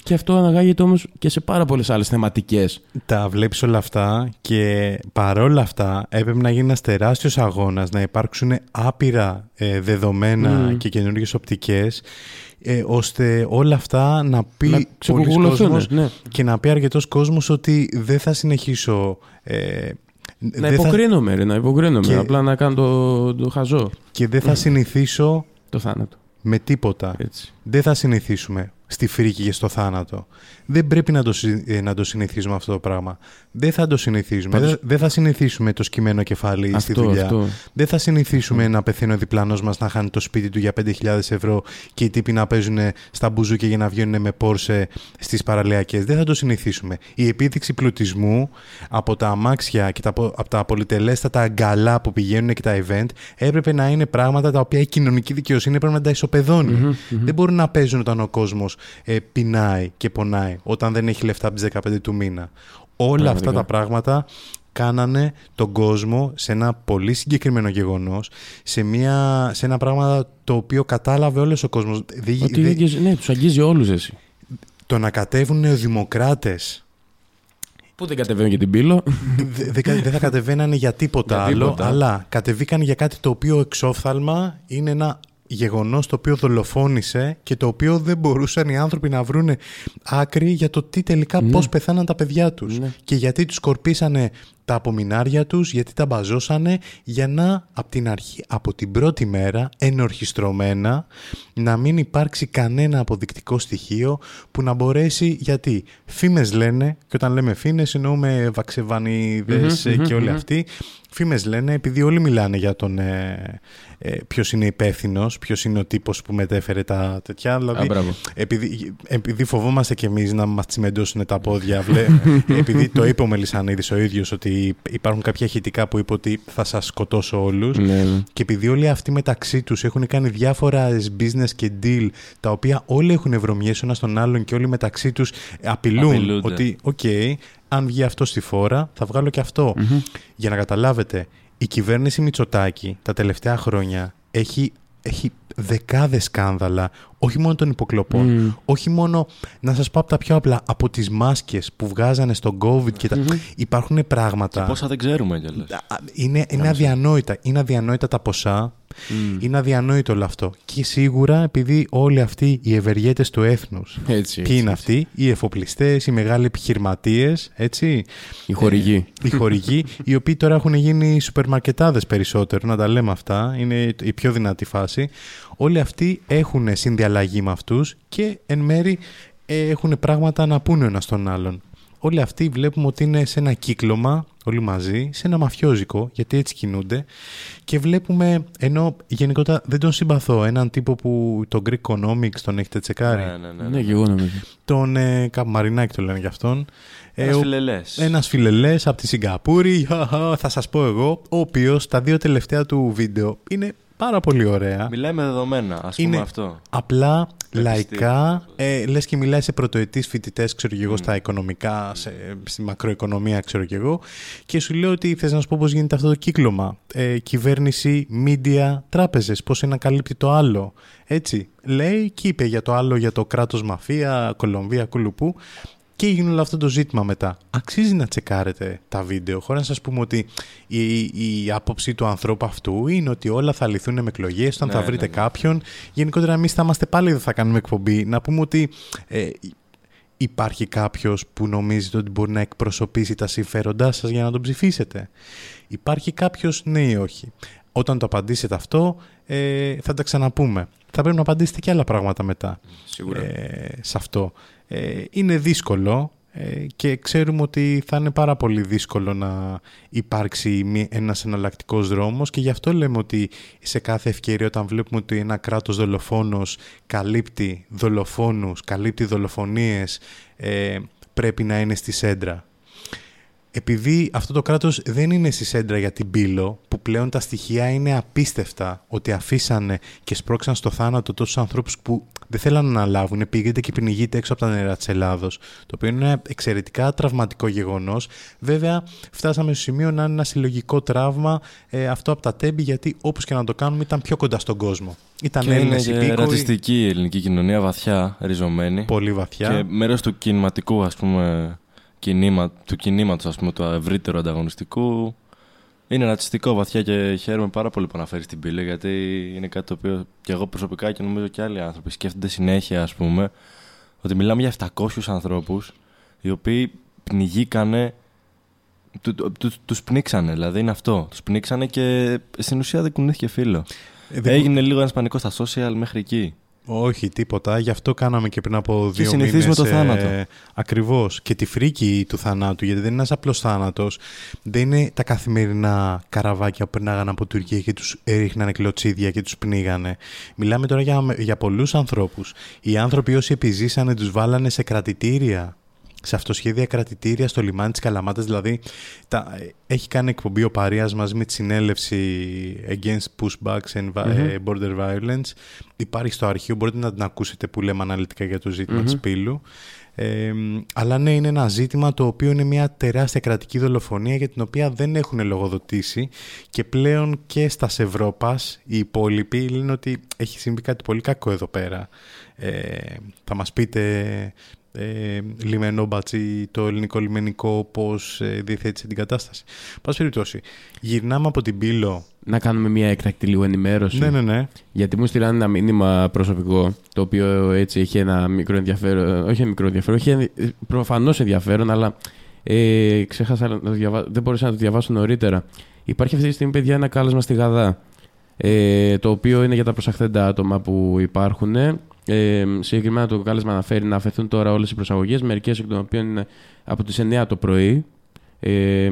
και αυτό αναγάγεται όμως και σε πάρα πολλές άλλες θεματικές. Τα βλέπεις όλα αυτά και παρόλα αυτά έπρεπε να γίνει ένας τεράστιος αγώνας να υπάρξουν άπειρα ε, δεδομένα Μμμ. και καινούργιες οπτικές ε, ώστε όλα αυτά να πει Να πολλοί ξεκουκουλωθούν, κόσμος ναι. και να πει αρκετός κόσμος ότι δεν θα συνεχίσω ε, Να δεν θα- υποκρίνομαι, ρε, να υποκρίνομαι. Και- Απλά να κάνω το, το χαζό. και δεν θα συνηθίσω Το θάνατο. με τίποτα. Έτσι. Δεν θα συνηθίσουμε στη φρίκη και στο θάνατο. Δεν πρέπει να το, συ- ε, να το συνηθίζουμε αυτό το πράγμα. Δεν θα το συνηθίζουμε. Πάντως- Δεν, δεν θα συνηθίσουμε το σκυμμένο κεφάλι στη Αυτό, δουλειά. αυτό. Δεν θα συνηθίσουμε να πεθαίνει ο διπλανός μας να χάνει το σπίτι του για 5.000 ευρώ και οι τύποι να παίζουν στα μπουζούκια για να βγαίνουν με πόρσε στις παραλιακές. Δεν θα το συνηθίσουμε. Η επίδειξη πλουτισμού από τα αμάξια και τα, πο- από τα πολυτελέστατα αγκαλά που πηγαίνουν και τα event έπρεπε να είναι πράγματα τα οποία η κοινωνική δικαιοσύνη πρέπει να τα ισοπεδωνει Δεν μπορούν να παίζουν όταν ο κόσμος ε, πεινάει και πονάει, όταν δεν έχει λεφτά από τις 15 του μήνα. Όλα αυτά Πραγματικά. τα πράγματα κάνανε τον κόσμο σε ένα πολύ συγκεκριμένο γεγονός, σε, μια, σε ένα πράγμα το οποίο κατάλαβε όλος ο κόσμος. Δεν- Ότι δεν- αγγίζει- ναι, τους αγγίζει όλους εσύ. το να κατέβουν νεοδημοκράτες Πού δεν κατεβαίνουν και την πύλο. δεν δε, κα- δεν θα κατεβαίνανε για τίποτα Για άλλο, τίποτα. αλλά κατεβήκαν για κάτι το οποίο εξόφθαλμα είναι ένα γεγονός το οποίο δολοφόνησε και το οποίο δεν μπορούσαν οι άνθρωποι να βρούνε άκρη για το τι τελικά πώς πεθάναν τα παιδιά τους. Ναι. και γιατί τους σκορπίσανε τα απομεινάρια τους, γιατί τα μπαζώσανε για να από την αρχή, από την πρώτη μέρα ενορχιστρωμένα να μην υπάρξει κανένα αποδεικτικό στοιχείο που να μπορέσει γιατί φήμες λένε και όταν λέμε φήμες εννοούμε βαξεβανίδες ε, και όλοι αυτοί φήμες λένε επειδή όλοι μιλάνε για τον ε, ε, ποιος είναι υπεύθυνος, ποιος είναι ο τύπος που μετέφερε τα τέτοια δηλαδή Α, μπράβο. επειδή, επειδή φοβόμαστε κι εμείς να μας τσιμεντώσουν τα πόδια βλέ, επειδή το είπε ο Μελισανίδης ο ίδιος ότι υπάρχουν κάποια ηχητικά που είπε ότι θα σας σκοτώσω όλους ναι, ναι. και επειδή όλοι αυτοί μεταξύ τους έχουν κάνει διάφορα business και deal τα οποία όλοι έχουν βρωμιές ο ένας τον άλλον και όλοι μεταξύ τους απειλούν Απειλούνται. ότι οκ, αν βγει αυτό στη φόρα θα βγάλω και αυτό. Για να καταλάβετε, η κυβέρνηση Μητσοτάκη τα τελευταία χρόνια έχει, έχει δεκάδες σκάνδαλα, όχι μόνο των υποκλοπών, όχι μόνο, να σας πω από τα πιο απλά, από τις μάσκες που βγάζανε στον COVID και τα... Υπάρχουν πράγματα... Πόσα δεν ξέρουμε κιόλας. Α, Είναι, είναι αδιανόητα. Είναι αδιανόητα τα ποσά. Είναι αδιανόητο όλο αυτό. Και σίγουρα επειδή όλοι αυτοί οι ευεργέτες του έθνους, Έτσι, ποιοι είναι αυτοί, οι εφοπλιστές, οι μεγάλοι επιχειρηματίες, έτσι, Η χορηγή. οι χορηγοί, οι οποίοι τώρα έχουν γίνει σούπερ μαρκετάδες περισσότερο, να τα λέμε αυτά, είναι η πιο δυνατή φάση. Όλοι αυτοί έχουν συνδιαλλαγή με αυτούς και εν μέρη ε, έχουν πράγματα να πούνε ο ένας τον άλλον. Όλοι αυτοί βλέπουμε ότι είναι σε ένα κύκλωμα, όλοι μαζί, σε ένα μαφιόζικο, γιατί έτσι κινούνται. Και βλέπουμε, ενώ γενικότερα δεν τον συμπαθώ, έναν τύπο που τον Greek Economics τον έχετε τσεκάρει. Ναι, ναι, ναι. Ναι, και εγώ νομίζω. Τον ε, κάπου Μαρινάκη το λένε γι' αυτόν. Ένας ο- φιλελές. ένας φιλελές από τη Σιγκαπούρη, χαχα, θα σας πω εγώ, ο οποίος τα δύο τελευταία του βίντεο είναι πάρα πολύ ωραία. Μιλάει με δεδομένα, ας πούμε Είναι αυτό. απλά Με λαϊκά, ε, λες και μιλάει σε πρωτοετής φοιτητές, ξέρω και εγώ, στα οικονομικά, σε, στη μακροοικονομία, ξέρω και εγώ, και σου λέω ότι θες να σου πω πώς γίνεται αυτό το κύκλωμα. Ε, κυβέρνηση, media, τράπεζες, πώς ένα καλύπτει το άλλο. Έτσι, λέει και είπε για το άλλο, για το κράτος μαφία, Κολομβία, κουλουπού, και έγινε όλο αυτό το ζήτημα μετά. Αξίζει να τσεκάρετε τα βίντεο, χωρίς να σας πούμε ότι η, η άποψη του ανθρώπου αυτού είναι ότι όλα θα λυθούν με εκλογές, όταν Ναι, θα ναι, βρείτε ναι. κάποιον. Γενικότερα, εμείς θα είμαστε πάλι, δεν θα κάνουμε εκπομπή. Να πούμε ότι ε, υπάρχει κάποιος που νομίζετε ότι μπορεί να εκπροσωπήσει τα συμφέροντά σας για να τον ψηφίσετε. Υπάρχει κάποιος, ναι ή όχι. Όταν το απαντήσετε αυτό, ε, θα τα ξαναπούμε. Θα πρέπει να απαντήσετε και άλλα πράγματα μετά Σίγουρα. ε, σε αυτό. Ε, είναι δύσκολο ε, και ξέρουμε ότι θα είναι πάρα πολύ δύσκολο να υπάρξει μη- ένας εναλλακτικός δρόμος και γι' αυτό λέμε ότι σε κάθε ευκαιρία όταν βλέπουμε ότι ένα κράτος δολοφόνος καλύπτει δολοφόνους, καλύπτει δολοφονίες, ε, πρέπει να είναι στη σέντρα. Επειδή αυτό το κράτος δεν είναι στη σέντρα για την πύλο, που πλέον τα στοιχεία είναι απίστευτα ότι αφήσανε και σπρώξαν στο θάνατο τόσους ανθρώπους που δεν θέλανε να αναλάβουν, πήγαινε και πνιγείτε έξω από τα νερά της Ελλάδος, το οποίο είναι ένα εξαιρετικά τραυματικό γεγονός. Βέβαια, φτάσαμε στο σημείο να είναι ένα συλλογικό τραύμα ε, αυτό από τα τέμπη, γιατί όπως και να το κάνουμε ήταν πιο κοντά στον κόσμο. Ήταν Και είναι Έλληνες και υπήκοοι, ρατσιστική η ελληνική κοινωνία, βαθιά ριζωμένη. πολύ βαθιά. Και μέρος του κινηματικού, ας πούμε, κινήμα, του κινήματος, ας πούμε, του ευρύτερου ανταγωνιστικού, είναι ρατσιστικό βαθιά και χαίρομαι πάρα πολύ που αναφέρεις την πύλη, γιατί είναι κάτι το οποίο και εγώ προσωπικά και νομίζω και άλλοι άνθρωποι σκέφτονται συνέχεια, ας πούμε, ότι μιλάμε για 700 ανθρώπους οι οποίοι πνιγήκανε, του, του, του- τους πνίξανε, δηλαδή είναι αυτό. Τους πνίξανε και στην ουσία δεν κουνήθηκε φίλο. Ε, δεν- Έγινε λίγο ένας πανικός στα social μέχρι εκεί. Όχι, τίποτα. Γι' αυτό κάναμε και πριν από δύο συνηθίζουμε μήνες, το θάνατο. Ε, ακριβώς. Και τη φρίκη του θανάτου, γιατί δεν είναι ένας απλός θάνατος. Δεν είναι τα καθημερινά καραβάκια που περνάγαν από Τουρκία και τους ρίχνανε κλωτσίδια και τους πνίγανε. Μιλάμε τώρα για, για πολλούς ανθρώπους. Οι άνθρωποι όσοι επιζήσανε τους βάλανε σε κρατητήρια σε αυτοσχέδια κρατητήρια στο λιμάνι της Καλαμάτας, δηλαδή τα, έχει κάνει εκπομπή ο Παρίας μαζί με τη συνέλευση Against Pushbacks and Va- ε, Border Violence. Υπάρχει στο αρχείο, μπορείτε να την ακούσετε που λέμε αναλυτικά για το ζητημα της πύλου. Ε, αλλά ναι, είναι ένα ζήτημα το οποίο είναι μια τεράστια κρατική δολοφονία για την οποία δεν έχουν λογοδοτήσει και πλέον και στας Ευρώπας οι υπόλοιποι λένε ότι έχει συμβεί κάτι πολύ κακό εδώ πέρα. Ε, θα μας πείτε ε, λιμενό μπατσί, το ελληνικό λιμενικό πώς ε, διαθέτησε την κατάσταση. Πάση περιπτώσει, γυρνάμε από την πύλο. Να κάνουμε μια έκτακτη λίγο ενημέρωση. Ναι, ναι, ναι. Γιατί μου στείλανε ένα μήνυμα προσωπικό, το οποίο έτσι έχει ένα μικρό ενδιαφέρον. Όχι ένα μικρό ενδιαφέρον, έχει προφανώς ενδιαφέρον, αλλά ε, ξέχασα να το διαβάσω. Δεν μπορούσα να το διαβάσω νωρίτερα. Υπάρχει αυτή τη στιγμή, παιδιά, ένα κάλεσμα στη Γαδά. Ε, το οποίο είναι για τα προσαχθέντα άτομα που υπάρχουν. Ε, συγκεκριμένα το κάλεσμα αναφέρει να αφαιθούν τώρα όλες οι προσαγωγές, μερικές εκ των οποίων είναι από τις 9 το πρωί ε,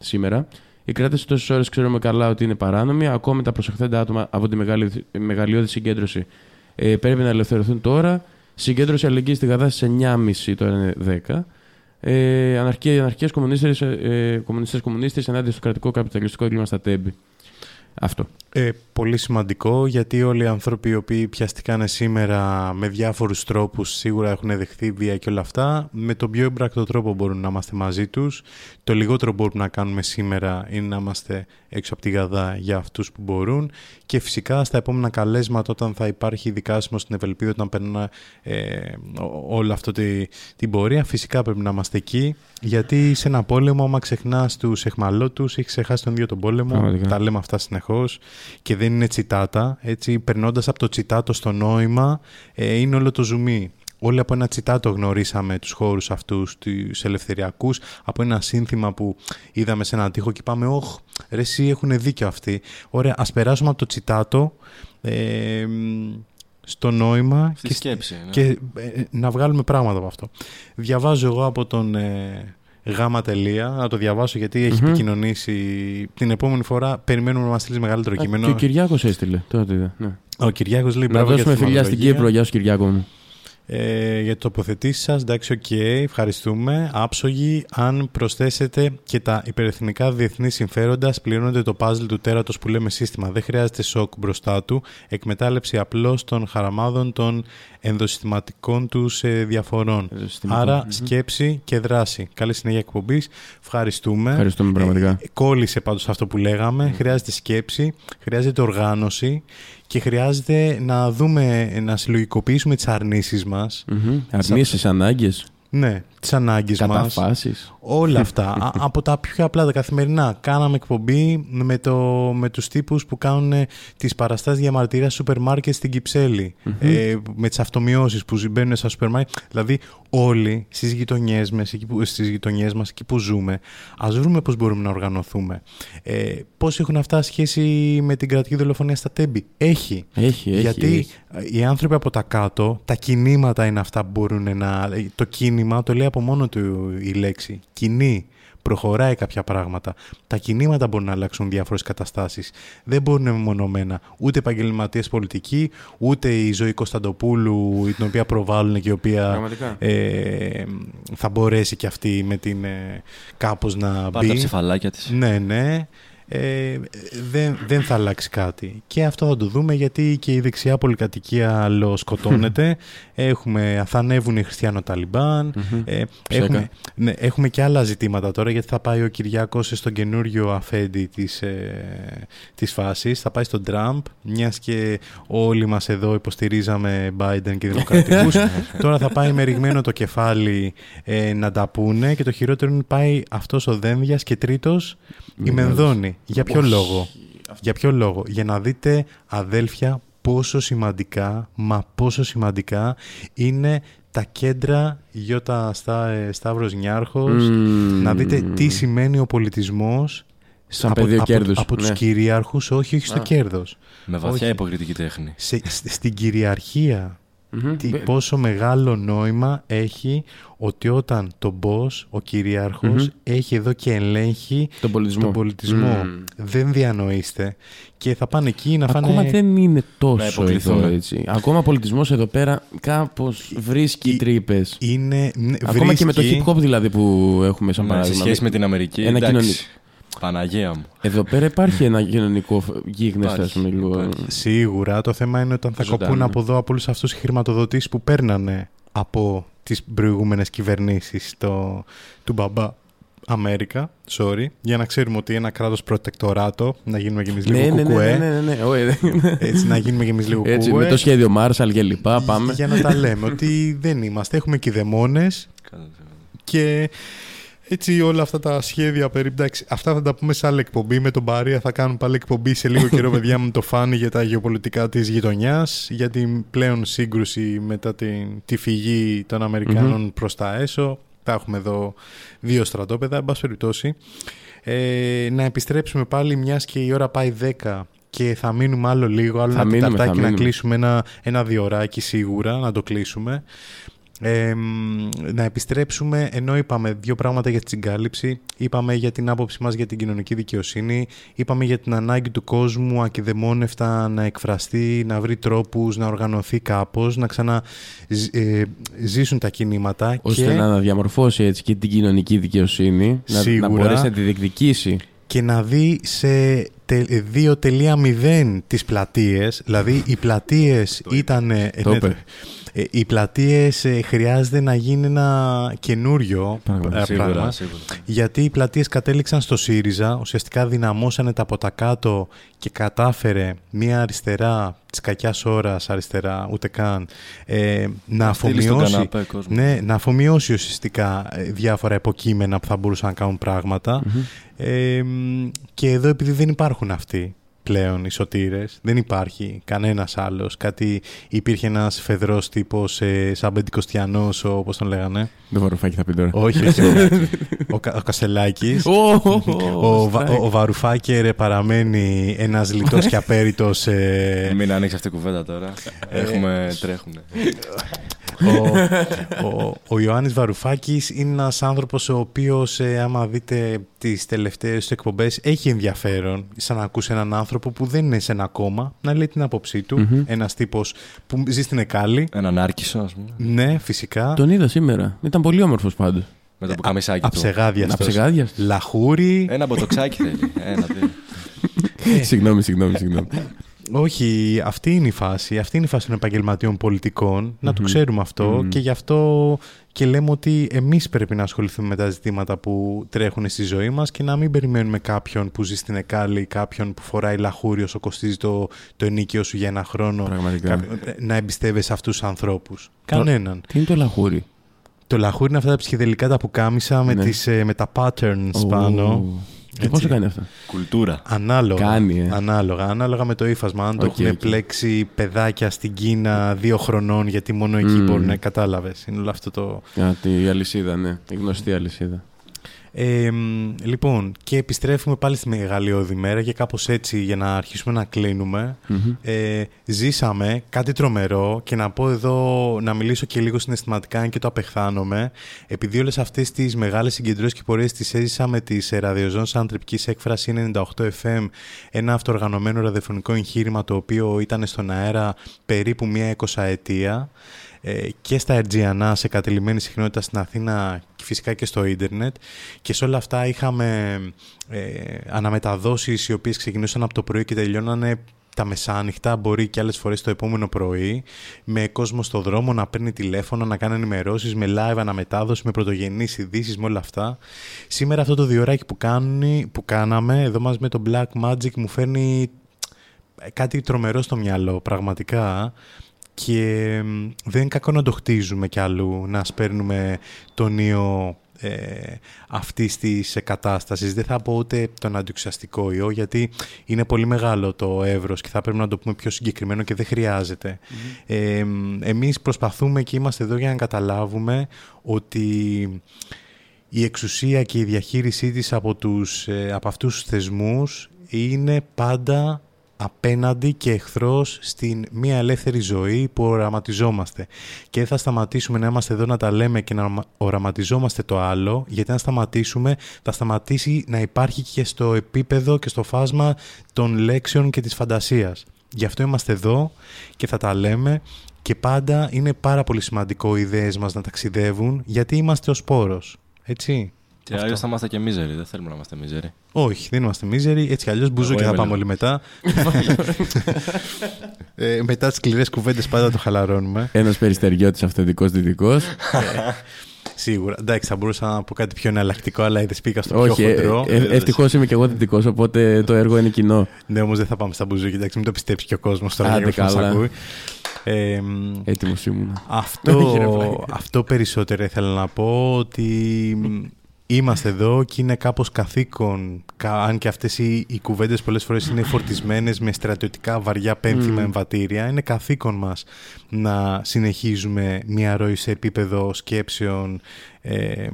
σήμερα. Η κράτηση τόσες ώρες ξέρουμε καλά ότι είναι παράνομη. Ακόμη τα προσεχθέντα άτομα από τη μεγάλη, μεγαλειώδη συγκέντρωση ε, πρέπει να ελευθερωθούν τώρα. Συγκέντρωση αλληλεγγύης στη Γαδά στι 9.30 τώρα είναι 10. Ε, αναρχία, αναρχίες κομμουνίστες, ε, κομμουνιστές κομμουνίστες ενάντια στο κρατικό καπιταλιστικό έγκλημα στα τέμπη. Αυτό. Ε, πολύ σημαντικό γιατί όλοι οι άνθρωποι οι οποίοι πιαστήκαν σήμερα με διάφορους τρόπους σίγουρα έχουν δεχθεί βία και όλα αυτά. Με τον πιο εμπρακτό τρόπο μπορούν να είμαστε μαζί τους. Το λιγότερο μπορούμε να κάνουμε σήμερα είναι να είμαστε έξω από τη γαδά για αυτούς που μπορούν. Και φυσικά στα επόμενα καλέσματα όταν θα υπάρχει δικάσιμο στην Ευελπίδα όταν περνά ε, ό- όλο αυτό τη, την πορεία φυσικά πρέπει να είμαστε εκεί. Γιατί σε ένα πόλεμο άμα ξεχνάς τους εχμαλώτους έχεις ξεχάσει τον ίδιο τον πόλεμο. Πραγματικά. τα λέμε αυτά συνεχώς και δεν είναι τσιτάτα. Έτσι, περνώντας από το τσιτάτο στο νόημα, ε, είναι όλο το ζουμί. Όλοι από ένα τσιτάτο γνωρίσαμε τους χώρους αυτούς, τους ελευθεριακούς, από ένα σύνθημα που είδαμε σε έναν τοίχο και είπαμε «Ωχ, ρε εσύ έχουν δίκιο αυτοί». Ωραία, ας περάσουμε από το τσιτάτο ε, μ, στο νόημα Στη και, σκέψη, ναι. και ε, να βγάλουμε πράγματα από αυτό. Διαβάζω εγώ από τον ε, γάμα τελεία, να το διαβάσω γιατί έχει Μμμ. επικοινωνήσει την επόμενη φορά. Περιμένουμε να μας στείλεις μεγαλύτερο Α, κείμενο. Και ο Κυριάκος έστειλε. Τότε είδα. Ναι. Ο Κυριάκος λέει Να μπράβο για δώσουμε τη φιλιά στην θυματολογία. Κύπρο. Γεια σου, Κυριάκο μου. Ε, για το τοποθετήσεις σας. Εντάξει, οκ, ευχαριστούμε. Άψογοι, αν προσθέσετε και τα υπερεθνικά διεθνή συμφέροντα, πληρώνετε το παζλ του τέρατος που λέμε σύστημα. Δεν χρειάζεται σοκ μπροστά του. Εκμετάλλευση απλώς των χαραμάδων των ενδοσυστηματικών του ε, διαφορών. Ενδοσυστημικών. Άρα, σκέψη και δράση. Καλή συνέχεια εκπομπής. Ευχαριστούμε. Ευχαριστούμε πραγματικά. Ε, κόλλησε πάντως αυτό που λέγαμε. Χρειάζεται σκέψη, χρειάζεται οργάνωση και χρειάζεται να δούμε, να συλλογικοποιήσουμε τις αρνήσεις μας. Αρνήσεις, ανάγκες, Ναι, τις ανάγκες μας. καταφάσεις. Όλα αυτά. Α- από τα πιο απλά τα καθημερινά. Κάναμε εκπομπή με, το, με τους τύπους που κάνουν ε, τις παραστάσεις διαμαρτυρίας στο σούπερ μάρκετ στην κυψελη Ε, με τις αυτομοιώσεις που μπαίνουν στα σούπερ μάρκετ. Δηλαδή όλοι στις γειτονιές μας, εκεί που, στις γειτονιές μας, εκεί που ζούμε, ας βρούμε πώς μπορούμε να οργανωθούμε. Ε, πώς έχουν αυτά σχέση με την κρατική δολοφονία στα τέμπη; Έχει. Έχει, έχει. Γιατί έχει. οι άνθρωποι από τα κάτω, τα κινήματα είναι αυτά που μπορούν να. Το κίνημα το λέει από μόνο του η λέξη. Κινεί. Προχωράει κάποια πράγματα. Τα κινήματα μπορούν να αλλάξουν διάφορες καταστάσεις. Δεν μπορούν μεμονωμένα ούτε επαγγελματίες πολιτικοί, ούτε η ζωή Κωνσταντοπούλου, την οποία προβάλλουν και η οποία Πραγματικά. ε, θα μπορέσει και αυτή με την ε, κάπως να Πάρει τα μπει. ψεφαλάκια της. Ναι, ναι. Ε, δεν, δεν θα αλλάξει κάτι. Και αυτό θα το δούμε γιατί και η δεξιά πολυκατοικία άλλο σκοτώνεται. έχουμε, θα ανέβουν οι χριστιανο-ταλιμπάν. Ε, έχουμε, ναι, έχουμε και άλλα ζητήματα τώρα γιατί θα πάει ο Κυριάκος στον καινούριο αφέντη της, ε, της φάσης. Θα πάει στον Τραμπ, μιας και όλοι μας εδώ υποστηρίζαμε Biden και Δημοκρατικούς. τώρα θα πάει με ρηγμένο το κεφάλι ε, να τα πούνε και το χειρότερο είναι πάει αυτός ο Δένδιας και τρίτος η Μενδώνη. Για ποιο λόγο; Για ποιο λόγο; Για να δείτε αδέλφια πόσο σημαντικά, μα πόσο σημαντικά είναι τα κέντρα Γιώτα Στά, ε, Σταύρος Νιάρχος, Μμμ. να δείτε τι σημαίνει ο πολιτισμός Σαν από, πεδίο από, κέρδους. από τους Ναι. κυρίαρχους, όχι, όχι στο κέρδος. Με βαθιά Όχι. υποκριτική τέχνη. Σε, σ- στην κυριαρχία. Μμμ. Τι, Βε- πόσο μεγάλο νόημα έχει ότι όταν το boss, ο κυριαρχος έχει εδώ και ελέγχει Τον πολιτισμό. τον πολιτισμό. Μμμ. Δεν διανοείστε. Και θα πάνε εκεί να φάνε... Ακόμα δεν είναι Να τόσο υποκληθούμε. εδώ έτσι. Ακόμα ο πολιτισμός εδώ πέρα κάπως βρίσκει Ε, τρύπες. Είναι, ναι, Ακόμα και με το βρίσκει- hip hop δηλαδή που έχουμε σαν Ναι, σε παράδειγμα. σχέση με την Αμερική. Ένα εντάξει. κοινωνικό- Παναγία μου. Εδώ πέρα υπάρχει ένα κοινωνικό γίγνεσθε, Υπάρχει, ας πούμε, λίγο. υπάρχει. Σίγουρα. Το θέμα είναι όταν θα Ζωντανό. κοπούν από εδώ από όλους αυτούς οι χρηματοδοτήσεις που παίρνανε από τις προηγούμενες κυβερνήσεις το, του μπαμπά Αμέρικα, sorry, για να ξέρουμε ότι ένα κράτος προτεκτοράτο, να γίνουμε κι εμείς λίγο Ναι, ναι, ναι, κουκουέ, ναι, ναι, ναι, ω, ε, έτσι να γίνουμε κι εμείς λίγο Έτσι, κουκουέ, με το σχέδιο Marshall και λοιπά, πάμε. για να τα λέμε ότι δεν είμαστε, έχουμε και δαιμόνες και έτσι όλα αυτά τα σχέδια περί... εντάξει, αυτά θα τα πούμε σε άλλη εκπομπή. Με τον Παρία θα κάνουμε πάλι εκπομπή σε λίγο καιρό, παιδιά μου το φάνη για τα γεωπολιτικά της γειτονιάς, για την πλέον σύγκρουση μετά την, τη φυγή των αμερικανων προς τα έσω. Θα έχουμε εδώ δύο στρατόπεδα, εν πάση περιπτώσει. Ε, να επιστρέψουμε πάλι, μιας και η ώρα πάει 10 και θα μείνουμε άλλο λίγο, άλλο Θα ένα μείνουμε, τεταρτάκι θα να μείνουμε. κλείσουμε ένα, ένα διωράκι σίγουρα, να το κλείσουμε. Ε, μ, να επιστρέψουμε, ενώ είπαμε δύο πράγματα για τη συγκάλυψη, είπαμε για την άποψη μας για την κοινωνική δικαιοσύνη, είπαμε για την ανάγκη του κόσμου ακιδεμόνευτα να εκφραστεί, να βρει τρόπους, να οργανωθεί κάπως, να ξαναζήσουν τα κινήματα ώστε και, να αναδιαμορφώσει έτσι και την κοινωνική δικαιοσύνη, να, να Σίγουρα. μπορέσει να τη διεκδικήσει. και να δει σε τε- 2.0 τις πλατείες, δηλαδή οι πλατείες ήταν... Το είπε. Ε, οι πλατείες χρειάζεται να γίνει ένα καινούριο Πράγμα, ε, Σίγουρα, πράγμα. σίγουρα. Γιατί οι πλατείες κατέληξαν στο ΣΥΡΙΖΑ, ουσιαστικά δυναμώσανε τα από τα κάτω και κατάφερε μια αριστερά της κακιάς ώρας αριστερά, ούτε καν, ε, να, στείλει στον αφομοιώσει, καναπέ κόσμο. ναι, να αφομοιώσει ουσιαστικά ε, διάφορα υποκείμενα που θα μπορούσαν να κάνουν πράγματα. Ε, μ, και εδώ επειδή δεν υπάρχουν αυτοί πλέον οι σωτήρες, δεν υπάρχει κανένας άλλος. Κάτι υπήρχε ένας φεδρός τύπος ε, σαν Πεντηκοστιανός, ο- όπως τον λέγανε; Δεν βαρουφάκι θα πει τώρα. Όχι, όχι, ο, ο, Κα- ο Κασελάκης. Ω, ω, ω, Ο, Βα- ο, ο Βαρουφάκερ παραμένει ένας λιτός και απέριτος ε, Μην ανοίξεις αυτή η κουβέντα τώρα. Έχουμε, τρέχουνε. ο, ο, ο Ιωάννης Βαρουφάκης είναι ένας άνθρωπος ο οποίος, ε, άμα δείτε τις τελευταίες του εκπομπές, έχει ενδιαφέρον σαν να ακούσει έναν άνθρωπο που δεν είναι σε ένα κόμμα, να λέει την άποψή του. Ένας τύπος που ζει στην Εκάλη. Έναν άρκισο, ας πούμε. Ναι, φυσικά. Τον είδα σήμερα. Ήταν πολύ όμορφος πάντως. Με το πουκαμισάκι του. Αψεγάδιαστος. Αψεγάδιαστος. Λαχούρι. Ένα μποτοξάκι θέλει. Ένα, δύο. συγγνώμη, συγγνώμη, συγγνώμη. Όχι, αυτή είναι η φάση. Αυτή είναι η φάση των επαγγελματιών πολιτικών. Να το ξέρουμε αυτό και γι' αυτό και λέμε ότι εμείς πρέπει να ασχοληθούμε με τα ζητήματα που τρέχουν στη ζωή μας και να μην περιμένουμε κάποιον που ζει στην Εκάλη, κάποιον που φοράει λαχούρι όσο κοστίζει το, το ενοίκιο σου για ένα χρόνο. Πραγματικά. κάποιον- να εμπιστεύεσαι αυτούς τους ανθρώπους. Κανέναν. Τι είναι το λαχούρι; Το λαχούρι είναι αυτά τα ψυχεδελικά τα που κάμισα με, Ναι. τις, ε, με τα patterns Ω. πάνω. Και Έτσι. πόσο κάνει αυτό; Κουλτούρα. Ανάλογα. Κάνει, ε. Ανάλογα. Ανάλογα με το ύφασμα. Αν το Οκ, έχουν οκ. πλέξει παιδάκια στην Κίνα δύο χρονών, γιατί μόνο εκεί Μμμ. μπορούν να κατάλαβες. Είναι όλο αυτό το. Α, τη- η αλυσίδα, ναι. Η γνωστή αλυσίδα. Ε, μ, λοιπόν, και επιστρέφουμε πάλι στη μεγαλειώδη μέρα και κάπως έτσι για να αρχίσουμε να κλείνουμε. Ε, ζήσαμε κάτι τρομερό και να πω εδώ, να μιλήσω και λίγο συναισθηματικά αν και το απεχθάνομαι. Επειδή όλες αυτές τις μεγάλες συγκεντρώσεις και πορείες τις έζησα με τις ε, ραδιοζών σαν τρυπικής έκφραση 98 FM, ένα αυτοοργανωμένο ραδιοφωνικό εγχείρημα το οποίο ήταν στον αέρα περίπου μία εικοσαετία ε, και στα Ερτζιανά σε κατελημένη συχνότητα στην Αθήνα και φυσικά και στο ίντερνετ και σε όλα αυτά είχαμε ε, αναμεταδόσεις οι οποίες ξεκινούσαν από το πρωί και τελειώνανε τα μεσάνυχτα, μπορεί και άλλες φορές το επόμενο πρωί, με κόσμο στο δρόμο να παίρνει τηλέφωνο, να κάνει ενημερώσεις, με live αναμετάδοση, με πρωτογενείς ειδήσεις, με όλα αυτά. Σήμερα αυτό το διωράκι που, κάνει, που κάναμε, εδώ μας με το Black Magic, μου φέρνει κάτι τρομερό στο μυαλό, πραγματικά. Και μ, δεν είναι κακό να το χτίζουμε κι αλλού, να σπέρνουμε τον ιό ε, αυτής της κατάστασης. Δεν θα πω ούτε τον αντιξιαστικό ιό, γιατί είναι πολύ μεγάλο το εύρος και θα πρέπει να το πούμε πιο συγκεκριμένο και δεν χρειάζεται. Ε, μ, εμείς προσπαθούμε και είμαστε εδώ για να καταλάβουμε ότι η εξουσία και η διαχείρισή της από, τους, ε, από αυτούς τους θεσμούς είναι πάντα απέναντι και εχθρός στην μία ελεύθερη ζωή που οραματιζόμαστε. Και δεν θα σταματήσουμε να είμαστε εδώ να τα λέμε και να οραματιζόμαστε το άλλο, γιατί αν σταματήσουμε θα σταματήσει να υπάρχει και στο επίπεδο και στο φάσμα των λέξεων και της φαντασίας. Γι' αυτό είμαστε εδώ και θα τα λέμε και πάντα είναι πάρα πολύ σημαντικό οι ιδέες μας να ταξιδεύουν, γιατί είμαστε ο σπόρος. Έτσι. Και αλλιώς θα είμαστε και μίζεροι. Δεν θέλουμε να είμαστε μίζεροι. Όχι, δεν είμαστε μίζεροι. Έτσι κι αλλιώς μπουζού Εγώ και θα είμαι πάμε όλοι μετά. ε, μετά τις σκληρές κουβέντες πάντα το χαλαρώνουμε. Ένας περιστεριώτης αυθεντικός δυτικός. Σίγουρα. Εντάξει, θα μπορούσα να πω κάτι πιο εναλλακτικό, αλλά είδες πήγα στο Όχι, πιο χοντρό. ευτυχώς είμαι και εγώ δυτικός, οπότε το έργο είναι κοινό. Ναι, όμως δεν θα πάμε στα μπουζούκια. Εντάξει, μην το πιστέψει και ο κόσμος τώρα Άντε για να μας καλά. ακούει. Ε, μ, Έτοιμος ήμουνα. Αυτό, Όχι, ρε βλάκα. αυτό περισσότερο ήθελα να πω ότι μ, είμαστε εδώ και είναι κάπως καθήκον κα- αν και αυτές οι, οι κουβέντες πολλές φορές είναι φορτισμένες με στρατιωτικά βαριά πένθυμα εμβατήρια είναι καθήκον μας να συνεχίζουμε μια ροή σε επίπεδο σκέψεων ε,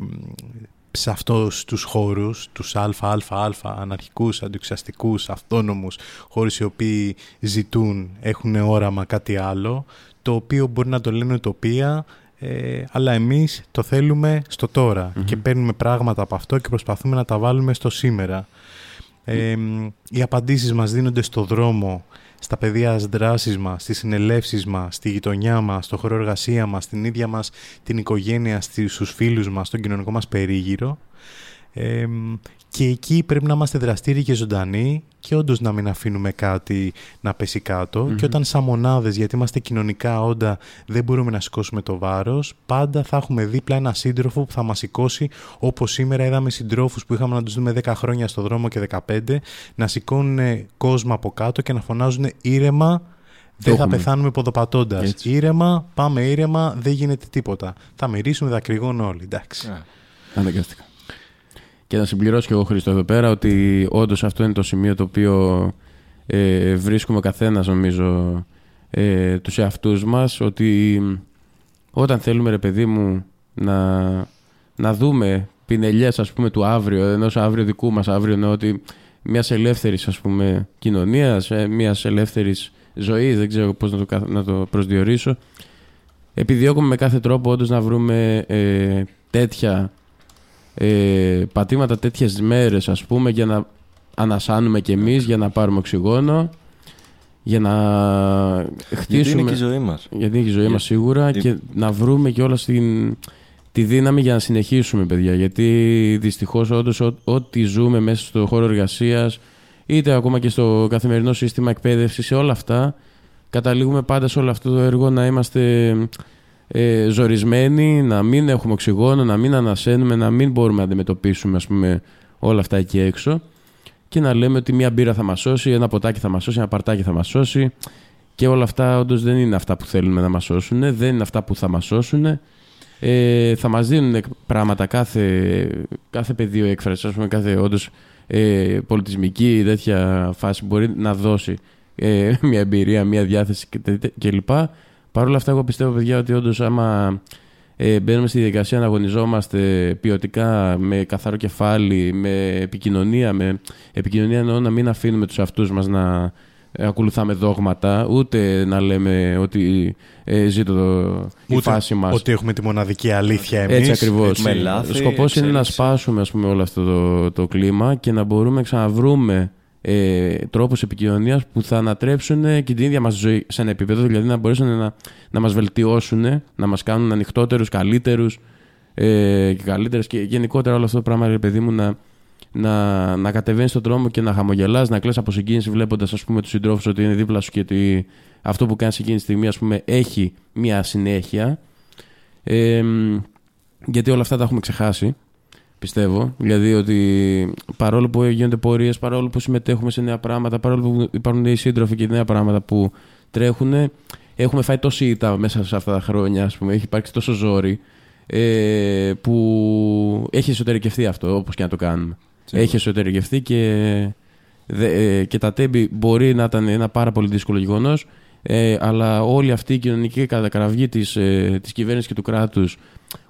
σε αυτούς τους χώρους, τους ΑΑΑ, αναρχικούς, αντιξιαστικούς, αυτόνομους, χώρους οι οποίοι ζητούν, έχουν όραμα κάτι άλλο, το οποίο μπορεί να το λένε утοπία, ε, αλλά εμείς το θέλουμε στο τωρα και παίρνουμε πράγματα από αυτό και προσπαθούμε να τα βάλουμε στο σήμερα. Ε, οι απαντήσεις μας δίνονται στο δρόμο, στα πεδία δράσης μας, στις συνελεύσεις μας, στη γειτονιά μας, στο χώρο εργασία μας, στην ίδια μας την οικογένεια, στις- στους φίλους μας, στον κοινωνικό μας περίγυρο. Ε, και εκεί πρέπει να είμαστε δραστήριοι και ζωντανοί και όντως να μην αφήνουμε κάτι να πέσει κάτω. Και όταν σαν μονάδες, γιατί είμαστε κοινωνικά όντα, δεν μπορούμε να σηκώσουμε το βάρος, πάντα θα έχουμε δίπλα ένα σύντροφο που θα μας σηκώσει, όπως σήμερα είδαμε συντρόφους που είχαμε να τους δούμε 10 χρόνια στο δρόμο και 15, να σηκώνουν κόσμο από κάτω και να φωνάζουν ήρεμα, δεν θα έχουμε. πεθάνουμε ποδοπατώντας. Έτσι. Ήρεμα, πάμε ήρεμα, δεν γίνεται τίποτα. Θα μυρίσουμε δακρυγόν όλοι. Εντάξει. Αναγκαστικά. Και να συμπληρώσω και εγώ, Χρήστο, εδώ πέρα ότι όντως αυτό είναι το σημείο το οποίο ε, βρίσκουμε καθένας, νομίζω, ε, τους εαυτούς μας, ότι όταν θέλουμε, ρε παιδί μου, να, να δούμε πινελιές, ας πούμε, του αύριο, ενός αύριο δικού μας αύριο, ενώ ότι μιας ελεύθερης, ας πούμε, κοινωνίας, ε, μιας ελεύθερης ζωής, δεν ξέρω πώς να το, καθ- να το προσδιορίσω, επιδιώκουμε με κάθε τρόπο όντως να βρούμε ε, τέτοια ε, πατήματα τέτοιες μέρες ας πούμε για να ανασάνουμε κι εμείς, για να πάρουμε οξυγόνο για να Γιατί χτίσουμε είναι και η ζωή μας. γιατί είναι και η ζωή Για- μας σίγουρα για- και να βρούμε και όλα στην, τη δύναμη για να συνεχίσουμε παιδιά γιατί δυστυχώς όντως ό- ό,τι ζούμε μέσα στο χώρο εργασίας είτε ακόμα και στο καθημερινό σύστημα εκπαίδευσης σε όλα αυτά καταλήγουμε πάντα σε όλο αυτό το έργο να είμαστε ε, ζορισμένοι, να μην έχουμε οξυγόνο, να μην ανασένουμε, να μην μπορούμε να αντιμετωπίσουμε ας πούμε, όλα αυτά εκεί έξω και να λέμε ότι μία μπύρα θα μας σώσει, ένα ποτάκι θα μας σώσει, ένα παρτάκι θα μας σώσει και όλα αυτά όντως δεν είναι αυτά που θέλουμε να μας σώσουν, δεν είναι αυτά που θα μας σώσουν. Ε, θα μας δίνουν πράγματα κάθε, κάθε πεδίο έκφρασης, ας πούμε, κάθε όντως ε, πολιτισμική ή τέτοια φάση μπορεί να δώσει ε, μια εμπειρία, μια διάθεση και τε- κλπ. Παρ' όλα αυτά, εγώ πιστεύω, παιδιά, ότι όντως άμα ε, μπαίνουμε στη διαδικασία να αγωνιζόμαστε ποιοτικά, με καθαρό κεφάλι, με επικοινωνία, με επικοινωνία εννοώ να μην αφήνουμε τους αυτούς μας να ε, ακολουθάμε δόγματα, ούτε να λέμε ότι ε, ζήτω το, η Ούτε φάση μας. ότι έχουμε τη μοναδική αλήθεια εμείς. Έτσι ακριβώς. με λάθη, Ο σκοπός είναι να εξέλιξη. σπάσουμε ας πούμε, όλο αυτό το, το κλίμα και να μπορούμε να ξαναβρούμε ε, τρόπους επικοινωνίας που θα ανατρέψουν και την ίδια μας ζωή σε ένα επίπεδο, δηλαδή να μπορέσουν να, να μας βελτιώσουν, να μας κάνουν ανοιχτότερους, καλύτερους ε, και καλύτερες και γενικότερα όλο αυτό το πράγμα, ρε παιδί μου, να, να, να κατεβαίνεις στον δρόμο και να χαμογελάς, να κλαις από συγκίνηση βλέποντας τους συντρόφους ότι είναι δίπλα σου και ότι αυτό που κάνεις εκείνη τη στιγμή ας πούμε, έχει μια συνέχεια. Ε, γιατί όλα αυτά τα έχουμε ξεχάσει, πιστεύω. Δηλαδή ότι παρόλο που γίνονται πορείες, παρόλο που συμμετέχουμε σε νέα πράγματα, παρόλο που υπάρχουν νέοι σύντροφοι και νέα πράγματα που τρέχουν, έχουμε φάει τόση ήττα μέσα σε αυτά τα χρόνια, ας πούμε. Έχει υπάρξει τόσο ζόρι ε, που έχει εσωτερικευτεί αυτό, όπως και να το κάνουμε. Έχει εσωτερικευτεί και, δε- ε, και τα Τέμπη μπορεί να ήταν ένα πάρα πολύ δύσκολο γεγονός. Ε, αλλά όλη αυτή η κοινωνική κατακραυγή της, ε, της κυβέρνησης και του κράτους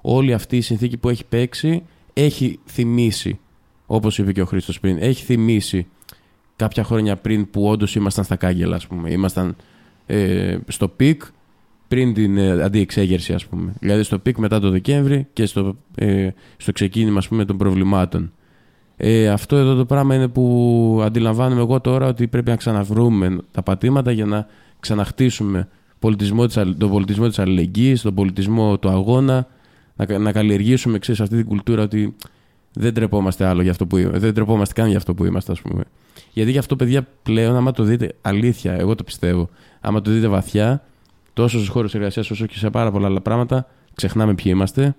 όλη αυτή η συνθήκη που έχει παίξει έχει θυμίσει όπως είπε και ο Χρήστος πριν έχει θυμίσει κάποια χρόνια πριν που όντως ήμασταν στα κάγκελα ας πούμε. Ήμασταν ε, στο peak πριν την ε, αντιεξέγερση ας πούμε. Δηλαδή στο peak μετά το Δεκέμβρη και στο, ε, στο ξεκίνημα ας πούμε των προβλημάτων. Ε, αυτό εδώ το πράγμα είναι που αντιλαμβάνομαι εγώ τώρα ότι πρέπει να ξαναβρούμε τα πατήματα για να ξαναχτίσουμε πολιτισμό της, αλλη- τον πολιτισμό της αλληλεγγύης, τον πολιτισμό του αγώνα, να, κα- να καλλιεργήσουμε ξέρεις, αυτή την κουλτούρα ότι δεν τρεπόμαστε άλλο για αυτό που είμαστε, δεν τρεπόμαστε καν για αυτό που είμαστε ας πούμε. Γιατί γι' αυτό παιδιά πλέον άμα το δείτε αλήθεια, εγώ το πιστεύω, άμα το δείτε βαθιά, τόσο στους χώρους εργασίας όσο και σε πάρα πολλά άλλα πράγματα, ξεχνάμε ποιοι είμαστε,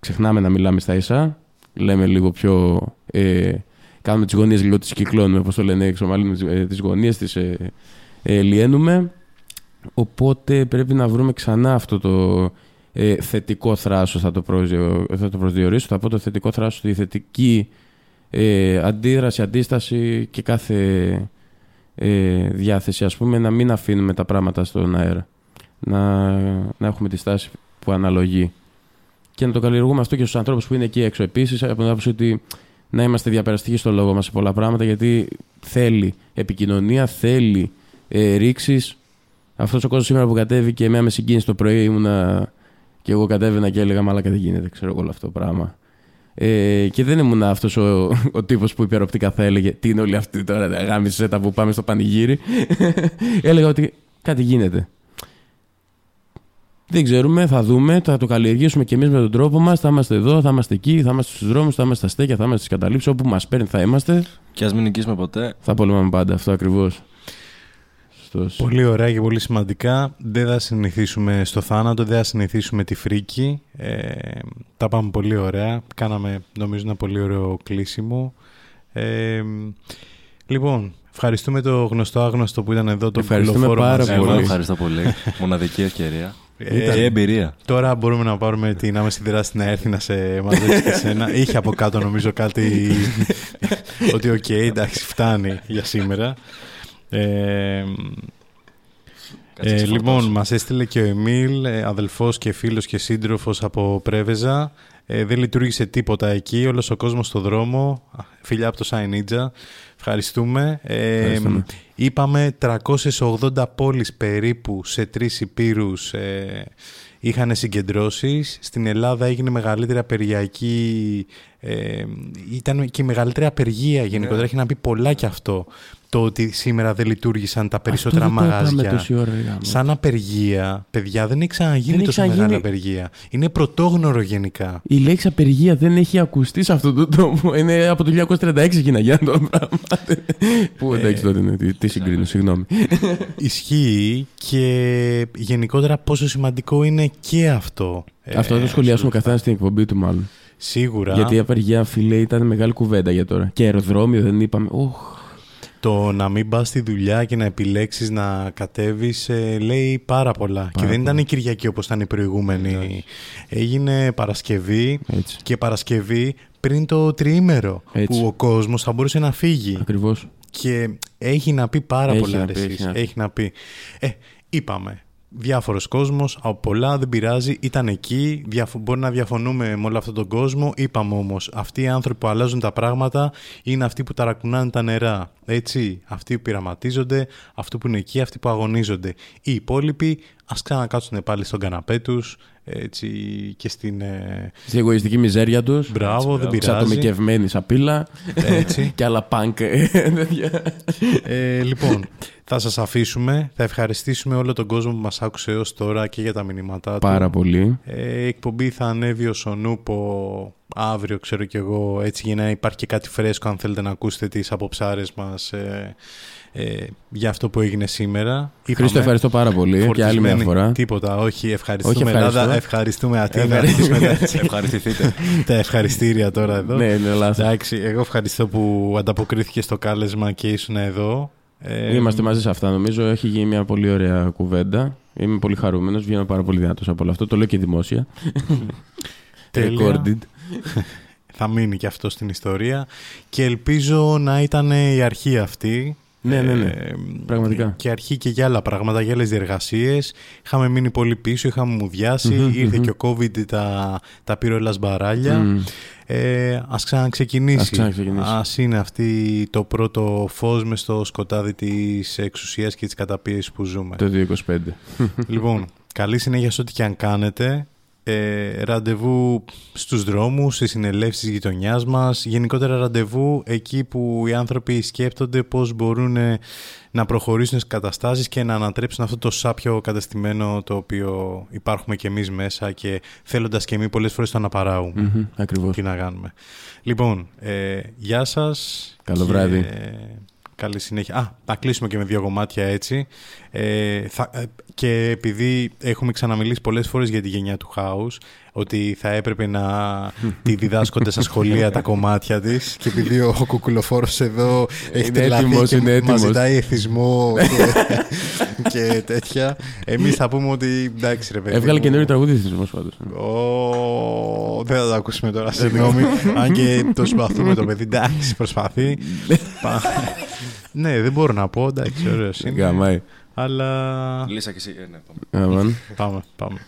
ξεχνάμε να μιλάμε στα ίσα, λέμε λίγο πιο. Ε, κάνουμε τις γωνίες λίγο, τις κυκλώνουμε, όπως το λένε, εξομαλύνουμε τις γωνίες, τις ε, ε, λιένουμε. Οπότε πρέπει να βρούμε ξανά αυτό το ε, θετικό θράσος, θα το, προσδιο, θα το προσδιορίσω. Θα πω το θετικό θράσος, τη θετική ε, αντίδραση, αντίσταση και κάθε ε, διάθεση, ας πούμε, να μην αφήνουμε τα πράγματα στον αέρα. Να, να έχουμε τη στάση που αναλογεί και να το καλλιεργούμε αυτό και στους ανθρώπους που είναι εκεί έξω. Επίσης, από την άποψη ότι να είμαστε διαπεραστικοί στο λόγο μας σε πολλά πράγματα, γιατί θέλει επικοινωνία, θέλει ε, ρήξεις. Αυτός ο κόσμος σήμερα που κατέβηκε, εμένα με συγκίνησε το πρωί, ήμουνα και εγώ κατέβαινα και έλεγα Μαλάκα δεν γίνεται, ξέρω εγώ όλο αυτό το πράγμα. Ε, και δεν ήμουν αυτός ο, ο τύπος που υπεροπτικά θα έλεγε Τι είναι όλοι αυτοί τώρα, δε, γάμισε τα που πάμε στο πανηγύρι. έλεγα ότι κάτι γίνεται. Δεν ξέρουμε, θα δούμε, θα το καλλιεργήσουμε κι εμείς με τον τρόπο μας. Θα είμαστε εδώ, θα είμαστε εκεί, θα είμαστε στους δρόμους, θα είμαστε στα στέκια, θα είμαστε στις καταλήψεις. Όπου μας παίρνει θα είμαστε. Και ας μην νικήσουμε ποτέ. Θα πολεμάμε πάντα αυτό ακριβώς. Πολύ ωραία και πολύ σημαντικά. Δεν θα συνηθίσουμε στο θάνατο, δεν θα συνηθίσουμε τη φρίκη. Ε, τα πάμε πολύ ωραία. Κάναμε νομίζω ένα πολύ ωραίο κλείσιμο. Ε, λοιπόν, ευχαριστούμε το γνωστό άγνωστο που ήταν εδώ, τον Ευχαριστούμε κουκουλοφόρο πάρα μαζί πολύ. Εγώ μας. ευχαριστώ πολύ. Μοναδική ευκαιρία. Ε, και εμπειρία. Τώρα μπορούμε να πάρουμε την άμεση δράση να έρθει να σε μαζέψει και σένα. Είχε από κάτω νομίζω κάτι ότι οκ, εντάξει, φτάνει για σήμερα. Ε, Κάτσε, Ε, ξεφορτώσω. λοιπόν, μας έστειλε και ο Εμίλ, ε, αδελφός και φίλος και σύντροφος από Πρέβεζα. Ε, δεν λειτουργήσε τίποτα εκεί, όλος ο κόσμος στο δρόμο. Α, Φιλιά από το Σάινίτζα. Ευχαριστούμε. Ε, Ευχαριστούμε. είπαμε 380 πόλεις περίπου σε τρεις υπήρους ε, είχαν συγκεντρώσεις. Στην Ελλάδα έγινε μεγαλύτερη απεργιακή... Ε, ήταν και η μεγαλύτερη απεργία γενικότερα. Ναι. Έχει να πει πολλά και αυτό. Το ότι σήμερα δεν λειτουργήσαν τα περισσότερα Αυτό δεν το μαγαζιά. είπαμε τόση ώρα, ρε γάμο. Σαν απεργία, παιδιά, δεν έχει ξαναγίνει Δεν έχει τόσο μεγάλη ξαναγίνει. απεργία. Είναι πρωτόγνωρο γενικά. Η λέξη απεργία δεν έχει ακουστεί σε αυτόν τον τόπο. Είναι από το 1936 γίναγε το πράγμα. Που εντάξει τότε είναι. Τι, τι συγκρίνω, συγγνώμη. Ισχύει και γενικότερα πόσο σημαντικό είναι και αυτό. Ε, Αυτό θα το σχολιάσουμε ο καθένα στην εκπομπή του, μάλλον. Σίγουρα. Γιατί η απεργία, φίλε, ήταν μεγάλη κουβέντα για τώρα. Και αεροδρόμιο δεν είπαμε. Οχ. Το να μην πας στη δουλειά και να επιλέξεις να κατέβεις ε, λέει πάρα πολλά. και δεν ήταν η Κυριακή όπως ήταν η προηγούμενη. Έγινε Παρασκευή Έτσι. και Παρασκευή πριν το τριήμερο Έτσι. που ο κόσμος θα μπορούσε να φύγει. Ακριβώς. Και έχει να πει πάρα Έχει πολλά να ρε πει, εσείς. έχει να πει. Έχει να πει. Ε, είπαμε. Διάφορος κόσμος, από πολλά δεν πειράζει, ήταν εκεί, διαφο- μπορεί να διαφωνούμε με όλο αυτόν τον κόσμο, είπαμε όμως, αυτοί οι άνθρωποι που αλλάζουν τα πράγματα είναι αυτοί που ταρακουνάνε τα νερά, έτσι, αυτοί που πειραματίζονται, αυτοί που είναι εκεί, αυτοί που αγωνίζονται. Οι υπόλοιποι ας ξανακάτσουν πάλι στον καναπέ τους, έτσι, και στην... ε, Στην εγωιστική μιζέρια τους. Μπράβο, δεν πειράζει. Ξατομικευμένη σαπίλα. Έτσι. και άλλα πανκ. ε, τέτοια. Ε, λοιπόν, θα σας αφήσουμε. Θα ευχαριστήσουμε όλο τον κόσμο που μας άκουσε έως τώρα και για τα μηνύματά του. Πάρα πολύ. Ε, η εκπομπή θα ανέβει ο Σονούπο αύριο, ξέρω κι εγώ, έτσι για να υπάρχει και κάτι φρέσκο αν θέλετε να ακούσετε τις αποψάρες μας ε, ε, για αυτό που έγινε σήμερα. Χρήστο, ευχαριστώ πάρα πολύ και άλλη μια φορτισμένοι- φορά. Τίποτα, όχι, ευχαριστούμε Όχι, ευχαριστώ. Ελλάδα, ευχαριστούμε Αθήνα, Ευχαριστούμε. ευχαριστούμε Ευχαριστηθείτε. τα ευχαριστήρια τώρα εδώ. Ναι, είναι λάθος. Εντάξει, εγώ ευχαριστώ που ανταποκρίθηκε στο κάλεσμα και ήσουν εδώ. Ε, Είμαστε μαζί σε αυτά. Νομίζω έχει γίνει μια πολύ ωραία κουβέντα. Είμαι πολύ χαρούμενος. Βγαίνω πάρα πολύ δυνατός από όλο αυτό. Το λέω και δημόσια. Τέλεια. Recorded. θα μείνει και αυτό στην ιστορία και ελπίζω να ήταν η αρχή αυτή. Ναι, ναι, ναι. Ε, Πραγματικά. Και αρχή και για άλλα πράγματα, για άλλες διεργασίες. Είχαμε μείνει πολύ πίσω, είχαμε μουδιάσει. Μμμ, ήρθε μμμ. και ο COVID, τα, τα πήρε όλα σμπαράλια. Μμ. Ε, ας ξαναξεκινήσει. Ας ξαναξεκινήσει. Ας είναι αυτή το πρώτο φως μες στο σκοτάδι της εξουσίας και της καταπίεσης που ζούμε. Το 2025. λοιπόν, καλή συνέχεια σε ό,τι και αν κάνετε. Ε, ραντεβού στους δρόμους, στις συνελεύσεις γειτονιάς μας. Γενικότερα ραντεβού εκεί που οι άνθρωποι σκέπτονται πώς μπορούν ε, να προχωρήσουν στις καταστάσεις και να ανατρέψουν αυτό το σάπιο καταστημένο το οποίο υπάρχουμε και εμείς μέσα και θέλοντας και εμείς πολλές φορές το αναπαράγουμε. Μμμ, Ακριβώς. Τι να κάνουμε. Λοιπόν, ε, γεια σας. Καλό και, βράδυ. Ε, καλή συνέχεια. Α, θα κλείσουμε και με δύο κομμάτια έτσι. Ε, θα, ε, και επειδή έχουμε ξαναμιλήσει πολλές φορές για τη γενιά του χάους, ότι θα έπρεπε να τη διδάσκονται στα σχολεία τα κομμάτια της και επειδή ο, ο κουκουλοφόρος εδώ έχει Είναι τρελαθεί έτοιμος, και είναι μας έτοιμος. ζητάει εθισμό και, και τέτοια, εμείς θα πούμε ότι εντάξει ρε παιδί Έβγαλε μου, καινούριο τραγούδι τη πάντως. Ω, δεν θα το ακούσουμε τώρα, συγγνώμη. Αν και το συμπαθούμε το παιδί, εντάξει, προσπαθεί. Πα- ναι, δεν μπορώ να πω, εντάξει, ωραίος είναι. Γαμάει. Αλλά Λύσα και εσύ. ε, ναι, πάμε. Αμάν. πάμε, πάμε.